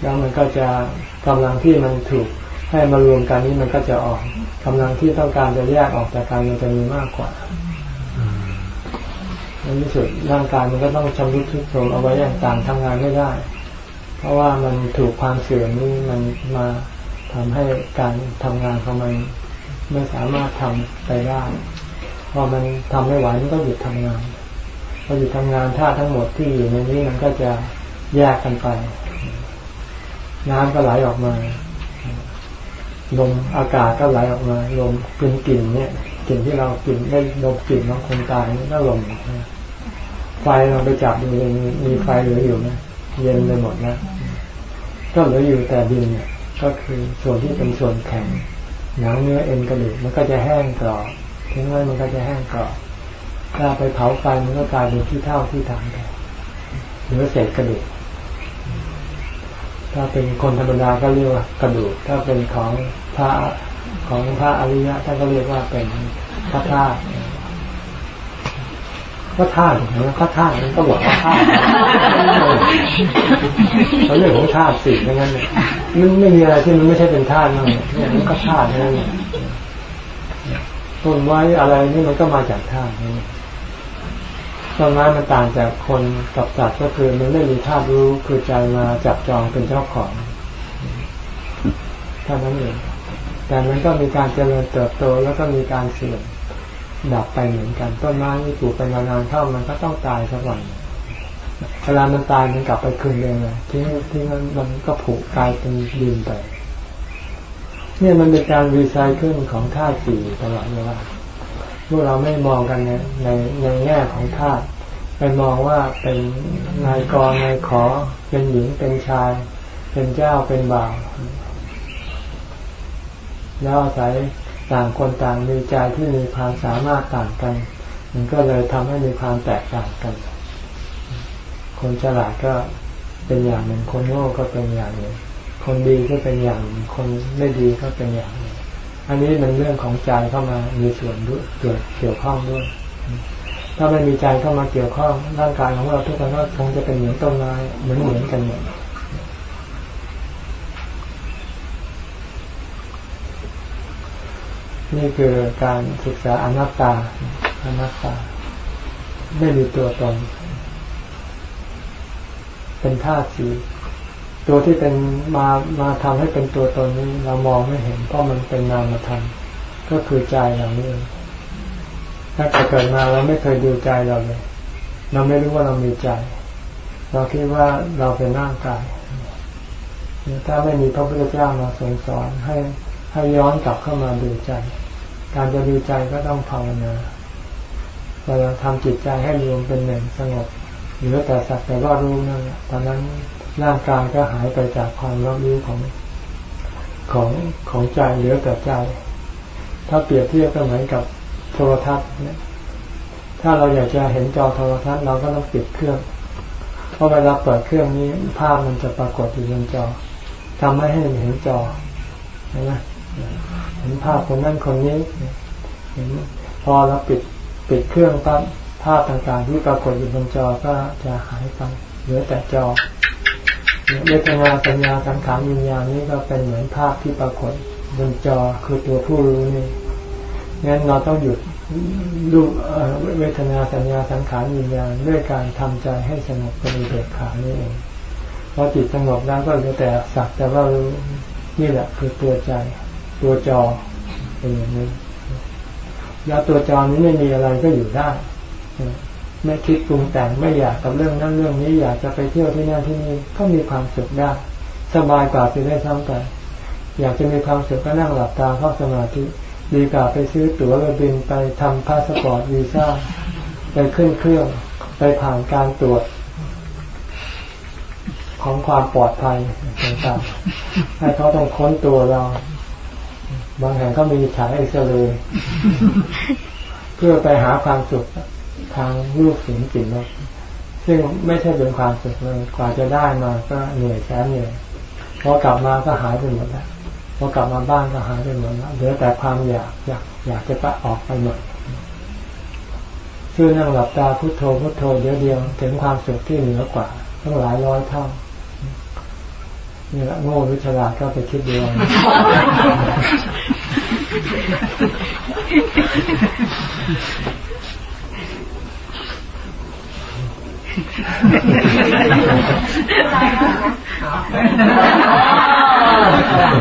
แล้วมันก็จะกำลังที่มันถูกให้มารวมกันนี้มันก็จะออกกำลังที่ต้องการจะแยกออกจากกันมันจะมีมากกว่าในที่สุดร่างกายมันก็ต้องชำรุดทุกโทรมเอาไว้อย่างต่างทำงานไม่ได้ เพราะว่ามันถูกความเสื่อมนี่มันมา ทำให้การทำงานของมันไม่สามารถทำไปได้พอมันทำไม่ไหวมันก็หยุดทำงานพอหยุดทำงานธาตุทั้งหมดที่อยู่ในนี้มันก็จะแยกกันไป น้ำก็ไหลออกมาลมอากาศก็ไหลออกมาลมเป็นกลิ่นเนี่ยกลิ่นที่เรากลิ่นได้ลมกลิ่นของคนตายนี่ก็ลมไฟเราไปจับดูยังมีไฟเหลืออยู่ไหมเย็นไปหมดนะก็เหลืออยู่แต่ดินเนี่ย ก็คือส่วนที่เป็นส่วนแข็งหนังเนื้อเอ็นกระดูกมันก็จะแห้งกรอบทิ้งไว้มันก็จะแห้งกรอบถ้าไปเผาไฟมันก็กลายเป็นที่เท่าที่ฐานไปหรือเศษกระดูกถ้าเป็นคนธรรมดาก็เรียกว่ากระดูก ถ้าเป็นของพระของพระอริยะท่านก็เรียกว่าเป็นพระธาตุพระธาตุนะพระธาตุมันก็บอกว่าธาตุเขาเรื่องของธาตุสี่ดังนั้น มันไม่มีอะไรที่มันไม่ใช่เป็นธาตุนั่นเนี่ยมันก็ธาตุนั่นต้นไม้อะไรนี่มันก็มาจากธาตุนี่ต้นไม้มันต่างจากคนกับสัตว์ก็คือมันไม่มีธาตุรู้คือใจมาจับจองเป็นเจ้าของเท่านั้นเองแต่มันก็มีการเจริญเติบโตแล้วก็มีการเสื่อมดับไปเหมือนกันต้นไม้ที่ปลูกไปนานๆเข้ามันก็ต้องตายสักวัน เวลามันตายมันกลับไปคืนเองเลยที่ที่มันมันก็ผุกลายเป็นดินไป เนี่ยมันเป็นการรีไซเคิลของธาตุสี่ตลอดเวลาพวกเราไม่มองกันในในในแง่ของธาตุไปมองว่าเป็นนายกรนายขอ เป็นหญิงเป็นชาย เป็นเจ้าเป็นบ่าวแล้วอาศัยต่างคนต่างมีใจที่มีความสามารถต่างกัน มันก็เลยทำให้มีความแตกต่างกัน คนฉลาดก็เป็นอย่างหนึ่ง คนโง่ก็เป็นอย่างหนึ่ง คนดีก็เป็นอย่างหนึ่งคนไม่ดีก็เป็นอย่างหนึ่งอันนี้มันเรื่องของใจเข้ามามีส่วนด้วยเกี่ยวเกี่ยวข้องด้วย ถ้าไม่มีใจเข้ามาเกี่ยวข้องร่างกายของเราทุกคนก็คงจะเป็นเหมือนต้นไม้เหมือนเหมือนกันหมดนี่คือการศึกษาอนัตตาอนัตตา ไม่มีตัวตน เป็นธาตุสีตัวที่เป็นมามาทำให้เป็นตัวตนนี้เรามองไม่เห็นเพราะมันเป็นนามธรรมก็คือใจเรานี่ถ้าเกิดมาเราไม่เคยดูใจเราเลย เราไม่รู้ว่าเรามีใจ เราคิดว่าเราเป็นร่างกายถ้าไม่มีพระพุทธเจ้ามาสอนสอนให้ให้ย้อนกลับเข้ามาดูใจ การจะดูใจก็ต้องภาวนาเราทำจิตใจให้รวมเป็นหนึ่งสงบ หรือแต่สักแต่ว่ารู้นั่นตอนนั้นร่างกายก็หายไปจากความรับรู้ของของของใจเหลือแต่ใจ ถ้าเปรียบเทียบก็เหมือนกับโทรทัศน์เนี่ยถ้าเราอยากจะเห็นจอโทรทัศน์เราก็ต้องปิดเครื่อง เพราะเวลาเปิดเครื่องนี้ภาพมันจะปรากฏอยู่บนจอทำให้ให้เห็นจอเห็นไหมเห็นภาพคนนั้นคนนี้เห็นพอเราปิดปิดเครื่องปั๊บาพต่างๆ ที่ปรากฏอยู่บนจอก็จะหายไปเหลือแต่จอเวทนาสัญญาสังขารวิญญาณนี้ก็เป็นเหมือนภาพที่ปรากฏบนจอคือตัวผู้รู้นี่งั้นเราต้องหยุดรูปเวทนาสัญญาสังขารวิญญาณด้วยการทำใจให้สงบเป็นเบิกขานี่เองพอจิตสงบแล้วก็เหลือแต่สักแต่ว่ารู้นี่แหละคือตัวใจ ตัวจอเป็นอย่างนี้แล้วตัวจอนี้ไม่มีอะไรก็อยู่ได้ ไม่คิดปรุงแต่งไม่อยากกับเรื่องนั้นเรื่องนี้อยากจะไปเที่ยวที่นั่นที่นี่ก็มีความสุขได้สบายกว่าที่ได้ซ้ำไปอยากจะมีความสุขก็นั่งหลับตาเข้าสมาธิดีกว่าไปซื้อตั๋วไปบินไปทำพาสปอร์ตวีซ่าไปขึ้นเครื่อง ไปผ่านการตรวจ ของความปลอดภัยต่างๆให้เขาต้องค้นตัวเรา บางแห่งก็มีฉายเอ็กซเรย์เพื่อไปหาความสุข ทางรูปเสียงกลิ่นรสซึ่งไม่ใช่เป็นความสุขเลยกว่าจะได้มาก็เหนื่อยแสนเหนื่อยพอกลับมาก็หายไปหมดแล้วพอกลับมาบ้านก็หายไปหมดแล้วเหลือแต่ความอยากอยากอยากจะปะออกไปหมดชื่อนั่งหลับตาพุโทโธพุโทโธเดียวเดียวถึงความสุขที่เหนือกว่าตั้งหลายร้อยเท่านี่แหละโง่หรือฉลาก็ไปคิดดู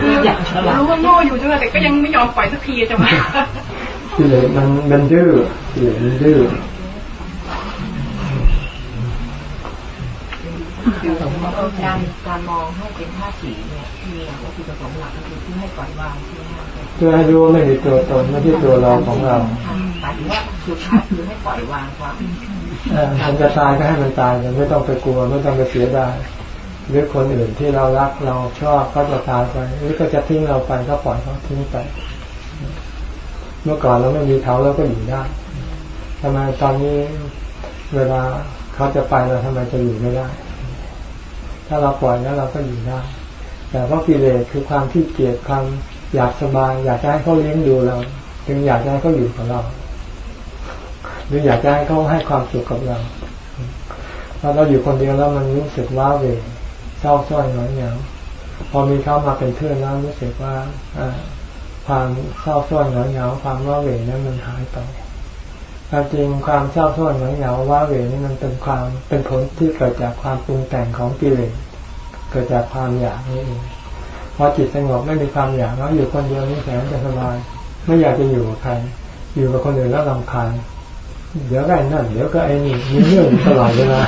รู้ว่าโง่อยู่จังแต่ก็ยังไม่ยอมปล่อยสักทีจังวะกิเลสมันมันดื้อกิเลสมันดื้อคือการการมองให้เป็นท่าสีเนี่ยที่ก็คือประสงค์หลักก็คือเพื่อให้ปล่อยวางใช่ไหมคะ เพื่อให้รู้ว่าไม่มีตัวตนไม่ใช่ตัวเราของเราหมายถึงว่าสุดท้ายคือให้ปล่อยวางความมันจะตายก็ให้มันตายไม่ต้องไปกลัวไม่ต้องไปเสียดายหรือคนอื่นที่เรารักเราชอบก็จะตายไปหรือก็จะทิ้งเราไปก็ปล่อยเขาทิ้งไป เมื่อก่อนเราไม่มีเขาเราก็อยู่ได้ทำไมตอนนี้เวลาเขาจะไปเราทำไมจะอยู่ไม่ได้ ถ้าเราปล่อยแล้วเราก็อยู่ได้ แต่เพราะกิเลสคือความที่เกียจความ อยากสบาย อยากให้เขาเลี้ยงดูเรา จึงอยากให้เขาอยู่กับเรา หรืออยากให้เขาให้ความสุขกับเราพอเราอยู่คนเดียวแล้วมันรู้สึกว้าเวเศร้าส้อยหงอยเหงาพอมีเขามาเป็นเพื่อนแล้วรู้สึกว่าความเศร้าส้อยหงอยเหงาความว้าเวนั้นมันหายไปความจริงความเศร้าส้อยหงอยเหงาว้าเวนี่มันเป็นความเป็นผลที่เกิดจากความปรุงแต่งของกิเลสเกิดจากความอยากนี่เอง พอจิตสงบไม่มีความอยากแล้วอยู่คนเดียวนี่แสนจะสบาย ไม่อยากจะอยู่กับใคร อยู่กับคนอื่นแล้วลำคาญเดี๋ยวก็ไอ้นั่นเดี๋ยวก็ไอ้นี่มีเรื่องตลอดเวลา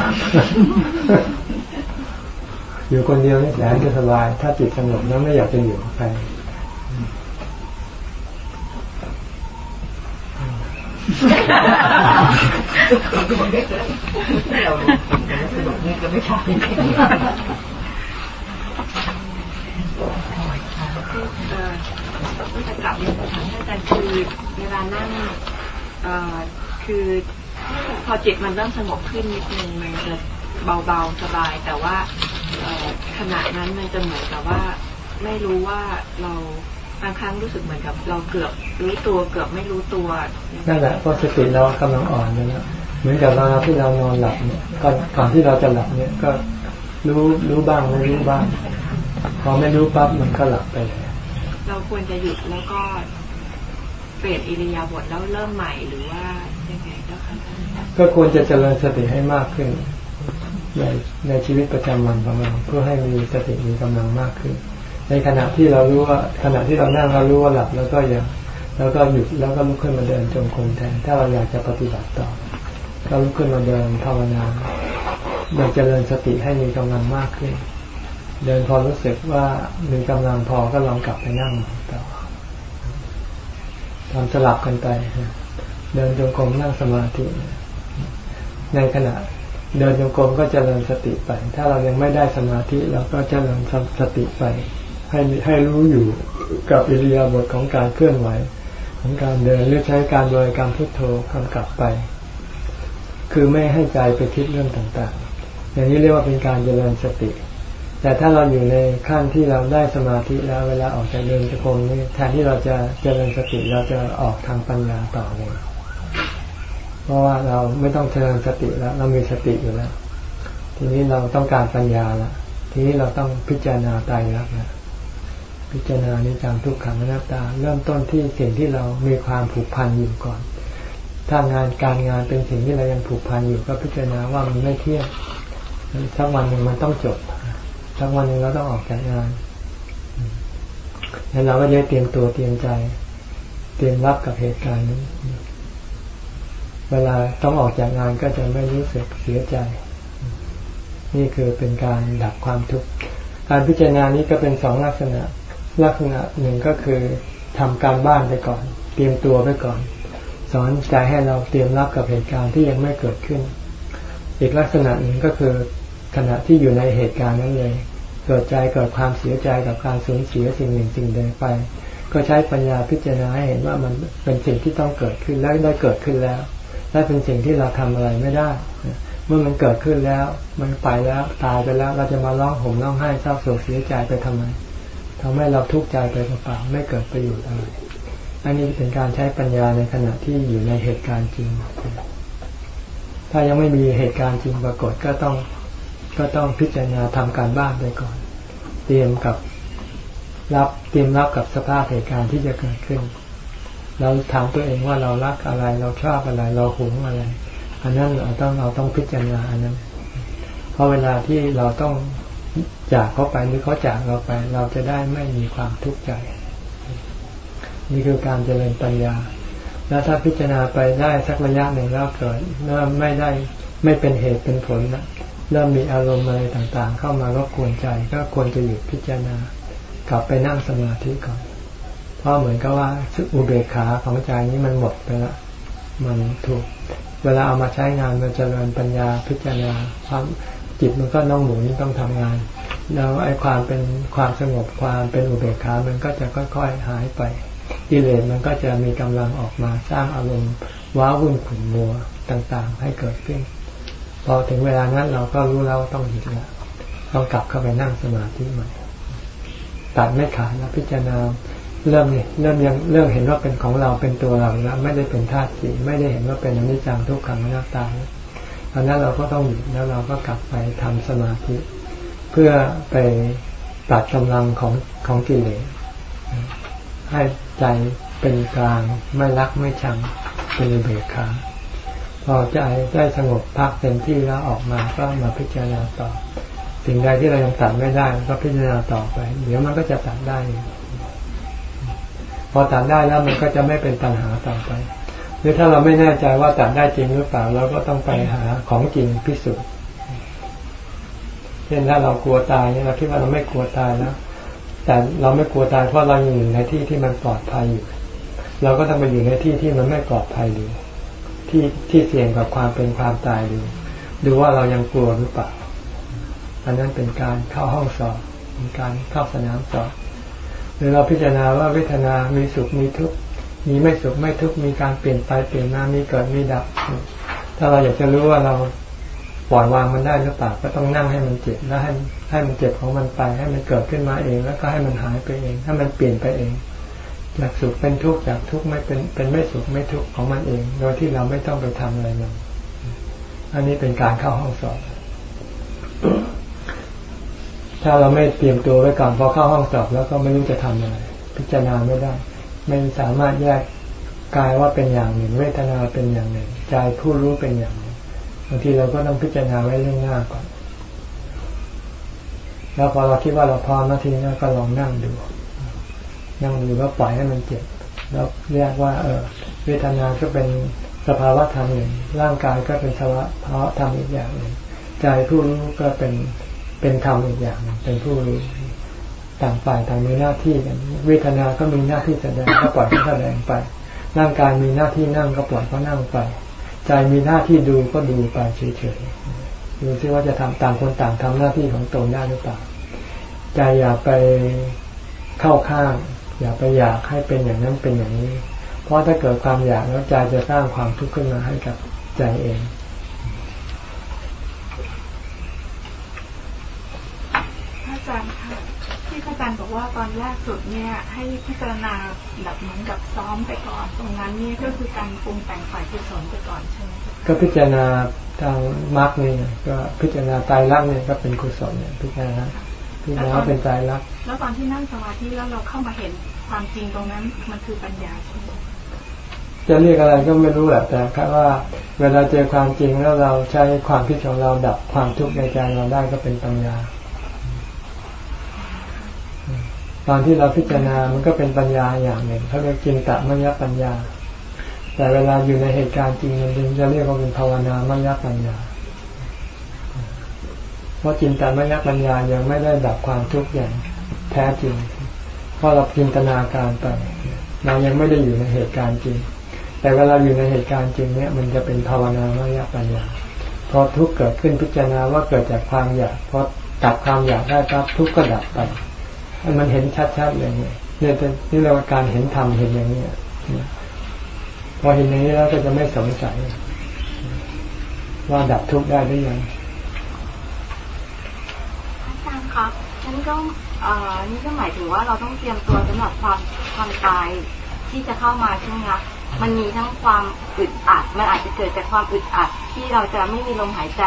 อยู่คนเดียวนี่แสนจะสบาย ถ้าจิตสงบแล้วไม่อยากจะอยู่กับใครเราสนุกนี่ก็ไม่ใช่ จะกลับเรียนถามอาจารย์คือเวลานั่งคือพอจิตมันเริ่มสงบขึ้นนิดนึงมันจะเบาๆสบาย แต่ว่าขณะนั้นมันจะเหมือนกับว่าไม่รู้ว่าเราบางครั้งรู้สึกเหมือนกับเราเกือบรู้ตัวเกือบไม่รู้ตัวนั่นแหละเพราะสติเรากำลังอ่อนเลยนะเหมือนกับเวลาที่เรานอนหลับเนี่ยก่อนก่อนที่เราจะหลับเนี่ยก็รู้รู้บ้างไม่รู้บ้าง พอไม่รู้ปั๊บมันก็หลับไปเลยเราควรจะหยุดแล้วก็เปลี่ยนอิริยาบถแล้วเริ่มใหม่หรือว่ายังไงเจ้าคะก็ควรจะเจริญสติให้มากขึ้น ในในชีวิตประจำวันของเราเพื่อให้มีสติมีกำลังมากขึ้น ในขณะที่เรารู้ว่าขณะที่เรานั่งเรารู้ว่าหลับแล้วก็อย่าแล้วก็หยุดแล้วก็ลุกขึ้นมาเดินจงกรมแทน ถ้าเราอยากจะปฏิบัติต่อก็ลุกขึ้นมาเดินภาวนาอยากเจริญสติให้มีกำลังมากขึ้น เดินพอรู้สึกว่ามีกำลังพอก็ลองกลับไปนั่งต่อทำสลับกันไป เดินจงกรมนั่งสมาธิ ในขณะ เดินโยกรมก็จเจริญสติไป ถ้าเรายังไม่ได้สมาธิเราก็จเจริญสติไป ให้ให้รู้อยู่กับอิริยาบถของการเคลื่อนไหว ของการเดินหรือใช้การโดยการพุทโธกำกับไป คือไม่ให้ใจไปคิดเรื่องต่างๆ อย่างนี้เรียกว่าเป็นการเจริญสติ แต่ถ้าเราอยู่ในขั้นที่เราได้สมาธิแล้วเวลาออกจากเดินจะคงนี้แทนที่เราจะเจริญสติเราจะออกทางปัญญาต่อเลยเพราะว่าเราไม่ต้องเจริญสติแล้ว เรามีสติอยู่แล้ว ทีนี้เราต้องการปัญญาละทีนี้เราต้องพิจารณาตายรักนะพิจารณานิจังทุกขังอนัตตา เริ่มต้นที่สิ่งที่เรามีความผูกพันอยู่ก่อน ถ้างานการงานเป็นสิ่งที่เรายังผูกพันอยู่ก็พิจารณาว่ามันไม่เที่ยงสักวันหนึ่งมันต้องจบ สักวันหนึ่งเราต้องออกจากงานแล้วเราก็จะเตรียมตัวเตรียมใจ เตรียมรับกับเหตุการณ์นี้เวลาต้องออกจากงานก็จะไม่รู้สึกเสียใจ นี่คือเป็นการดับความทุกข์การพิจารณานี้ก็เป็นสองลักษณะ ลักษณะหนึ่งก็คือทำการบ้านไปก่อน เตรียมตัวไปก่อน สอนใจให้เราเตรียมรับกับเหตุการณ์ที่ยังไม่เกิดขึ้น อีกลักษณะหนึ่งก็คือขณะที่อยู่ในเหตุการณ์นั้นเลย เกิดใจเกิดความเสียใจกับการสูญเสียสิ่งหนึ่งสิ่งใดไป ก็ใช้ปัญญาพิจารณาให้เห็นว่ามันเป็นสิ่งที่ต้องเกิดขึ้นและได้เกิดขึ้นแล้วและเป็นสิ่งที่เราทำอะไรไม่ได้ เมื่อมันเกิดขึ้นแล้ว มันไปแล้วตายไปแล้ว เราจะมาร้องห่มร้องไห้เศร้าโศกเสียใจไปทำไมทำให้เราทุกข์ใจไปเปล่าๆไม่เกิดประโยชน์อะไรอันนี้เป็นการใช้ปัญญาในขณะที่อยู่ในเหตุการณ์จริง ถ้ายังไม่มีเหตุการณ์จริงปรากฏก็ต้องก็ต้องพิจารณาทำการบ้านไปก่อน เตรียมกับรับเตรียมรับกับสภาพเหตุการณ์ที่จะเกิดขึ้น เราถามตัวเองว่าเรารักอะไร เราชอบอะไร เราหวงอะไร อันนั้นเราต้องเราต้องพิจารณาอันนั้น เพราะเวลาที่เราต้องจากเขาไปหรือเขาจากเราไป เราจะได้ไม่มีความทุกข์ใจ นี่คือการเจริญปัญญา แล้วถ้าพิจารณาไปได้สักระยะหนึ่งแล้วเกิดเมื่อไม่ได้ไม่เป็นเหตุเป็นผลนะ เริ่มมีอารมณ์อะไรต่างๆ เข้ามารบกวนใจ ก็ควรจะหยุดพิจารณากลับไปนั่งสมาธิก่อน เพราะเหมือนกับว่าอุเบกขาของใจนี้มันหมดไปล้วมันถูก เวลาเอามาใช้งานมันจเจริญปัญญาพิจารณาความจิตมันก็น้องหมูนี่ต้องทำงาน แล้วไอ้ความเป็นความสงบความเป็นอุเบกขามันก็จะค่อยๆหายไปกิเลสมันก็จะมีกำลังออกมาสร้างอารมณ์ว้าวุ่นขุ่นมัวต่างๆ ให้เกิดขึ้น พอถึงเวลานั้นเราก็รู้แล้วต้องหยุดแล้วต้องกลับเข้าไปนั่งสมาธิใหม่ตัดไม่ขาดแล้วพิจารณาเริ่มนี่เริ่มยังเริ่มเห็นว่าเป็นของเราเป็นตัวเราแล้วไม่ได้เป็นธาตุสีไม่ได้เห็นว่าเป็นอนิจจังทุกขังอนัตตาตอนนั้นเราก็ต้องหยุดแล้วเราก็กลับไปทำสมาธิ เพื่อไปตัดกำลังของของกิเลสให้ใจเป็นกลางไม่รักไม่ชังเป็นเบิกขา พอใจได้สงบพักเต็มที่แล้วออกมาก็มาพิจารณาต่อ สิ่งใดที่เรายังตัดไม่ได้ก็พิจารณาต่อไป เดี๋ยวมันก็จะตัดได้ พอตัดได้แล้วมันก็จะไม่เป็นปัญหาต่อไป หรือถ้าเราไม่แน่ใจว่าตัดได้จริงหรือเปล่าเราก็ต้องไปหาของจริงพิสูจน์เช่นถ้าเรากลัวตายเนี่ยเราคิดว่าเราไม่กลัวตายแล้วแต่เราไม่กลัวตายเพราะเราอยู่ในที่ที่มันปลอดภัยอยู่ เราก็ต้องไปอยู่ในที่ที่มันไม่ปลอดภัยดู ที่ที่เสี่ยงกับความเป็นความตายดูดูว่าเรายังกลัวหรือเปล่า อันนั้นเป็นการเข้าห้องสอบเป็นการเข้าสนามสอบหรือเราพิจารณาว่าเวทนามีสุขมีทุกข์มีไม่สุขไม่ทุกข์มีการเปลี่ยนไปเปลี่ยนมามีเกิดมีดับ ถ้าเราอยากจะรู้ว่าเราปล่อยวางมันได้หรือเปล่าก็ต้องนั่งให้มันเจ็บแล้วให้ให้มันเจ็บของมันไป ให้มันเกิดขึ้นมาเอง แล้วก็ให้มันหายไปเอง ถ้ามันเปลี่ยนไปเอง จากสุขเป็นทุกข์จากทุกข์ไม่เป็นเป็นไม่สุขไม่ทุกข์ของมันเอง โดยที่เราไม่ต้องไปทำอะไรมันอันนี้เป็นการเข้าห้องสอบ ถ้าเราไม่เตรียมตัวไว้ก่อนพอเข้าห้องสอบ แล้วก็ไม่รู้จะทำอะไร พิจารณาไม่ได้ ไม่สามารถแยกกายว่าเป็นอย่างหนึ่ง เวทนาเป็นอย่างหนึ่งใจผู้รู้เป็นอย่างหนึ่งบางทีเราก็ต้องพิจารณาไว้เรื่องหน้าก่อน แล้วพอเราคิดว่าเราพร้อมนาทีนี้ก็ลองนั่งดู นั่งดูแล้วปล่อยให้มันเจ็บ แล้วเรียกว่า เออเวทนาก็เป็นสภาวะธรรมหนึ่ง ร่างกายก็เป็นสภาวะธรรมอีกอย่างหนึ่ง ใจผู้รู้ก็เป็นเป็นธรรมอีกอย่างหนึ่งเป็นผู้รู้ต่างฝ่ายต่างมีหน้าที่กันเวทนา ก็มีหน้าที่แสดงก็ปล่อยเขาแสดงไป ร่างกายมีหน้าที่นั่งก็ปล่อยเขานั่งไป ใจมีหน้าที่ดูก็ดูไปเฉยๆ ดูซิว่าจะทำต่างคนต่างทำหน้าที่ของตนได้หรือเปล่า ใจอย่าไปเข้าข้าง อย่าไปอยากให้เป็นอย่างนั้นเป็นอย่างนี้ เพราะถ้าเกิดความอยากแล้วใจจะสร้างความทุกข์ขึ้นมาให้กับใจเองอาจารย์คะที่อาจารย์บอกว่าตอนแรกสุดเนี่ยให้พิจารณาแบบเหมือนกับซ้อมไปก่อน ตรงนั้นนี่ก็คือการปรุงแต่งฝ่ายกุศลไปก่อนใช่ไหมก็พิจารณาทางมรรคนี่ก็พิจารณาตายรักเนี่ยก็เป็นกุศลเนี่ยพิจารณาพิจารณาเป็นตายรัก แล้วตอนที่นั่งสมาธิแล้วเราเข้ามาเห็นความจริงตรงนั้นมันคือปัญญาใช่ไหมจะเรียกอะไรก็ไม่รู้แหละแต่ค่ว่า เวลาเจอความจริงแล้วเราใช้ความคิดของเราดับความทุกข์ในใจเราได้ก็เป็นปัญญา ตอนที่เราพิจารณามันก็เป็นปัญญาอย่างหนึ่งเขาเรียกจินตมยปัญญา แต่เวลาอยู่ในเหตุการณ์จริงมันจะเรียกว่าเป็นภาวนามยปัญญาเพราะจินตมยปัญญายังไม่ได้ดับความทุกข์อย่าง แท้จริง เพราะเราจินตนาการไปเรายังไม่ได้อยู่ในเหตุการณ์จริง แต่เวลาอยู่ในเหตุการณ์จริงเนี่ยมันจะเป็นภาวนามยปัญญาพอทุกเกิดขึ้นพิจารณาว่าเกิดจากความอยากพอดับความอยากได้ครับทุกก็ดับไปให้มันเห็นชัดๆอย่างนี้เนี่ยนี่เราการเห็นธรรมเห็นอย่างนี้พอเห็นอย่างนี้แล้วก็จะไม่สงสัยว่าดับทุกข์ได้หรือยังอาจารย์ครับฉันก็ อ่อนี่ก็หมายถึงว่าเราต้องเตรียมตัวสำหรับความความตายที่จะเข้ามาใช่ไหมคะมันมีทั้งความอึดอัด มันอาจจะเกิดจากความอึดอัด ที่เราจะไม่มีลมหายใจ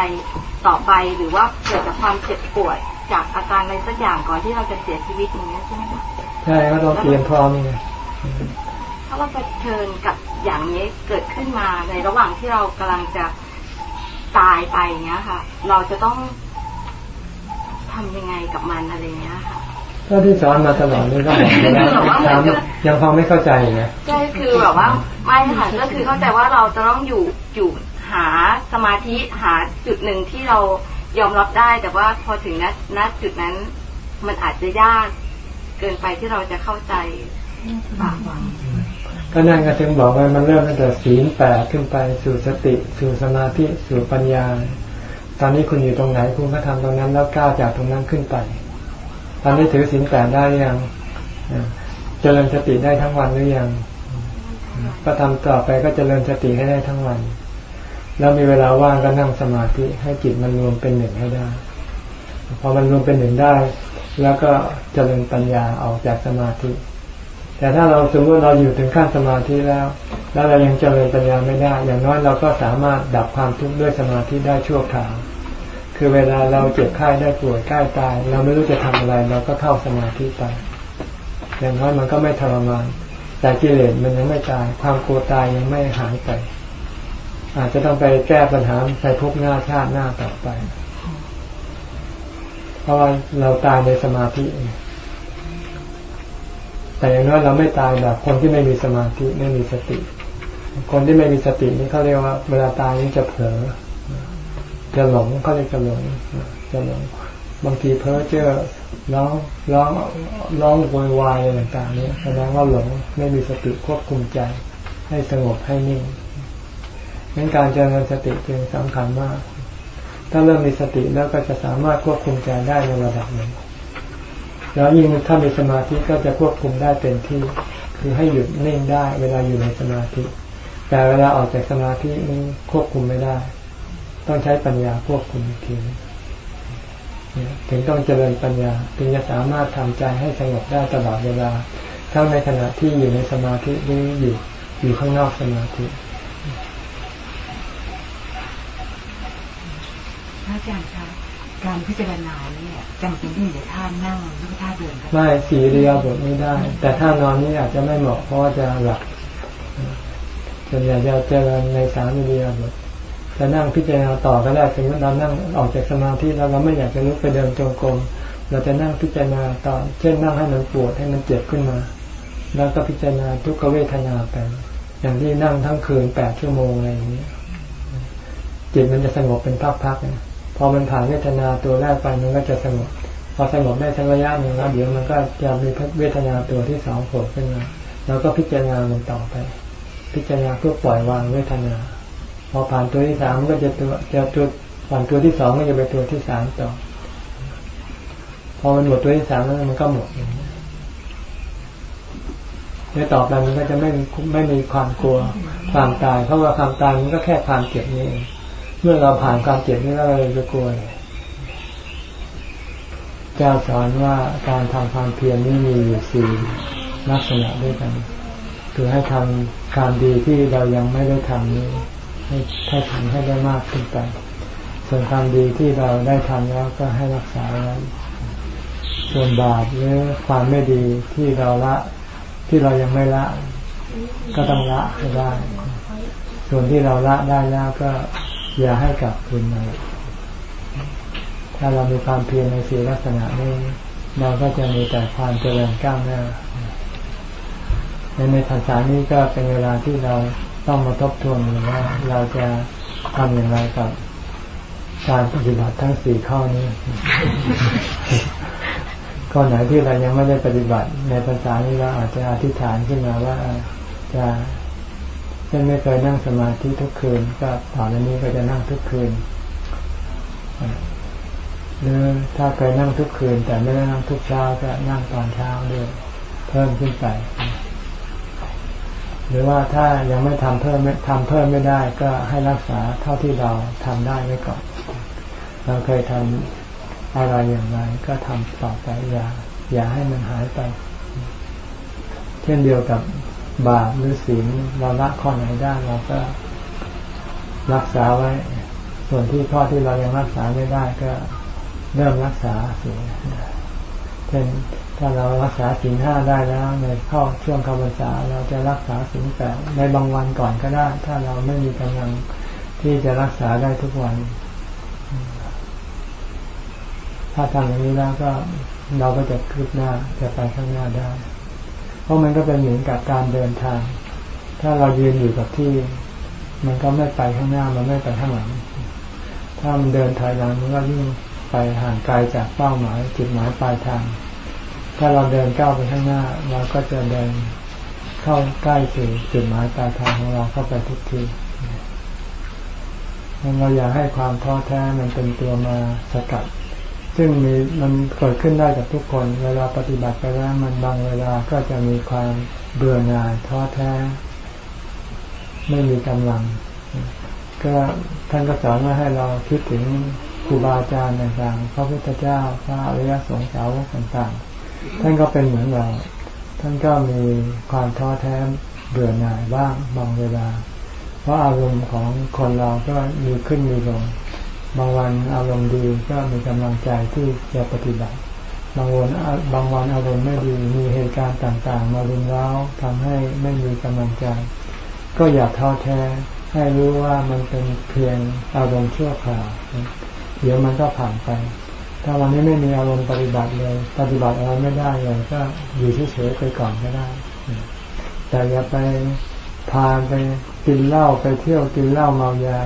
ต่อไป หรือว่าเกิดจากความเจ็บปวดจากอาการอะไรสักอย่างก่อนที่เราจะเสียชีวิตอย่างนี้ใช่ไหมคะใช่ก็ต้องเตรียมพร้อมไงถ้าเราจะเชิญกับอย่างนี้เกิดขึ้นมาในระหว่างที่เรากำลังจะตายไปเงี้ยค่ะ เราจะต้อง ทำยังไงกับมันอะไรเงี้ยค่ะก็ที่สอนมาตลอดนี่ก็บอกแล้วยังฟังไม่เข้าใจนะใช่คือแบบว่าไม่ค่ะก็คือเข้าใจว่าเราจะต้องอยู่อยู่หาสมาธิหาจุดหนึ่งที่เรายอมรับได้ แต่ว่าพอถึงณณจุดนั้น มันอาจจะยากเกินไปที่เราจะเข้าใจฝากฟังก็นั่นก็ถึงบอกว่ามันเริ่มตั้งแต่ศีลแปดขึ้นไปสู่สติ สู่สมาธิ สู่ปัญญาต อนนี้คุณอยู่ตรงไหนคุณก็ทำตรงนั้นแล้วก้าวจากตรงนั้นขึ้นไป ตอนนี้ถือศีลแปดได้ยังเจริญสติได้ทั้งวันหรือยัง ก็ทำต่อไปก็เจริญสติให้ได้ทั้งวัน แล้วมีเวลาว่างก็นั่งสมาธิให้จิตมันรวมเป็นหนึ่งให้ได้ พอมันรวมเป็นหนึ่งได้ แล้วก็เจริญปัญญาออกจากสมาธิ แต่ถ้าเราสมมติเราอยู่ถึงขั้นสมาธิแล้ว แล้วเรายังเจริญปัญญาไม่ได้ อย่างน้อยเราก็สามารถดับความทุกข์ด้วยสมาธิได้ชั่วคราว คือเวลาเราเจ็บไข้ได้ป่วยใกล้ตาย เราไม่รู้จะทำอะไรเราก็เข้าสมาธิไป อย่างน้อยมันก็ไม่ทรมาน แต่กิเลสมันยังไม่ตาย ความกลัวตายยังไม่หายไป อาจจะต้องไปแก้ปัญหาในภพหน้าชาติหน้าต่อไป เพราะว่าเราตายในสมาธิแต่อย่างน้อยเราไม่ตายแบบคนที่ไม่มีสมาธิไม่มีสติ คนที่ไม่มีสตินี่เขาเรียกว่า เวลาตายนี่จะเผลอ จะหลงเขาเรียกจะหลงจะหลงบางทีเพ้อเจ้อร้องร้องร้องโวยวายอะไรต่างๆนี้แสดงว่าหลงไม่มีสติควบคุมใจ ให้สงบให้นิ่งงั้นการเจริญสติจึงสำคัญมาก ถ้าเริ่มมีสติแล้วก็จะสามารถควบคุมใจได้ในระดับหนึ่ง แล้วยิ่งถ้ามีสมาธิก็จะควบคุมได้เต็มที่ คือให้หยุดนิ่งได้ เวลาอยู่ในสมาธิ แต่เวลาออกจากสมาธินี้ควบคุมไม่ได้ ต้องใช้ปัญญาควบคุมอีกทีถึงต้องเจริญปัญญาถึงจะสามารถทำใจให้สงบได้ตลอดเวลาทั้งในขณะที่อยู่ในสมาธิหรืออยู่อยู่ข้างนอกสมาธิพระอาจารย์คะการพิจารณาเนี่ยจำเป็นที่จะท่านั่งหรือท่าเดินไม่สีเรียบทไม่ได้ แต่ท่านอนนี่อาจจะไม่เหมาะเพราะว่าจะหลับส่วนใหญ่จะเจริญในสามเรียบท จะนั่งพิจารณาต่อก็ได้สมมติเรานั่งออกจากสมาธิแล้วเราไม่อยากจะลุกไปเดินจงกรมเราจะนั่งพิจารณาต่อ เช่นนั่งให้มันปวดให้มันเจ็บขึ้นมา แล้วก็พิจารณาทุกขเวทนาไปอย่างที่นั่งทั้งคืนแปดชั่วโมงอะไรอย่างนี้จิตมันจะสงบเป็นพักๆพอมันผ่านเวทนาตัวแรกไปมันก็จะสงบพอสงบได้สักระยะหนึ่งแล้วเดี๋ยวมันก็จะมีเวทนาตัวที่สองโผล่ขึ้นมาเราก็พิจารณามันต่อไป พิจารณาเพื่อปล่อยวางเวทนา พอผ่านตัวที่สามก็จะตัวจะตัวผ่านตัวที่สองก็จะไปตัวที่สามต่อ พอมันหมดตัวที่สามแล้วมันก็หมดแล้วต่อไปมันก็จะไม่ไม่มีความกลัวความตาย เพราะว่าความตายมันก็แค่ความเจ็บนี่เองเมื่อเราผ่านความเจ็บนี้แล้วเราจะกลัวเจ้าสอนว่าการทำความเพียรนี่มีอยู่สี่ลักษณะด้วยกัน คือให้ทำการดีที่เรายังไม่ได้ทำนี้ ให้ให้ทำให้ได้มากขึ้นไป ส่วนความดีที่เราได้ทำแล้วก็ให้รักษาไว้ส่วนบาปหรือความไม่ดีที่เราละ ที่เรายังไม่ละ ก็ต้องละให้ได้ ส่วนที่เราละได้แล้วก็อย่าให้กลับคืนมาถ้าเรามีความเพียรในสีลักษณะนี้เราก็จะมีแต่ความเจริญก้าวหน้าในในภาษานี้ก็เป็นเวลาที่เรา ต้องมาทบทวนว่าเราจะทำอย่างไรกับการปฏิบัติทั้งสี่ข้อนี้ ข้อไหนที่เรายังไม่ได้ปฏิบัติ ในภาษานี้เราอาจจะอธิษฐานขึ้นมาว่าจะเช่นไม่เคยนั่งสมาธิทุกคืน ก็ต่อไปนี้ก็จะนั่งทุกคืนหรือถ้าเคยนั่งทุกคืน แต่ไม่ได้นั่งทุกเช้าก็นั่งตอนเช้าด้วย เพิ่มขึ้นไป หรือว่าถ้ายังไม่ทำเพิ่มทำเพิ่มไม่ได้ก็ให้รักษาเท่าที่เราทำได้ไว้ก่อน เราเคยทำอะไรอย่างไรก็ทำต่อไปอย่าอย่าให้มันหายไป เช่นเดียวกับบาปหรือศีลเราละข้อไหนได้เราก็รักษาไว้ ส่วนที่ข้อที่เรายังรักษาไม่ได้ก็เริ่มรักษาสิเช่นถ้าเรารักษาสินห้าได้แล้ว ในข้อช่วงคำภาษาเราจะรักษาสินแปดในบางวันก่อนก็ได้ ถ้าเราไม่มีกำลังที่จะรักษาได้ทุกวัน ถ้าทำอย่างนี้แล้วก็เราก็จะคืบหน้าจะไปข้างหน้าได้ เพราะมันก็เป็นเหมือนกับการเดินทาง ถ้าเรายืนอยู่กับที่ มันก็ไม่ไปข้างหน้ามันไม่ไปข้างหลังถถ้ามันเดินถอยหลังมันก็ยิ่งไปห่างไกลจากเป้าหมายจุดหมายปลายทาง ถ้าเราเดินก้าวไปข้างหน้า เราก็จะเดินเข้าใกล้ถึงจุดหมายปลายทางของเราเข้าไปทุกทีเราอยากให้ความท้อแท้มันเป็นตัวมาสกัด ซึ่งมีมันเกิดขึ้นได้กับทุกคน เวลาปฏิบัติไปแล้วมันบางเวลาก็จะมีความเบื่อหน่ายท้อแท้ ไม่มีกำลัง ก็ท่านก็สอนว่าให้เราคิดถึงครูบาอาจารย์ต่างๆ พระพุทธเจ้า พระอริยสงฆ์สาวกต่างๆ ท่านก็เป็นเหมือนเรา ท่านก็มีความท้อแท้เบื่อหน่ายบ้างบางเวลา เพราะอารมณ์ของคนเราก็มีขึ้นมีลง บางวันอารมณ์ดีก็มีกำลังใจที่จะปฏิบัติ บางวันบางวันอารมณ์ไม่ดีมีเหตุการณ์ต่างๆ มารุนแร้าทำให้ไม่มีกำลังใจ ก็อย่าท้อแท้ให้รู้ว่ามันเป็นเพียงอารมณ์ชั่วคราวเดี๋ยวมันก็ผ่านไป ถ้าวันนี้ไม่มีอารมณ์ปฏิบัติเลย ปฏิบัติอะไรไม่ได้เลยก็อยู่เฉยๆไปก่อนก็ได้ แต่อย่าไปพาไปกินเหล้าไปเที่ยวกินเหล้าเมายา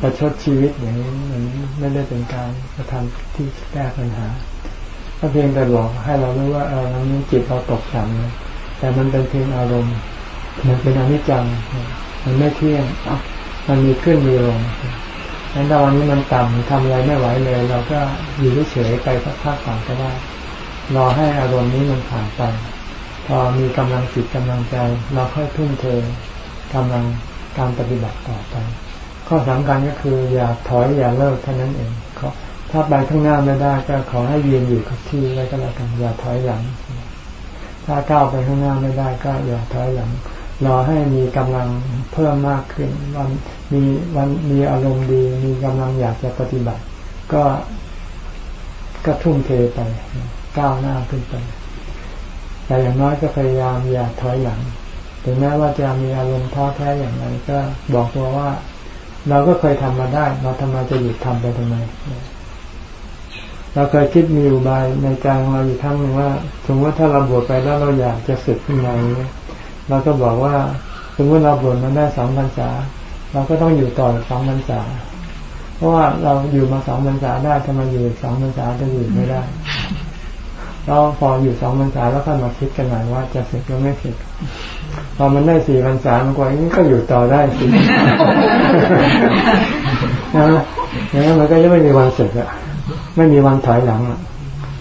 ประชดชีวิตอย่างนี้มันไม่ได้เป็นการกระทำที่แก้ปัญหาก็เพียงแต่บอกให้เรารู้ว่าเออตอนนี้จิตเราตกต่ำแต่มันเป็นเพียงอารมณ์ มันเป็นอนิจจัง มันไม่เที่ยงมันมีขึ้นมีลง งั้นถ้าวันนี้มันต่ำทำอะไรไม่ไหวเลย เราก็อยู่เฉยไปสักพักก่อนก็ได้ รอให้อารมณ์นี้มันผ่านไป พอมีกำลังจิตกำลังใจเราค่อยทุ่มเทกำลังการปฏิบัติต่อไป ข้อสำคัญก็คืออย่าถอยอย่าเลิกเท่านั้นเองถ้าไปข้างหน้าไม่ได้ก็ขอให้ยืนอยู่กับที่ไว้ก็แล้วกันอย่าถอยหลัง ถ้าก้าวไปข้างหน้าไม่ได้ก็อย่าถอยหลังรอให้มีกำลังเพิ่มมากขึ้นวัน มีวันมีอารมณ์ดี มีกำลังอยากจะปฏิบัติ ก็ก็ทุ่มเทไปก้าวหน้าขึ้นไปแต่อย่างน้อยก็พยายามอย่าถอยหลังถึงแม้ว่าจะมีอารมณ์ท้อแท้อย่างไรก็บอกตัวว่า เราก็เคยทำมาได้เราทำไมจะหยุดทำไปทำไม เราเคยคิดมีอุบายในใจของเราอยู่ครั้งหนึ่งว่าสมมติถ้าเราบวชไปแล้วเราอยากจะสึกขึ้นมาเราก็บอกว่าสมมติเราบวชมาได้สองพรรษา เราก็ต้องอยู่ต่อสองพรรษา เพราะว่าเราอยู่มาสองพรรษาได้ทำไมอยู่สองพรรษาจะอยู่ไม่ได้เราพออยู่สองพรรษาแล้วก็มาคิดกันหน่อยว่าจะเสร็จหรือไม่เสร็จพอมันได้สี่พรรษามันกว่านี้ก็อยู่ต่อได้สินะอย่างนั้นมันก็ยังไม่มีวันเสร็จอะไม่มีวันถอยหลังอะ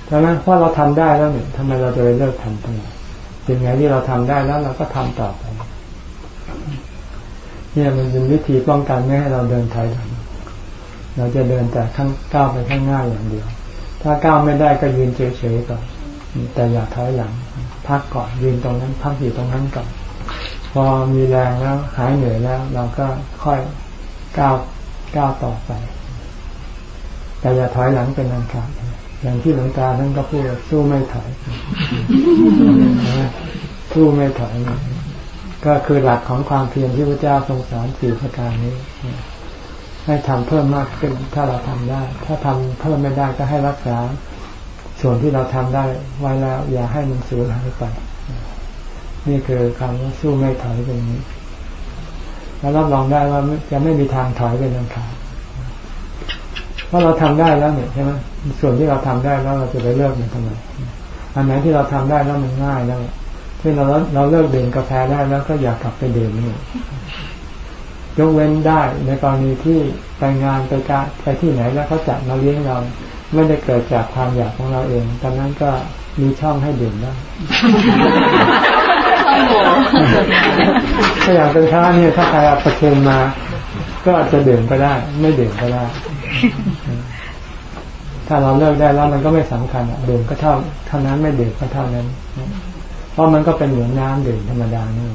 เพราะนั้นเพราะเราทำได้แล้วเนี่ยทำไมเราจะไปเลิกทำทำไมสิ่งไหนที่เราทำได้แล้วเราก็ทำต่อไป เนี่ยมันเป็นวิธีป้องกันไม่ให้เราเดินถอยหลังเราจะเดินแต่ข้างก้าวไปข้างหน้าอย่างเดียว ถ้าก้าวไม่ได้ก็ยืนเฉยๆก่อนแต่อย่าถอยหลัง พักก่อนยืนตรงนั้นพักอยู่ตรงนั้นก่อนพอมีแรงแล้วหายเหนื่อยแล้ว เราก็ค่อยก้าวก้าวต่อไป แต่อย่าถอยหลังเป็นอันขาดอย่างที่หลวงตาท่านก็พูดสู้ไม่ถอยสู้ไม่ถอย ก็คือหลักของความเพียรที่พระเจ้าทรงสอนสี่ประการนี้ ให้ทำเพิ่มมากขึ้นถ้าเราทำได้ ถ้าทำเพิ่มไม่ได้ก็ให้รักษา ส่วนที่เราทำได้ไว้แล้ว อย่าให้มันสูญหายไป นี่คือคำว่าสู้ไม่ถอยเป็นนี้ แล้วรับรองได้ว่าจะไม่มีทางถอยเป็นอันขาดเพราะเราทำได้แล้วเนี่ยใช่ไหมส่วนที่เราทำได้แล้วเราจะไปเลิกมันทำไมอันไหนที่เราทำได้แล้วมันง่ายแล้วเช่นเราเราเลิกดื่มกาแฟได้แล้วก็อยากกลับไปดื่มนี่ยกเว้นได้ในกรณีที่ไปงานไปการไปที่ไหนแล้วเขาจัดมาเลี้ยงเราไม่ได้เกิดจากความอยากของเราเองตอนนั้นก็มีช่องให้ดื่มได้ถ้าอยากเป็นพระเนี่ยถ้าใครเอาประเคนมา ก็อาจจะดื่มก็ได้ ไม่ดื่มก็ได้ ถ้าเราเลิกได้แล้วมันก็ไม่สำคัญดื่มก็เท่าเท่านั้นไม่ดื่มก็เท่านั้น เพราะมันก็เป็นเหมือนน้ำดื่มธรรมดานี่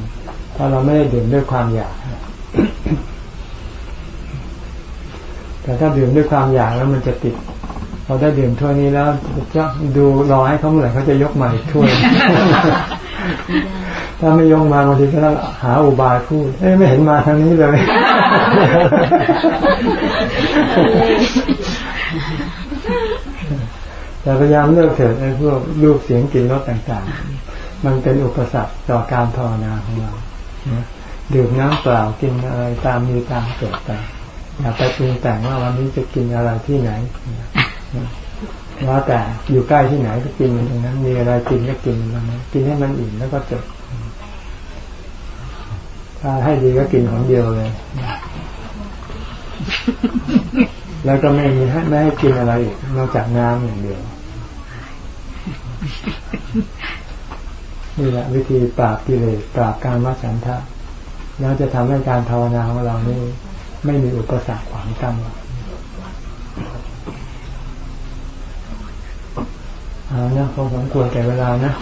เพราะเราไม่ได้ดื่มด้วยความอยาก แต่ถ้าดื่มด้วยความอยากแล้วมันจะติดพอได้ดื่มถ้วยนี้แล้วจะดูรอให้เขาเมื่อไหร่เขาจะยกใหม่ถ้วย ถ้าไม่ยกมาบางทีก็ต้องหาอุบายพูดเอ้ไม่เห็นมาทางนี้เลยแต่พยายามเลิกเถิดไอ้พวกรูปเสียงกลิ่นรสต่าง ๆ มันเป็นอุปสรรคต่อการภาวนาของเราดื่มน้ำเปล่ากินอะไรตามมีตามเกิดไปอย่าไปปรุงแต่งว่าวันนี้จะกินอะไรที่ไหนแล้วแต่อยู่ใกล้ที่ไหนก็กินมันตรงนั้น มีอะไรกินก็กินมันนั้นกินให้มันอิ่มแล้วก็จบถ้าให้ดีก็กินของเดียวเลย แล้วก็ไม่มีให้ไม่ให้กินอะไรอีกนอกจากน้ำอย่างเดียว นี่แหละวิธีปราบกิเลสปราบการมัฉันทะแล้วจะทำให้การภาวนาของเรานี่ไม่มีอุปสรรคขวางกั้นเอานะพอสมควรแก่เวลานะ